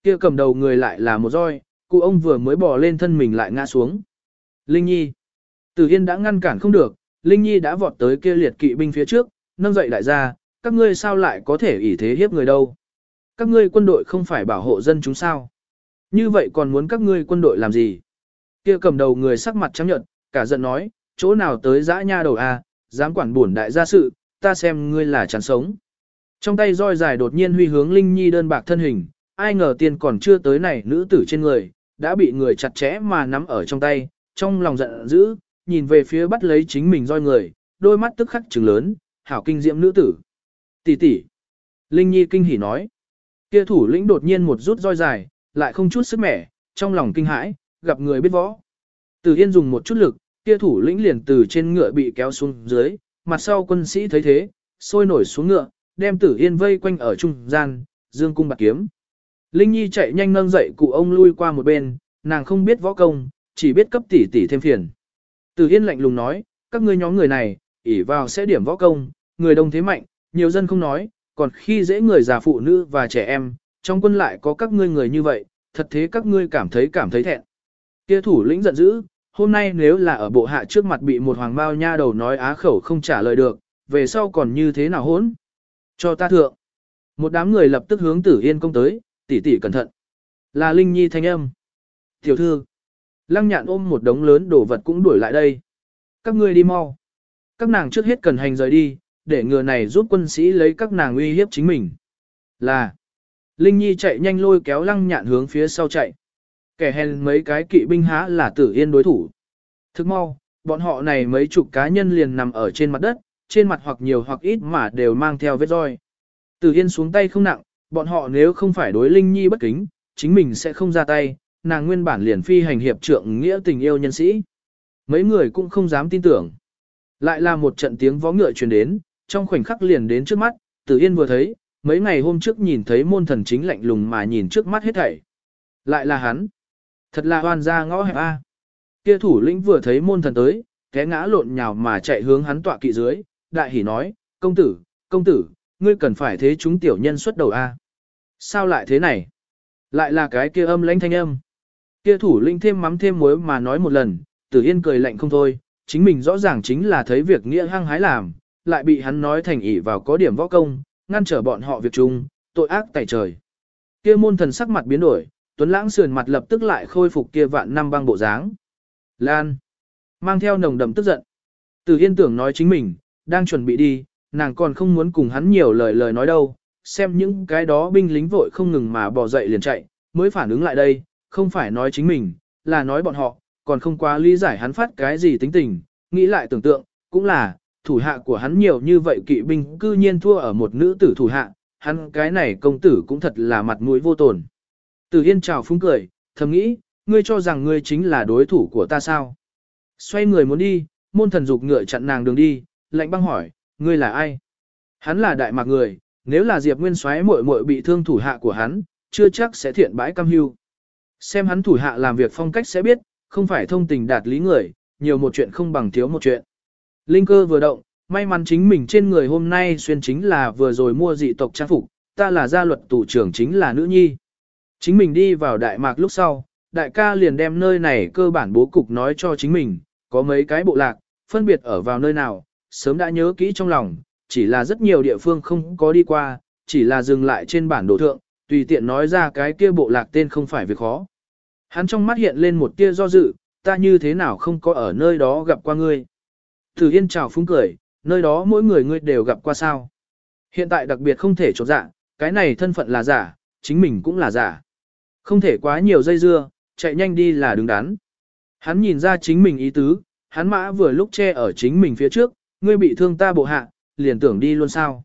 Kia cầm đầu người lại là một roi, cụ ông vừa mới bỏ lên thân mình lại ngã xuống. Linh Nhi. Tử Yên đã ngăn cản không được, Linh Nhi đã vọt tới kia liệt kỵ binh phía trước, nâng dậy đại gia, các ngươi sao lại có thể ỷ thế hiếp người đâu. Các ngươi quân đội không phải bảo hộ dân chúng sao. Như vậy còn muốn các ngươi quân đội làm gì? Kia cầm đầu người sắc mặt trắng nhợt, cả giận nói, chỗ nào tới dã nha đầu a, à, dám quản buồn đại gia sự, ta xem ngươi là chán sống. Trong tay roi dài đột nhiên huy hướng Linh Nhi đơn bạc thân hình, ai ngờ tiền còn chưa tới này nữ tử trên người, đã bị người chặt chẽ mà nắm ở trong tay, trong lòng giận dữ, nhìn về phía bắt lấy chính mình roi người, đôi mắt tức khắc trừng lớn, hảo kinh diệm nữ tử. Tỷ tỷ. Linh Nhi kinh hỉ nói. Kia thủ lĩnh đột nhiên một rút roi dài, lại không chút sức mẻ, trong lòng kinh hãi, gặp người biết võ. từ Yên dùng một chút lực, kia thủ lĩnh liền từ trên ngựa bị kéo xuống dưới, mặt sau quân sĩ thấy thế, sôi nổi xuống ngựa, đem Tử Yên vây quanh ở trung gian, dương cung bạc kiếm. Linh Nhi chạy nhanh nâng dậy cụ ông lui qua một bên, nàng không biết võ công, chỉ biết cấp tỷ tỷ thêm phiền. Tử Yên lạnh lùng nói, các ngươi nhóm người này, ỉ vào sẽ điểm võ công, người đông thế mạnh, nhiều dân không nói, còn khi dễ người già phụ nữ và trẻ em, trong quân lại có các ngươi người như vậy, thật thế các ngươi cảm thấy cảm thấy thẹn. Kia thủ lĩnh giận dữ, hôm nay nếu là ở bộ hạ trước mặt bị một hoàng bao nha đầu nói á khẩu không trả lời được, về sau còn như thế nào hỗn? Cho ta thượng. Một đám người lập tức hướng tử yên công tới, tỷ tỷ cẩn thận. Là Linh Nhi thanh âm. Tiểu thư. Lăng nhạn ôm một đống lớn đồ vật cũng đuổi lại đây. Các ngươi đi mau. Các nàng trước hết cần hành rời đi, để ngừa này giúp quân sĩ lấy các nàng uy hiếp chính mình. Là. Linh Nhi chạy nhanh lôi kéo lăng nhạn hướng phía sau chạy. Kẻ hèn mấy cái kỵ binh há là tử yên đối thủ. Thức mau, bọn họ này mấy chục cá nhân liền nằm ở trên mặt đất, trên mặt hoặc nhiều hoặc ít mà đều mang theo vết roi. Tử yên xuống tay không nặng, bọn họ nếu không phải đối Linh Nhi bất kính, chính mình sẽ không ra tay, nàng nguyên bản liền phi hành hiệp trượng nghĩa tình yêu nhân sĩ. Mấy người cũng không dám tin tưởng. Lại là một trận tiếng vó ngựa truyền đến, trong khoảnh khắc liền đến trước mắt, Tử Yên vừa thấy, mấy ngày hôm trước nhìn thấy môn thần chính lạnh lùng mà nhìn trước mắt hết thảy. Lại là hắn. Thật là hoàn ra ngõ hẹp A. Kia thủ lĩnh vừa thấy môn thần tới, té ngã lộn nhào mà chạy hướng hắn tọa kỵ dưới, đại hỉ nói, công tử, công tử, ngươi cần phải thế chúng tiểu nhân xuất đầu A. Sao lại thế này? Lại là cái kia âm lãnh thanh âm. Kia thủ lĩnh thêm mắm thêm muối mà nói một lần, tử yên cười lạnh không thôi, chính mình rõ ràng chính là thấy việc nghĩa hăng hái làm, lại bị hắn nói thành ỷ vào có điểm võ công, ngăn trở bọn họ việc chung, tội ác tại trời. Kia môn thần sắc mặt biến đổi, Tuấn Lãng sườn mặt lập tức lại khôi phục kia vạn năm băng bộ dáng. Lan mang theo nồng đậm tức giận. Từ Yên tưởng nói chính mình đang chuẩn bị đi, nàng còn không muốn cùng hắn nhiều lời lời nói đâu, xem những cái đó binh lính vội không ngừng mà bỏ dậy liền chạy, mới phản ứng lại đây, không phải nói chính mình, là nói bọn họ, còn không quá lý giải hắn phát cái gì tính tình, nghĩ lại tưởng tượng, cũng là, thủ hạ của hắn nhiều như vậy kỵ binh cư nhiên thua ở một nữ tử thủ hạ, hắn cái này công tử cũng thật là mặt mũi vô tồn. Từ Yên chào phúng cười, thầm nghĩ, ngươi cho rằng ngươi chính là đối thủ của ta sao? Xoay người muốn đi, môn thần dục ngựa chặn nàng đường đi, lạnh băng hỏi, ngươi là ai? Hắn là đại mạc người, nếu là Diệp Nguyên xoáy muội muội bị thương thủ hạ của hắn, chưa chắc sẽ thiện bãi cam hưu. Xem hắn thủ hạ làm việc phong cách sẽ biết, không phải thông tình đạt lý người, nhiều một chuyện không bằng thiếu một chuyện. Linh cơ vừa động, may mắn chính mình trên người hôm nay xuyên chính là vừa rồi mua dị tộc trang phục, ta là gia luật tù trưởng chính là nữ nhi. Chính mình đi vào Đại Mạc lúc sau, đại ca liền đem nơi này cơ bản bố cục nói cho chính mình, có mấy cái bộ lạc, phân biệt ở vào nơi nào, sớm đã nhớ kỹ trong lòng, chỉ là rất nhiều địa phương không có đi qua, chỉ là dừng lại trên bản đồ thượng, tùy tiện nói ra cái kia bộ lạc tên không phải việc khó. Hắn trong mắt hiện lên một tia do dự, ta như thế nào không có ở nơi đó gặp qua ngươi. Thử Yên chào phúng cười, nơi đó mỗi người ngươi đều gặp qua sao. Hiện tại đặc biệt không thể trột dạ, cái này thân phận là giả, chính mình cũng là giả. Không thể quá nhiều dây dưa, chạy nhanh đi là đứng đắn. Hắn nhìn ra chính mình ý tứ, hắn mã vừa lúc che ở chính mình phía trước, ngươi bị thương ta bộ hạ, liền tưởng đi luôn sao.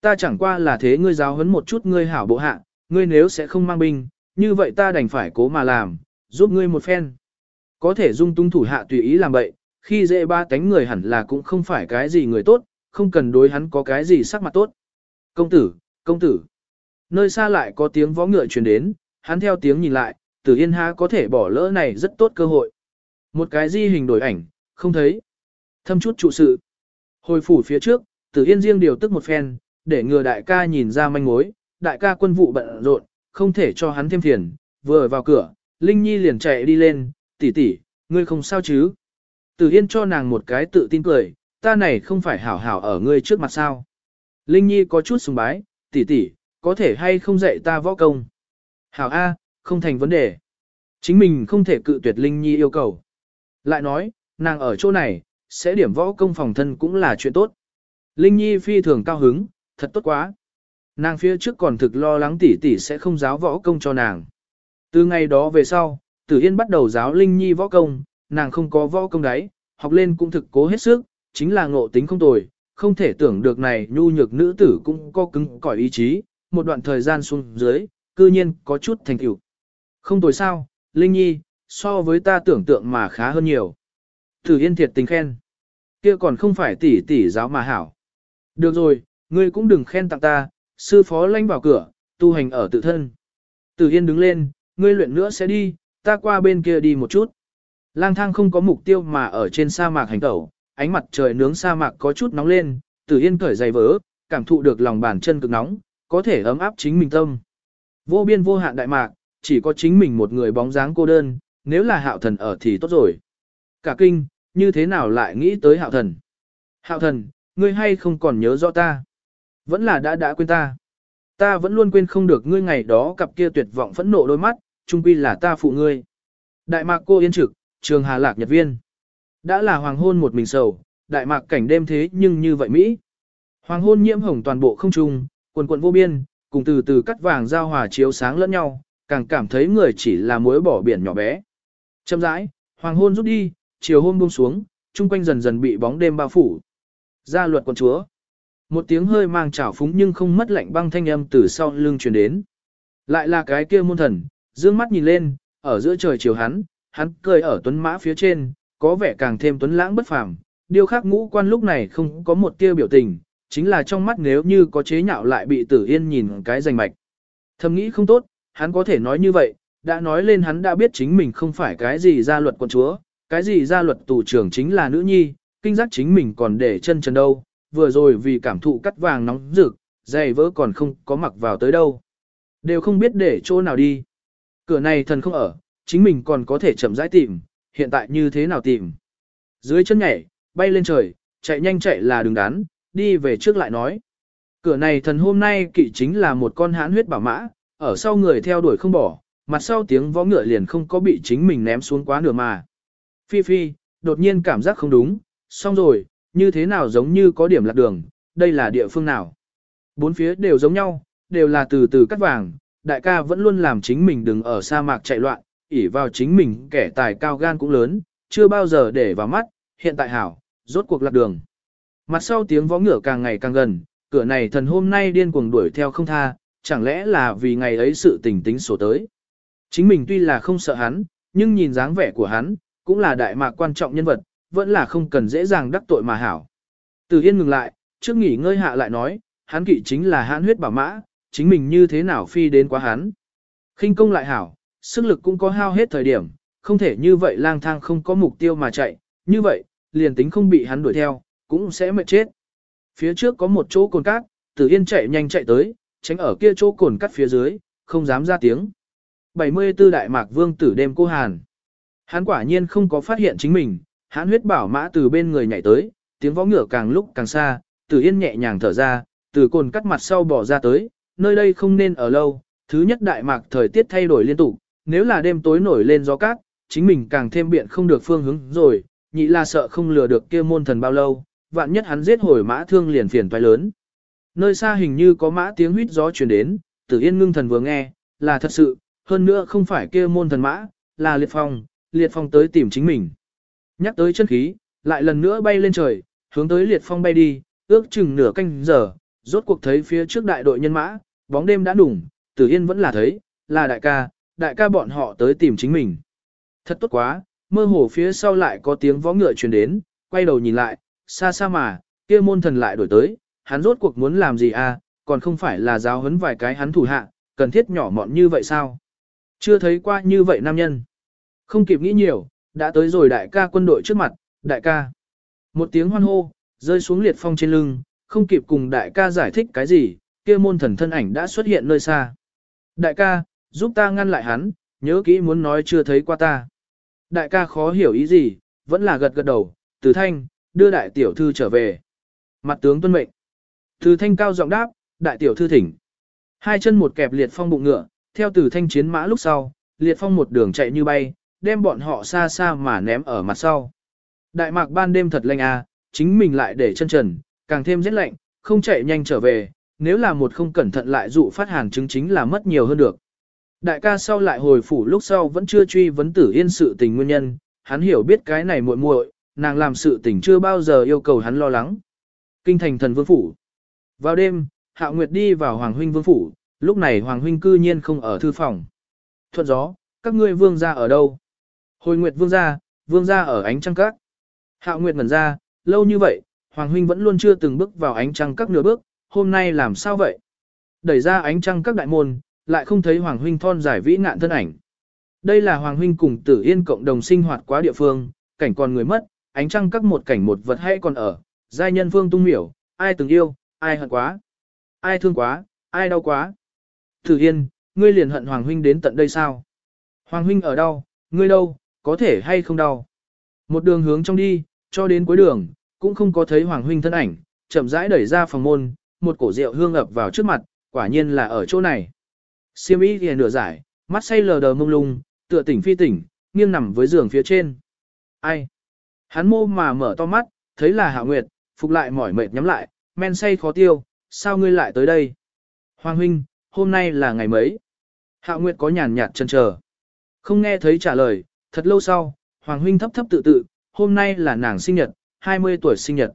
Ta chẳng qua là thế ngươi giáo huấn một chút ngươi hảo bộ hạ, ngươi nếu sẽ không mang binh, như vậy ta đành phải cố mà làm, giúp ngươi một phen. Có thể dung tung thủ hạ tùy ý làm bậy, khi dễ ba tánh người hẳn là cũng không phải cái gì người tốt, không cần đối hắn có cái gì sắc mặt tốt. Công tử, công tử. Nơi xa lại có tiếng võ ngựa truyền đến, hắn theo tiếng nhìn lại, tử yên há có thể bỏ lỡ này rất tốt cơ hội. Một cái di hình đổi ảnh, không thấy. Thâm chút trụ sự. Hồi phủ phía trước, tử yên riêng điều tức một phen, để ngừa đại ca nhìn ra manh mối, đại ca quân vụ bận rộn, không thể cho hắn thêm phiền, vừa vào cửa, Linh Nhi liền chạy đi lên, tỷ tỷ, ngươi không sao chứ? Tử Yên cho nàng một cái tự tin cười, ta này không phải hảo hảo ở ngươi trước mặt sao? Linh Nhi có chút sùng bái, tỷ tỷ, có thể hay không dạy ta võ công? Hảo A, không thành vấn đề. Chính mình không thể cự tuyệt Linh Nhi yêu cầu. Lại nói, nàng ở chỗ này, sẽ điểm võ công phòng thân cũng là chuyện tốt. Linh Nhi phi thường cao hứng, thật tốt quá. Nàng phía trước còn thực lo lắng tỷ tỷ sẽ không giáo võ công cho nàng. Từ ngày đó về sau, Tử Yên bắt đầu giáo Linh Nhi võ công, nàng không có võ công đấy, học lên cũng thực cố hết sức, chính là ngộ tính không tồi, không thể tưởng được này nhu nhược nữ tử cũng có cứng cỏi ý chí, một đoạn thời gian xuống dưới, cư nhiên có chút thành tựu. Không tồi sao, Linh Nhi, so với ta tưởng tượng mà khá hơn nhiều. Tử Yên thiệt tình khen. Kia còn không phải tỷ tỷ giáo mà hảo. Được rồi, ngươi cũng đừng khen tặng ta, sư phó lanh vào cửa, tu hành ở tự thân. Tử Yên đứng lên, ngươi luyện nữa sẽ đi, ta qua bên kia đi một chút. Lang thang không có mục tiêu mà ở trên sa mạc hành tẩu, ánh mặt trời nướng sa mạc có chút nóng lên, Tử Yên cởi giày vỡ, cảm thụ được lòng bàn chân cực nóng, có thể ấm áp chính mình tâm. Vô biên vô hạn đại mạc, chỉ có chính mình một người bóng dáng cô đơn, nếu là hạo thần ở thì tốt rồi. Cả kinh, như thế nào lại nghĩ tới hạo thần? Hạo thần, ngươi hay không còn nhớ rõ ta? Vẫn là đã đã quên ta. Ta vẫn luôn quên không được ngươi ngày đó cặp kia tuyệt vọng phẫn nộ đôi mắt, trung quy là ta phụ ngươi. Đại mạc cô yên trực, trường hà lạc nhật viên. Đã là hoàng hôn một mình sầu, đại mạc cảnh đêm thế nhưng như vậy Mỹ. Hoàng hôn nhiễm hồng toàn bộ không trung, quần quần vô biên, cùng từ từ cắt vàng giao hòa chiếu sáng lẫn nhau, càng cảm thấy người chỉ là muối bỏ biển nhỏ bé. Chậm rãi, hoàng hôn rút đi, chiều hôm buông xuống, chung quanh dần dần bị bóng đêm bao phủ. Gia luật quần chúa. Một tiếng hơi mang trào phúng nhưng không mất lạnh băng thanh âm từ sau lưng truyền đến. Lại là cái kia môn thần, dương mắt nhìn lên, ở giữa trời chiều hắn, hắn cười ở tuấn mã phía trên, có vẻ càng thêm tuấn lãng bất phàm. Điều khác ngũ quan lúc này không có một tia biểu tình, chính là trong mắt nếu như có chế nhạo lại bị tử yên nhìn cái rành mạch. Thầm nghĩ không tốt, hắn có thể nói như vậy, đã nói lên hắn đã biết chính mình không phải cái gì gia luật quân chúa, cái gì gia luật tù trưởng chính là nữ nhi, kinh giác chính mình còn để chân chân đâu, vừa rồi vì cảm thụ cắt vàng nóng rực, giày vỡ còn không có mặc vào tới đâu. Đều không biết để chỗ nào đi. Cửa này thần không ở, chính mình còn có thể chậm rãi tìm, hiện tại như thế nào tìm. Dưới chân nhảy, bay lên trời, chạy nhanh chạy là đường đán đi về trước lại nói. Cửa này thần hôm nay kỵ chính là một con hãn huyết bảo mã, ở sau người theo đuổi không bỏ, mặt sau tiếng võ ngựa liền không có bị chính mình ném xuống quá nửa mà. Phi Phi, đột nhiên cảm giác không đúng, xong rồi, như thế nào giống như có điểm lạc đường, đây là địa phương nào. Bốn phía đều giống nhau, đều là từ từ cắt vàng, đại ca vẫn luôn làm chính mình đừng ở sa mạc chạy loạn, ỉ vào chính mình kẻ tài cao gan cũng lớn, chưa bao giờ để vào mắt, hiện tại hảo, rốt cuộc lạc đường. Mặt sau tiếng võ ngựa càng ngày càng gần, cửa này thần hôm nay điên cuồng đuổi theo không tha, chẳng lẽ là vì ngày ấy sự tình tính sổ tới. Chính mình tuy là không sợ hắn, nhưng nhìn dáng vẻ của hắn, cũng là đại mạc quan trọng nhân vật, vẫn là không cần dễ dàng đắc tội mà hảo. Từ Yên ngừng lại, trước nghỉ ngơi hạ lại nói, hắn kỵ chính là hãn huyết bảo mã, chính mình như thế nào phi đến quá hắn. khinh công lại hảo, sức lực cũng có hao hết thời điểm, không thể như vậy lang thang không có mục tiêu mà chạy, như vậy, liền tính không bị hắn đuổi theo, cũng sẽ mệt chết. Phía trước có một chỗ cồn cát, Tử Yên chạy nhanh chạy tới, tránh ở kia chỗ cồn cát phía dưới, không dám ra tiếng. 74 Đại Mạc Vương tử đêm cô Hàn. Hắn quả nhiên không có phát hiện chính mình, hắn huyết bảo mã từ bên người nhảy tới, tiếng võ ngựa càng lúc càng xa, Tử Yên nhẹ nhàng thở ra, từ cồn cắt mặt sau bỏ ra tới, nơi đây không nên ở lâu, thứ nhất Đại Mạc thời tiết thay đổi liên tục, nếu là đêm tối nổi lên gió cát, chính mình càng thêm biện không được phương hướng rồi, nhị là sợ không lừa được kia môn thần bao lâu, vạn nhất hắn giết hồi mã thương liền phiền toái lớn. Nơi xa hình như có mã tiếng huýt gió truyền đến, Tử Yên ngưng thần vừa nghe, là thật sự, hơn nữa không phải kia môn thần mã, là liệt phong, liệt phong tới tìm chính mình. Nhắc tới chân khí, lại lần nữa bay lên trời, hướng tới liệt phong bay đi, ước chừng nửa canh giờ, rốt cuộc thấy phía trước đại đội nhân mã, bóng đêm đã đủng, Tử Yên vẫn là thấy, là đại ca, đại ca bọn họ tới tìm chính mình. Thật tốt quá, mơ hồ phía sau lại có tiếng võ ngựa truyền đến, quay đầu nhìn lại, xa xa mà, kia môn thần lại đổi tới, hắn rốt cuộc muốn làm gì à, còn không phải là giáo huấn vài cái hắn thủ hạ, cần thiết nhỏ mọn như vậy sao? Chưa thấy qua như vậy nam nhân. Không kịp nghĩ nhiều, đã tới rồi đại ca quân đội trước mặt, đại ca. Một tiếng hoan hô, rơi xuống liệt phong trên lưng, không kịp cùng đại ca giải thích cái gì, kia môn thần thân ảnh đã xuất hiện nơi xa. Đại ca, giúp ta ngăn lại hắn, nhớ kỹ muốn nói chưa thấy qua ta. Đại ca khó hiểu ý gì, vẫn là gật gật đầu, từ thanh, đưa đại tiểu thư trở về. Mặt tướng tuân mệnh. Từ thanh cao giọng đáp, đại tiểu thư thỉnh. Hai chân một kẹp liệt phong bụng ngựa, theo từ thanh chiến mã lúc sau, liệt phong một đường chạy như bay, đem bọn họ xa xa mà ném ở mặt sau. Đại mạc ban đêm thật lạnh à, chính mình lại để chân trần, càng thêm rét lạnh, không chạy nhanh trở về, nếu là một không cẩn thận lại dụ phát hàn chứng chính là mất nhiều hơn được. Đại ca sau lại hồi phủ lúc sau vẫn chưa truy vấn tử yên sự tình nguyên nhân, hắn hiểu biết cái này muội muội, nàng làm sự tình chưa bao giờ yêu cầu hắn lo lắng. Kinh thành thần vương phủ. Vào đêm, Hạ Nguyệt đi vào Hoàng huynh vương phủ, lúc này Hoàng huynh cư nhiên không ở thư phòng. Thuận gió, các ngươi vương gia ở đâu? Hồi Nguyệt Vương gia, Vương gia ở ánh trăng các. hạ Nguyệt ngẩn ra, lâu như vậy, Hoàng huynh vẫn luôn chưa từng bước vào ánh trăng các nửa bước, hôm nay làm sao vậy? Đẩy ra ánh trăng các đại môn, lại không thấy Hoàng huynh thon giải vĩ nạn thân ảnh. Đây là Hoàng huynh cùng Tử Yên cộng đồng sinh hoạt quá địa phương, cảnh còn người mất, ánh trăng các một cảnh một vật hay còn ở, giai nhân phương tung miểu, ai từng yêu, ai hận quá, ai thương quá, ai đau quá. Thử Yên, ngươi liền hận Hoàng huynh đến tận đây sao? Hoàng huynh ở đâu, ngươi đâu, có thể hay không đau? Một đường hướng trong đi, cho đến cuối đường, cũng không có thấy Hoàng huynh thân ảnh, chậm rãi đẩy ra phòng môn, một cổ rượu hương ập vào trước mặt, quả nhiên là ở chỗ này. Siêm ý thì nửa giải, mắt say lờ đờ mông lung, tựa tỉnh phi tỉnh, nghiêng nằm với giường phía trên. Ai? Hắn mô mà mở to mắt, thấy là Hạ Nguyệt, phục lại mỏi mệt nhắm lại, men say khó tiêu, sao ngươi lại tới đây? Hoàng huynh, hôm nay là ngày mấy? Hạ Nguyệt có nhàn nhạt chân chờ. Không nghe thấy trả lời, thật lâu sau, Hoàng huynh thấp thấp tự tự, hôm nay là nàng sinh nhật, 20 tuổi sinh nhật.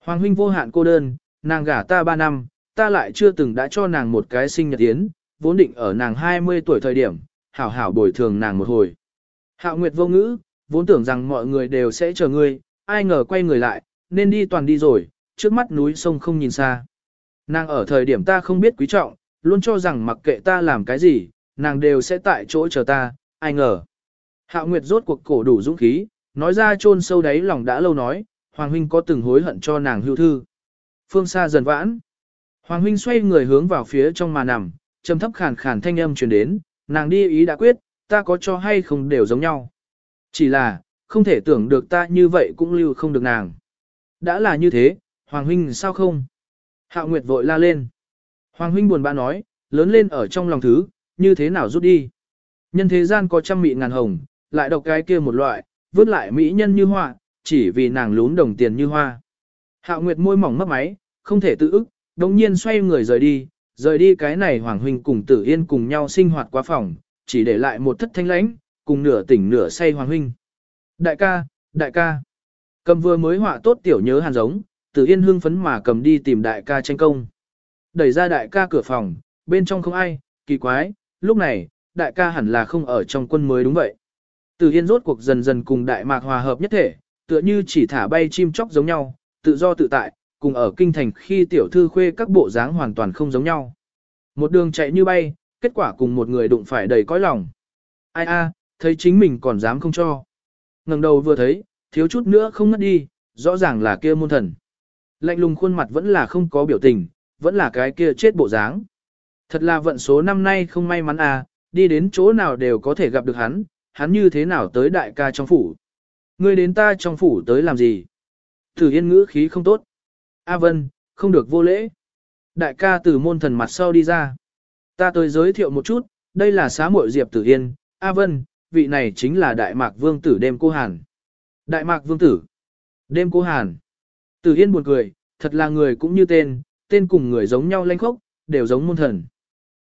Hoàng huynh vô hạn cô đơn, nàng gả ta 3 năm, ta lại chưa từng đã cho nàng một cái sinh nhật tiến, vốn định ở nàng 20 tuổi thời điểm, hảo hảo bồi thường nàng một hồi. hạ Nguyệt vô ngữ, vốn tưởng rằng mọi người đều sẽ chờ ngươi, ai ngờ quay người lại, nên đi toàn đi rồi, trước mắt núi sông không nhìn xa. Nàng ở thời điểm ta không biết quý trọng, luôn cho rằng mặc kệ ta làm cái gì, nàng đều sẽ tại chỗ chờ ta, ai ngờ. Hạo Nguyệt rốt cuộc cổ đủ dũng khí, nói ra chôn sâu đáy lòng đã lâu nói, Hoàng huynh có từng hối hận cho nàng hưu thư. Phương xa dần vãn. Hoàng huynh xoay người hướng vào phía trong mà nằm, trầm thấp khàn khàn thanh âm truyền đến, nàng đi ý đã quyết, ta có cho hay không đều giống nhau. Chỉ là, không thể tưởng được ta như vậy cũng lưu không được nàng. Đã là như thế, Hoàng huynh sao không? Hạo Nguyệt vội la lên. Hoàng huynh buồn bã nói, lớn lên ở trong lòng thứ, như thế nào rút đi. Nhân thế gian có trăm mị ngàn hồng, lại độc cái kia một loại, vứt lại mỹ nhân như hoa, chỉ vì nàng lún đồng tiền như hoa. Hạo Nguyệt môi mỏng mấp máy, không thể tự ức, đồng nhiên xoay người rời đi, rời đi cái này Hoàng huynh cùng Tử Yên cùng nhau sinh hoạt quá phòng, chỉ để lại một thất thanh lãnh, cùng nửa tỉnh nửa say Hoàng huynh. Đại ca, đại ca. Cầm vừa mới họa tốt tiểu nhớ hàn giống, Tử Yên hưng phấn mà cầm đi tìm đại ca tranh công. Đẩy ra đại ca cửa phòng, bên trong không ai, kỳ quái, lúc này, đại ca hẳn là không ở trong quân mới đúng vậy. Tử Yên rốt cuộc dần dần cùng đại mạc hòa hợp nhất thể, tựa như chỉ thả bay chim chóc giống nhau, tự do tự tại, cùng ở kinh thành khi tiểu thư khuê các bộ dáng hoàn toàn không giống nhau. Một đường chạy như bay, kết quả cùng một người đụng phải đầy cõi lòng. Ai a, thấy chính mình còn dám không cho. ngẩng đầu vừa thấy, thiếu chút nữa không ngất đi, rõ ràng là kia môn thần. Lạnh lùng khuôn mặt vẫn là không có biểu tình, vẫn là cái kia chết bộ dáng. Thật là vận số năm nay không may mắn à, đi đến chỗ nào đều có thể gặp được hắn, hắn như thế nào tới đại ca trong phủ. Ngươi đến ta trong phủ tới làm gì? Thử yên ngữ khí không tốt. A Vân, không được vô lễ. Đại ca từ môn thần mặt sau đi ra. Ta tới giới thiệu một chút, đây là xá muội Diệp Tử Yên. A Vân, vị này chính là Đại Mạc Vương Tử đêm cô Hàn. Đại Mạc Vương Tử. Đêm cô Hàn. Tử Yên buồn cười, thật là người cũng như tên, tên cùng người giống nhau lanh khốc, đều giống môn thần.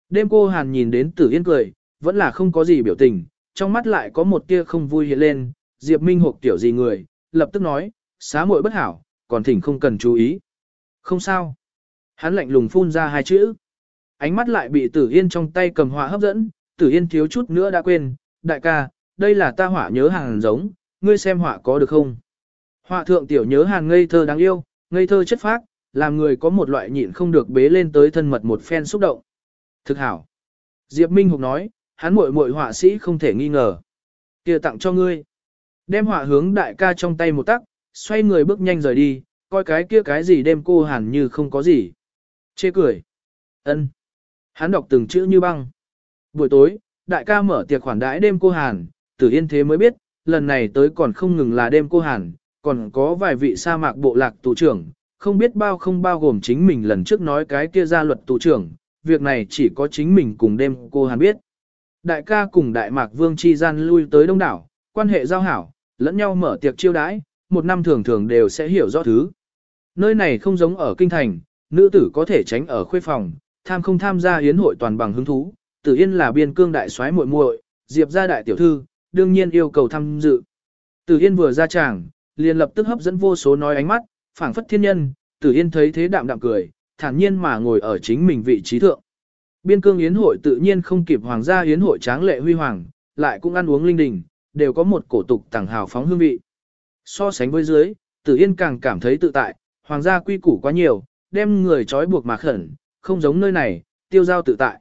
Đêm cô Hàn nhìn đến Tử Yên cười, vẫn là không có gì biểu tình, trong mắt lại có một tia không vui hiện lên, Diệp Minh hộp tiểu gì người, lập tức nói, xá muội bất hảo, còn thỉnh không cần chú ý. Không sao. Hắn lạnh lùng phun ra hai chữ. Ánh mắt lại bị Tử Yên trong tay cầm họa hấp dẫn, Tử Yên thiếu chút nữa đã quên, đại ca, đây là ta họa nhớ hàng giống, ngươi xem họa có được không? Họa thượng tiểu nhớ hàng ngây thơ đáng yêu, ngây thơ chất phác, làm người có một loại nhịn không được bế lên tới thân mật một phen xúc động. Thực hảo. Diệp Minh Hục nói, hắn muội muội họa sĩ không thể nghi ngờ. kia tặng cho ngươi. Đem họa hướng đại ca trong tay một tắc, xoay người bước nhanh rời đi, coi cái kia cái gì đem cô hàng như không có gì. Chê cười. ân Hắn đọc từng chữ như băng. Buổi tối, đại ca mở tiệc khoản đãi đêm cô hàn, tử yên thế mới biết, lần này tới còn không ngừng là đêm cô hàn, còn có vài vị sa mạc bộ lạc tù trưởng, không biết bao không bao gồm chính mình lần trước nói cái kia ra luật tù trưởng, việc này chỉ có chính mình cùng đêm cô hàn biết. Đại ca cùng đại mạc vương chi gian lui tới đông đảo, quan hệ giao hảo, lẫn nhau mở tiệc chiêu đãi, một năm thường thường đều sẽ hiểu rõ thứ. Nơi này không giống ở kinh thành, nữ tử có thể tránh ở khuê phòng, tham không tham gia hiến hội toàn bằng hứng thú, Tử Yên là biên cương đại soái muội muội, Diệp gia đại tiểu thư, đương nhiên yêu cầu tham dự. Tử Yên vừa ra tràng, liền lập tức hấp dẫn vô số nói ánh mắt, phảng phất thiên nhân, Tử Yên thấy thế đạm đạm cười, thản nhiên mà ngồi ở chính mình vị trí thượng. Biên cương yến hội tự nhiên không kịp hoàng gia yến hội tráng lệ huy hoàng, lại cũng ăn uống linh đình, đều có một cổ tục tàng hào phóng hương vị. So sánh với dưới, Tử Yên càng cảm thấy tự tại, hoàng gia quy củ quá nhiều, đem người trói buộc mà khẩn, không giống nơi này, tiêu giao tự tại.